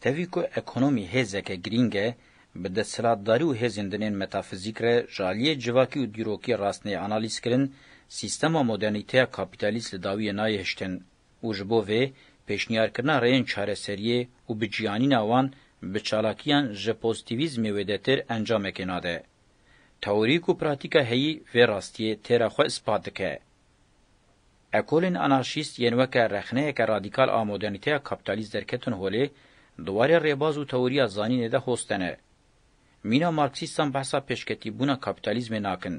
Tevî ku ekonomî hêzeke girîng e, به دستلاتداری و هزندنین متافیزیک ره جالی جواکی و دیروکی راستنی انالیز کرن سیستما مدرنیته کپیتالیست لداوی نای هشتن و جبو وی پیشنیار کرنا رین چاره سریه و به جیانین آوان به چالاکیان جپوزیتیویزمی ویدتر انجام کناده. تئوریک و پراتیکا هی و راستیه تیرا خو اثبات که. اکولین انارشیست ینوکه رخنه که رادیکال آمودانیته کپیتالیست درکتن هوله دواری ریباز و تئوریا زانینه ده هستنه. Mina Marksistan bahsa peşketî bûna kapitalizmê nakin.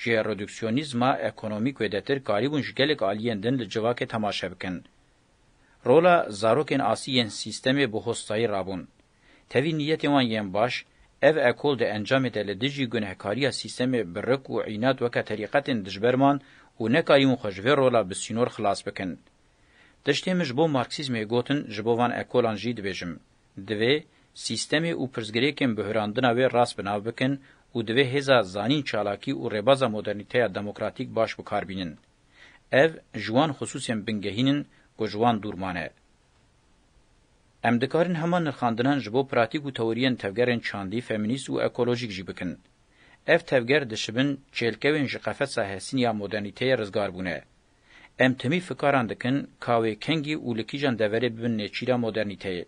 Ji redüksiyonîzma ekonomîk wêdetir garîbûn ji gelek aliyên din li civakê temaşe bikin. Rola zarokên asiyên sîstemê bi hostayî rabûn. Tevî niyetê wan yên baş, ev ekol de encamê de li dijî gunehkariya sîstemê bi rik û înat weke terîqetên dijberman û nekarîbûn xwe ji vê rola bi sînor xilas bikin. Tiştê min ji bo marksîzmê gotin ji bo van ekolan jî dibêjim. Divê, سیستمی او پرزګریکم بهراندنا و راس بناو بکن او دوی هزا زانین چالاکی او ربازا مدرنیته دموکراتیک باش بو کاربینن ev jiwan xusûsên bingehînin ku jiwan dûrman e em dikarin hema nirxandinan ji bo pratik û teoriyên tevgerên çandî feminîst û ekolojîk jî bikin ev tevger dişibin çêlkevên ji qefesa hesîniya modernîteyê rizgar bûne em timî fikaran dikin ka wê kengî û likîjan deverê bibin nêçîra modernîteyê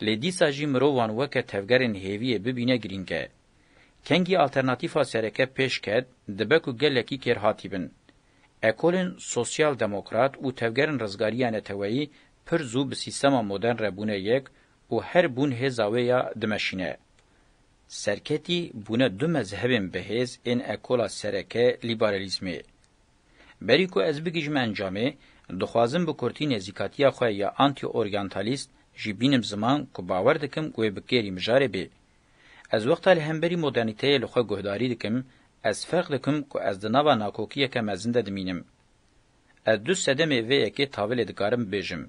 لیدیسا جی مروان وکه تفگرین هیویه ببینه گرینگه. کنگی آلترناتیفا سرکه پیش کد دبکو گلکی کر هاتی بن. اکولین سوسیال دموکرات او تفگرین رزگاریان توایی پر زو به سیستما مدرن ربونه یک او هر بون هزاوه یا دمشینه. سرکتی بونه دو مذهبین بهیز این اکولا سرکه لیبرالیزمی. بریکو از بگیجم انجامه دخوازم به کورتی نزیکاتیا خو یا آنتی اورینتالیست جی بینم زمان کو باور دکم گوی بکری مجاره بی از وقتا لهمبری مدرنیته لخوا گهداری دکم از فرق دکم کو از دناوا ناکوکیه که مزنده دمینم از دو سدم وی یکی تاویل دکارم بیجم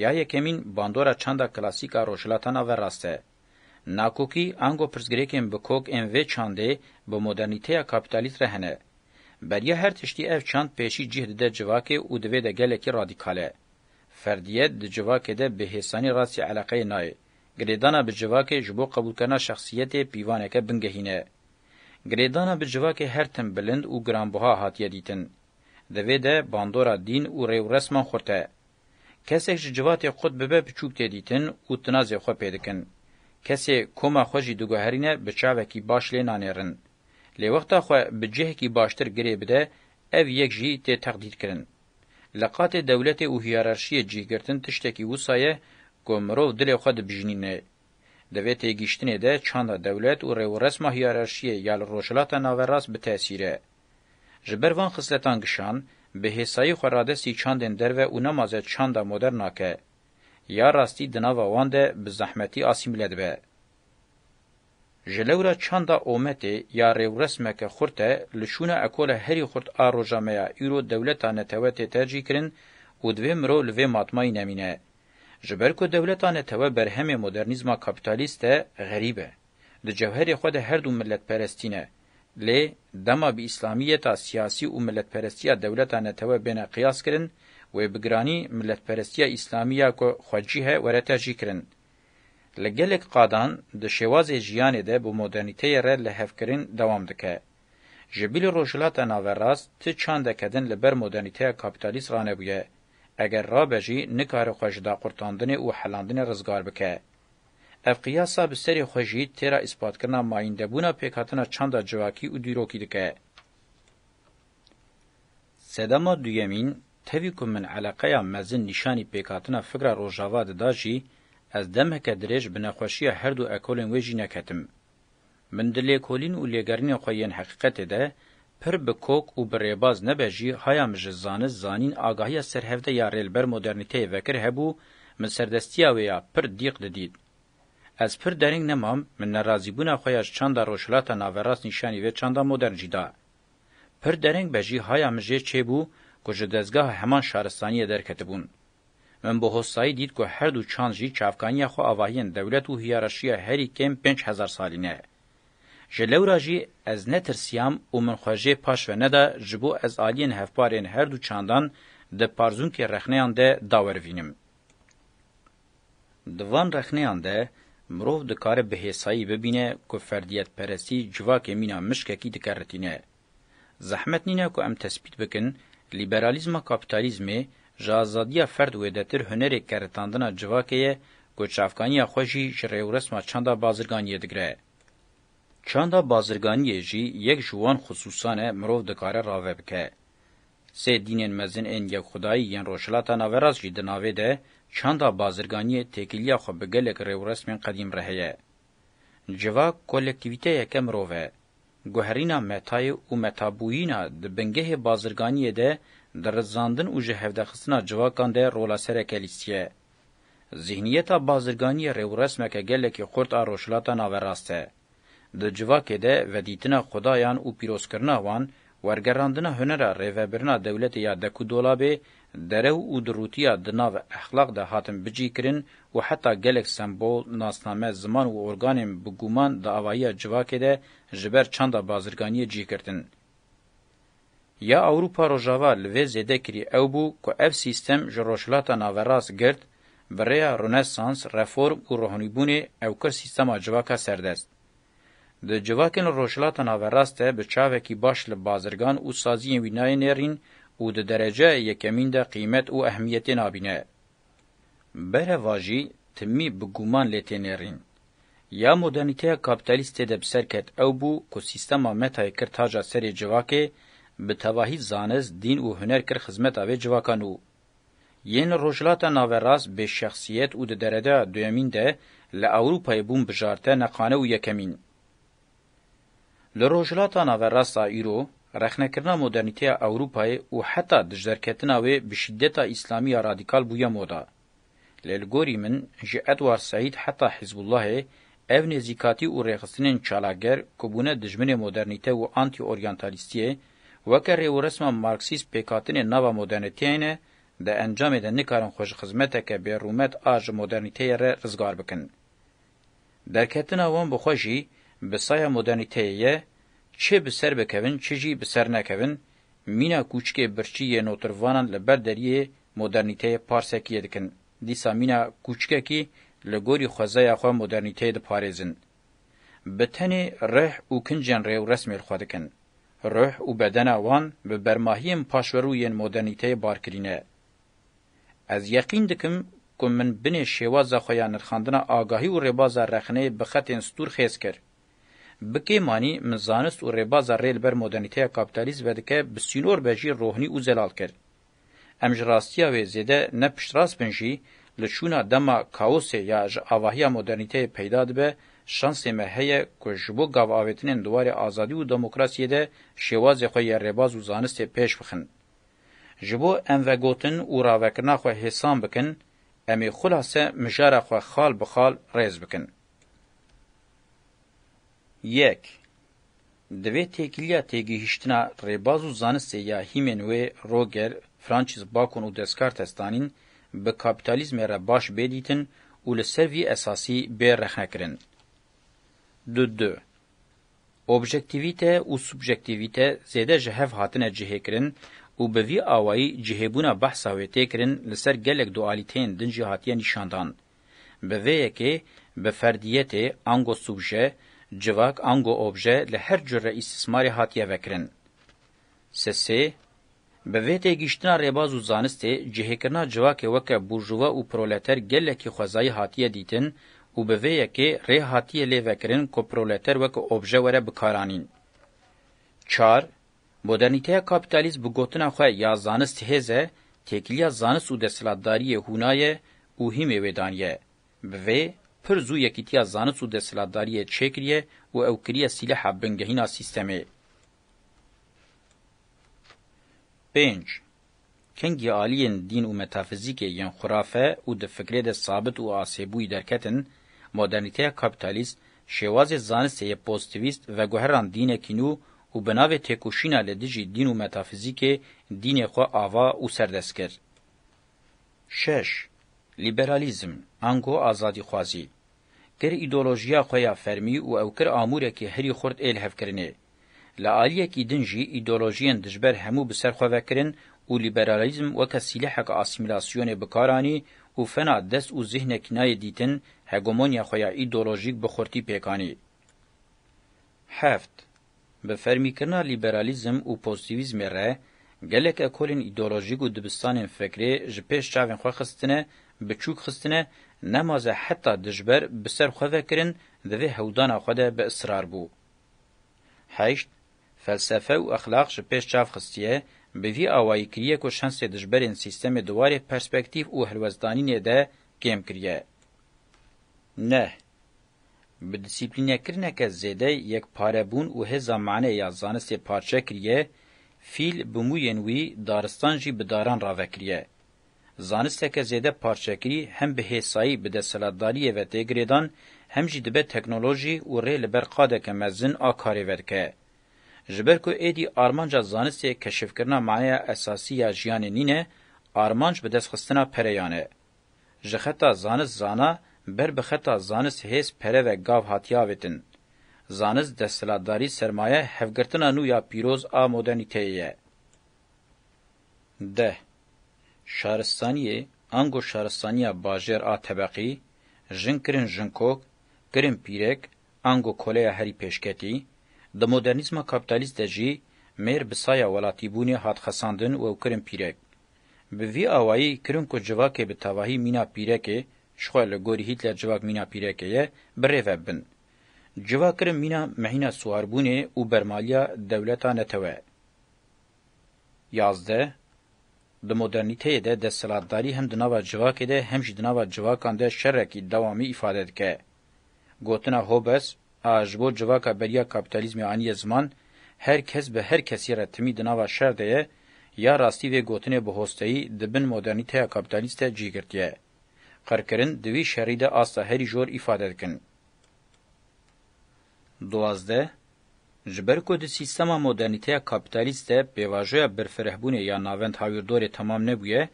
یا یکمین باندورا چاندا کلاسیکا روشلاتانا و راسته ناکوکی انگو پرزگریکن بکوک ام وی چانده به مدرنیته کاپیتالیست رهنه بریا هر تشتی اف چاند پیشی جهد ده جواکه او دوی ده گلکی رادیکاله فردیت د جواکې ده به هسانی راسی علاقه نه ګریدانه به جواکې جبو قبول کنه شخصیت پیوانه کې بنګهینه ګریدانه به جواکې هر تم بلند او ګرانبها هاتیه دیتن د وې ده باندورا دین او ریو رسمه خورته کسې جواتې خود به په چوک ته دیتن او تنازې خو پېدکن کسې کومه خوږی دګهرینه بچاوه کی باش لنانرن لې وخت خو به جهه کی باشتر ګری بده اف یک جی ته تقدید کړي لە قاتێ دەولەتێ و هیارارشیە جێگرتن تشتێکی وسایە گۆ مرۆڤ دلێ خۆ دەبژینێ دەوێت تێگیشتنێ دە چاندا دەولەت و ڕێوەڕسمە هیارارشیە یا لە ڕۆژلاتە ناوەڕاست بتەسیرە ji ber van xisletan gişan bi hêsayî xweradestî çandên derve û namaze çanda modern nake ya rastî di nava wan de bi zehmetî asîmile dibe جلورا چاندا اومته یا ریو رسمکه خورته لشونه اکول هری خورت آروجامیا ایرو دولتانه توته ترجی کرن او دوی مرو لوی ماتمای نمینه. جبر کو دولتانه تو برهم مدرنیزما کپیتالیست غریبه. د جوهر خود هر دو ملت پرستینه. لی دما به اسلامیت سیاسی او ملت پرستی دولتانه تو بین قیاس کرن و بگرانی ملت پرستی اسلامیه کو خوجیه ورته جی کرن. Li gelek qadan di şewazê jiyanê de bu modernîteyê re li hevkirin dewam dike. Ji bilî rojhilata naverast ti çandekadin li ber modernîteya kapitalîst ranebûye. Eger rabe jî nikare xwe ji daqurtandinê û helandinê rizgar bike. Ev qiyasa bi serê xwe jî têra îspatkirina mayîndebûna pêkhatina çanda civakî û dîrokî dike. Sedema duyemîn tevî ku min eleqeya mezin nîşanî pêkhatina fikra rojava dida jî ez demheke dirêj bi nexweşiya her du ekolên wê jî neketim. Min di lêkolîn û lêgerinê xwe yên heqîqetê de pir bi kok û bi rêbaz nebe jî haya min ji zaniz zanîn agahiya serhevde ya rêlber modernîteyê vekir hebû min serdestiya wê ya pir dîq didît. Ez pir dereng nemam min nerazîbûna xwe ya ji çanda rojhilata naverast nîşanî vê çanda modern jî da. Pir dereng be jî haya min jê çêbû ku ji dezgeha heman şaristaniyê derketibûn. من به هستایی دید که هر دو چان جی چافکانی خو آواهین دولت و هیارشی هری کم پنج هزار سالینه. جلورا جی از نترسیام و من خوژه پاش و ندا جبو از آلین هفپارین هر دو چاندان د پارزون که رخنیان ده داور وینم. دوان رخنیان ده مروف دکار به حسایی ببینه که فردیت پرستی جواک مینا مشککی دکارتینه. زحمت نینه که ام تثبیت بکن لیبرالیزم و کپیتالیزمه jazadiya ferd wedetir hunerê keretandina civakê ye ku çavkaniya xwe jî ji rêwresma çanda bazirganiyê digre çanda bazirganiyê jî yek ji wan xusûsan e mirov dikare rave bike sê dînên mezin ên yekxudayî yên roşilata naveraz jî di navê de çanda bazirganiyê têkiliya xwe bi gelek rêwresmên qedîm re heye civa kolektîvîteyeke mirov e guherîna metayê û metabûyîna di bingehê bazirganiyê de در زاندن او جهوده خسنا جواکان ده رولا سرکه لیستیه. ذهنیتا بازرگانی رو رسمکه گلکی خورد آروشلاتا ناوراسته. د جواکه ده ودیتنا خدایان او پیروسکرنا وان ورګراندنه هنره ریوبرنا دولت یا د کو دولابه درو او دروتیا د ناو اخلاق د حاتم بجی کرن او حتی گلک سمبول ناسنامه زمان او ارگانم بګومان د اوایا جواکه ده جبر چنده بازرگانی جی کردن یا اوروپا روژاوا لوی زیده کری او بو که اف سیستم جروشلاتا ناوراس گرد بریا رونسانس رفورم و روحانیبونی او کر سیستما جواکا سردست. د جواکن روشلاتا ناوراسته به چاوکی باش لبازرگان او سازی وینای نرین او د درجه یکمین ده قیمت او اهمیت نابینه. بره واجی تمی بگومان لیتنرین. یا مدرنیته کپیتالیست ده بسرکت او بو که سیستما متای کر تاجا سر جواکه به تواهی زانز دین او هنر کر خدمت اوی جواکانو یین روجلاتا ناوراس به شخصیت او د درده دویمین ده ل اوروپای بوم بجارته نقانه او یکمین ل روجلاتا ناوراسا ایرو رخنکرنا مدرنیته اوروپای او حتی د جرکتنا وی به شدت اسلامی رادیکال بویا مودا للګوری من چې ادوار سعید حتی حزب الله ev nezikati û rêxistinên çalager ku bûne dijminê modernîte û antî-oryantalîstiyê وکری و رسم مارکسیس پیکاتن نوا مدرنیتیانه د انجام د نکارن خوش خدمته که به رومت آج مدرنیته را رزگار بکن. درکتن آوان بخوشی بسای مدرنیته یه چه بسر بکوین چه جی بسر نکوین مینا کوچکه برچی یه نوتروانان لبر دریه مدرنیته پارسکیه دکن. دیسا مینا کوچکه کی لګوري خوځه خو مدرنټی د پاریزن بتنی رح او کنجن ریو رسمي خو دکن روح û bedena wan bi bermahiyên paşverûyên modernîteyê barkirîne. Ez yeqîn dikim ku min binê şêwaza xwe ya nirxandina agahî û rêbaza rexneyê bi xetên stûr xêz kir. Bi kêmanî min zanist û rêbaza rê li ber modernîteya kapitalîzmê dike bi sînor ve jî rohnî û zelal kir. Em ji rastiya wê zêde ne piştras bin jî li çûna dema kaosê ya ji avahiya modernîteyê peyda dibe şansê me heye ku ji bo gavavetînên duwarê azadî û demokrasiyê de şêwazê xwe ya rêbaz û zanistê pêş bixin. Ji bo em vegotin û ravekirina xwe hêsan bikin, em ê xulase mijara xwe xal bi xal rêz bikin. Yek Divê têkiliya têgihiştina rêbaz û zanistê ya hîmên wê Roger, Francis Bacon û Descartes-Stanîn bi kapîtalîzmê re baş bêdîtin û li ser vî esasî bê rexnekirin. دو دو. اوبژکتیویته او سوبژکتیویته زیده جهف هاتنه جهه کرن او به وی آوائی جهبونا بحثا ویته کرن لسر گلک دوالیتین دن جهاتیه نشاندان. به وی یکی به فردیته انگو سوبژه جواک انگو اوبژه لهر جره استثماری هاتیه وکرن. سسی به وی ته گیشتنا ریباز و زانسته جهه کرنا جواک وکه بورژوا او پرولتر گلکی خوزای هاتیه دیتن، û bi vê yekê rê hatiye lêvekirin ku proleter wek obje were bikaranîn. Çar, modernîteya kapitalîst bi gotina xwe ya zanist hêze, têkiliya zanist û desilatdariyê hûnaye û hîmê wêdaniye. Bi vê pir zû yekîtiya zanist û desilatdariyê çêkiriye û ew kiriye sîleha bingehîna sîstemê. 5. Kengî aliyên din û metafizîkê yên xurafe û di fikrê de sabit û asêbûyî derketin, moderniteya kapitalîst şê wazê zanistê pozitivîst veguheran dînekî nû û bi navê têkoşîna li dijî dîn û metafîzîkê dînê xwe ava û serdest kir. 6. Liberalizm, ango azadîxwazî Kir îdeolojiya xwe ya fermî û ew kir amûrekî herî xurt ê hevkirinê. Li aliyekî din jî îdeolojiyên dijber hemû bi ser xwe vekirin û liberalizm weke sîleheka asîmîlasyonê bikaranî û fena dest û zihnekî nayê dîtin هگمونیا خویا ایدئولوژیک بخورتی پیکانی هفت به فرمیکرنا لیبرالیزم او پوزیتیویزم ره گلک اکولین ایدئولوژیک و دبستانین فکری جپیش چاوین خو خستنه بچوک خستنه نماز حتی دجبر بسر خو فکرین دوی هودانا خو ده به اصرار بو هشت فلسفه او اخلاق جپیش چاو خستیه به وی اوای کریه کو شانس دجبرین سیستم دواره پرسپکتیو او هلوزدانی نه ده گیم کریه نه به دیسیپلینەکردنەکە زێدەی یەکپارەبوون و هێزا معنێ یا زانستێ پارچەکریە فیل بمویên wî daristan jî bi daran ravekiriye. Zanisteke zêde parçekirî hem bi hêsayî bi deselatdariyê ve têgirêdan hem jî dibe teknolojî û rê li ber qadeke mezin a karê vedike. Ji ber ku êdî armanca zanistê keşifkirina maneya esasî ya jiyanê nîne, armanc bi destxistina pereyan e. Ji xeta zanist zana ber bi xeta zanis hêz pere ve gav hatiya vetin. Zanis desteladarî sermaye hevgirtina nû ya pîroz a modernîteyê ye. ده شارستانیه انگو شارستانیا باجر آ طبقی جن کرن جنکوک کرن پیرک انگو کولیا هری پیشکتی د مدرنیزم کاپیتالیست دجی میر بسایا ولاتیبونی هات خساندن و کرن پیرک به وی آوائی کرن کو جواکه به تواهی مینا پیرکه şxwe li gorî Hitler civak mîna pîrekê ye birêve bin. Civa kirin mîna mehîna suharbûnê û bermaliya dewleta netewe. Yazde Di modernîteyê de desthilatdarî hem di nava civakê de hem jî di nava civakan de şerrekî dewamî îfade dike. Gotina Hobbes, a ji bo civaka beriya kapitalizmê aniye ziman, her kes bi her kesî re timî di nava şer de ye, ya rastî vê gotinê bi hosteyî dibin modernîteya kapitalîste cîgirtiye. Qerkirin di vî şerî de asta herî jor îfade dikin. Duwazdeh Ji ber ku di sîstema modernîteya kapitalîst de pêvajoya berfirehbûnê ya navend hawirdorê tamam nebûye,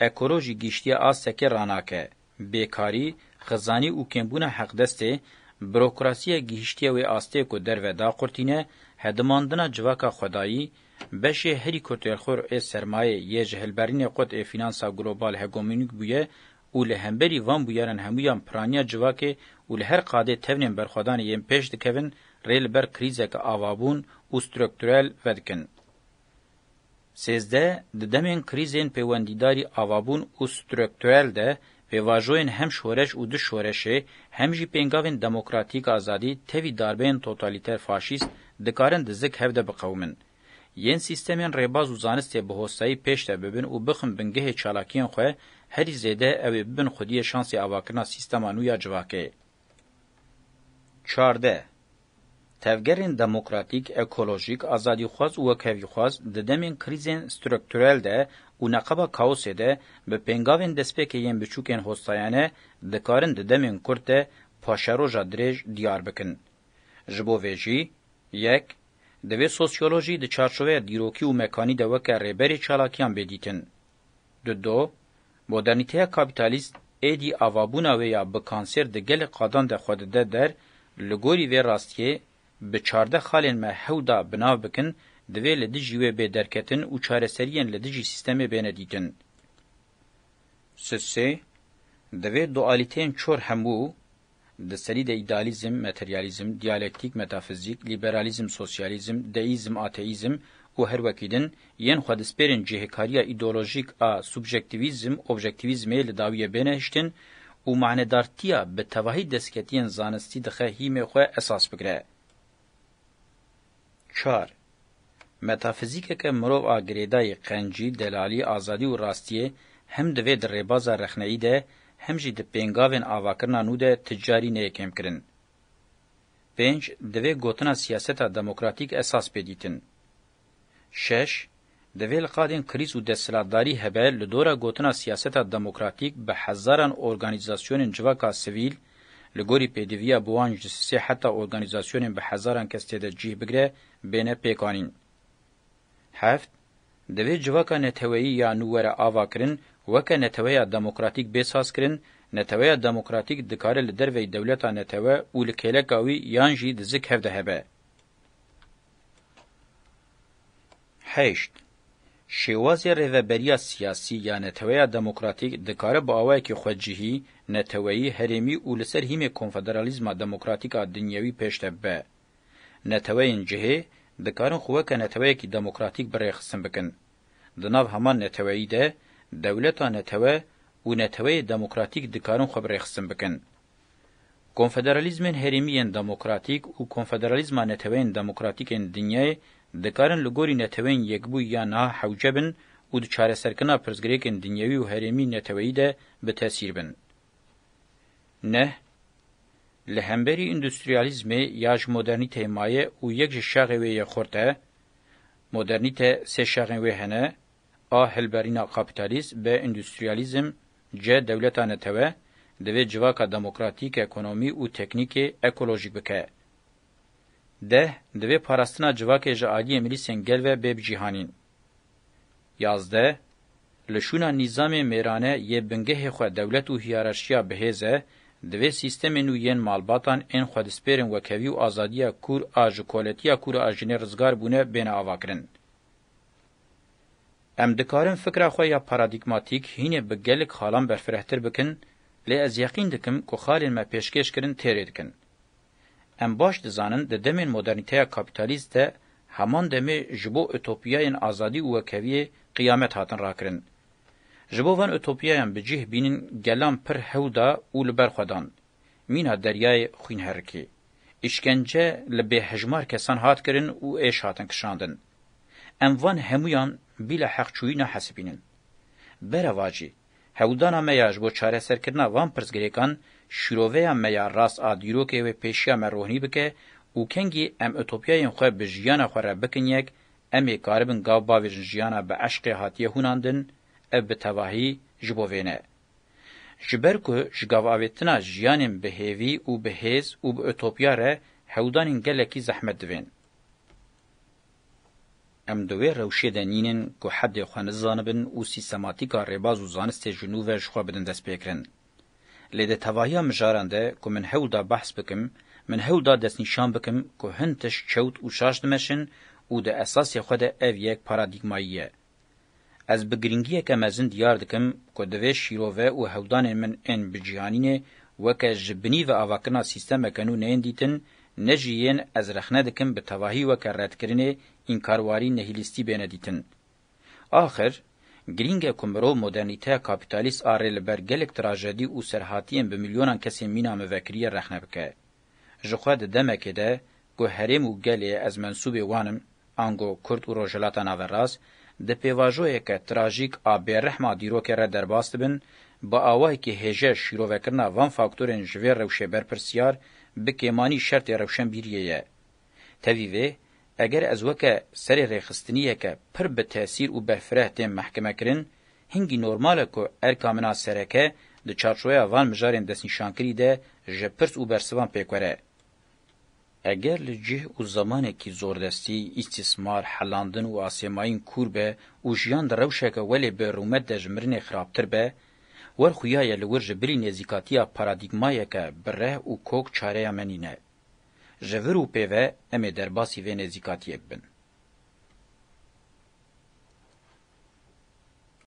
ekolojî giştiya Asyakê ranake. Bêkarî, xizanî û kêmbûna heqdestê, bürokrasiya gihiştiya wê astê ku derve daqurtîne, hedimandina civaka xwedayî, beşê herî kurtêrxor ê sermayê yê ji hilberînê qut ê finansa global hegemînik bûye, û li hemberî van bûyanan hemûyan piraniya civakê û li her qadê tevnên berxwedanê yên pêş dikevin rê li ber krîzeka avabûn û strukturel vedikin. Sêzde, di demên krîzên pêwendîdarî avabûn û strukturel de Pêvajoyên hem şoreş û di şoreşê hem jî pêngavên demokratîk azadî tevî darbeyên totalîter faşîst dikarin di zik hevde biqewmin. Yên sîstemên rêbaz û zanistê bi hostayî pêş de bibin û bixin bingehê çalakiyên xwe herî zêde ew ê bibin xwediyê şansê avakirina sîstema nû ya civakê. Çarde Tevgerên demokratîk, ekolojîk, azadîxwaz û wekevîxwaz di demên krizên strukturel de û neqeba kaosê de bi pêngavên destpêkê yên biçûkên hostayane dikarin di demên Kurd de paşeroja dirêj diyar bikin. Ji bo vê jî, yek, divê sosyolojî di çarçoveya dîrokî û mekanî de weke rêberê çalakiyan bêdîtin. Di do, مدرنیته کاپیتالیست ادی اوابونا و یا به کانسر د گل قادان د خود ده در لګوري و راستیه به 14 خالن محودا بناو بکن د ویل د جیو به درکتن او چاره سریان له د جی سیستم بنډیتن سسه د وی دوالیتین چور همو د سری د ایدالیزم، ماتریالیزم، دیالکتیک، متافیزیک، لیبرالیزم، سوسیالیزم، دئیزم، آتئیزم و هر وکیدن یان خودسپرین جهکاریا ایدئولوژیک ا سوبژکتیویزم اوبژکتیویزم له داویه بنهشتن او معنی دارتیا به توهی دسکتین زانستی دخه هیمه خو اساس بگره 4 متافیزیک که مرو اگریدای قنجی دلالی آزادی و راستیه هم د وې درې بازار رخنەی ده هم چې د پنګاوین اواکرنا نو ده تجاری نه کم کړي پنځ د وې ګوتنا سیاست دموکراتیک اساس پېدیتن شش دویل قادین کریز و دستلاتداری هبه لدورا گوتنا سیاست دموکراتیک به هزاران ارگانیزاسیون جواکا سویل لګوري پېدویا بوان چې سه حتی اورګانایزاسیون به هزاران کس ته د جې بګره بینه پېکانین هفت د وی جوکا نتوی یا نوور آوا کرن وک نتوی دموکراتیک به اساس کرن نتوی دموکراتیک د کار له دروي دولت نتوی او لکېله کاوی یانجی د زک هفده هبه هشت شێوازی ڕێڤەبەریا سیاسی یان نەتەوەیە دەموکراتیک دکارە بە ئاوایەکی خۆجیهی نەتەوەیی هەرێمی و لەسەر هیمێ کۆنفەدەرالیزما دەموکراتیکا دنیاوی پێشتە بە نەتەوەیین جهێ دکارن خوەکە نەتەوەیەکی دەموکراتیک بڕێخستن بکەن دناو هەمان نەتەوەییدە دەولەتا نەتەوە و نەتەوەی دەموکراتیک دکارن خۆ بڕێخستن بکەن کۆنفەدەرالیزمین هەرێمیان دەموکراتیک و کۆنفەدەرالیزما نەتەوەیین دەموکراتیکین دنیای دکارن لګوري نتوین یکبو یا نه حوجبن او د چاره سرکنا پرزګریکن دنیوي او هرمي نتوی ده به تاثیر بن نه لهمبری اندستریالیزم یاج مدرنیته مایه او یک شغه وی خورته مدرنیته سه شغه وی هنه ا هلبرینا کاپیتالیسم به اندستریالیزم ج دولتانه توه د وی جواکا دموکراتیک اکونومی او تکنیک اکولوژیک بکه ده divê parastina civakê ji aliyê milîsên gel ve bê biçîhanîn. Yazde li şûna nîzamê mêrane yê bingehê xwe dewlet û hiyerarşiya bihêze, divê sîstemên û yên malbatan ên xwedîspêrên wekevî û azadiya kûr a ji koletiya kûr a jinê rizgar bûne bêne avakirin. Em dikarin fikra xwe ya paradîkmatîk hînê bi gelek xalan berfirehtir bikin, lê ez yaqîn dikim ku xalên me pêşkêş kirin têrê dikin. ام باش دزانن د دمن مدرنیته کاپیتالیست همان دمی جبو اوتوپیاین ازادی او کوي قیامت هاتن راکرن جبو ون اوتوپیاین به جه بینن گلام پر هودا او لبر خدان مینا دریای خوین هرکی اشکنجه لبه هجمار کسان هات کرن او ایش هاتن کشاندن ام وان همویان بلا حق چوی نه حسبینن برواجی هودانا میاج بو چاره سرکرنا وان پرزګریکان şîroveya me ya rast a dîrokê wê pêşiya me rohnî bike û kengî em Etopyayên xwe bi jiyana xwe re bikin yek, em ê karibin gav bavêjin jiyana bi eşqê hatiye hûnandin, ev bi tevahî ji bo vê ne. Ji ber ku ji gavavêtina jiyanên bi hêvî û bi hêz û bi Etopya re hewdanên gelekî zehmet divên. Em di wê rewşê de nînin ku hedê xwe nizanibin û sîstematîka rêbaz û zanistê ji nû ve ji xwe bidin destpêkirin. لی ده تواهیا مجاران ده که من هودا بحث بکم، من هودا دست نشان بکم که هنتش چوت و شاش دمشن و ده اساس خود او یک پارادیگماییه. از بگرینگیه که مزن دیار دکم که دوی شیروه و هودان من این بجیانینه وکه جبنی و آواکنا سیستم کنو نین دیتن نجیین از رخنه دکم به تواهی وکه ردکرینه اینکارواری نهیلیستی بینه دیتن. آخر گرینگ کومرو مدرنیته کاپیتالیست آره لبر گلک تراژدی او سرحاتیین به میلیونان کسی مینا مفکری رخنه بکه. جخواد دمکه ده گو هرم و گلی از منصوب وانم انگو کرد و روژلاتا ناوراز ده پیواجوه که تراژیک آبی رحما دیرو که را درباست بن با آواه که هجه شیرو وکرنا وان فاکتورین جوی روشه برپرسیار بکیمانی شرط روشن بیریه. تاویوه اگر از وکه سری ریخستنیه که پر به تاثیر و بهفره تیم محکمه کرن هنگی نورماله که ارکامنا سرکه د چارچوی وان مجارین دست نشانکری ده جپرس و برسوان پیکوره. اگر لجه و زمانه کی زوردستی استثمار حلاندن و آسیمایین کور به و جیان در روشک ولی به رومت ده جمرین خرابتر به ور خویای لور جبری نزیکاتیا پارادیگمایه که بره و کوک چاره منینه. ji vir û pêve em eh, ê derbasî vê nêzîkatiyek bin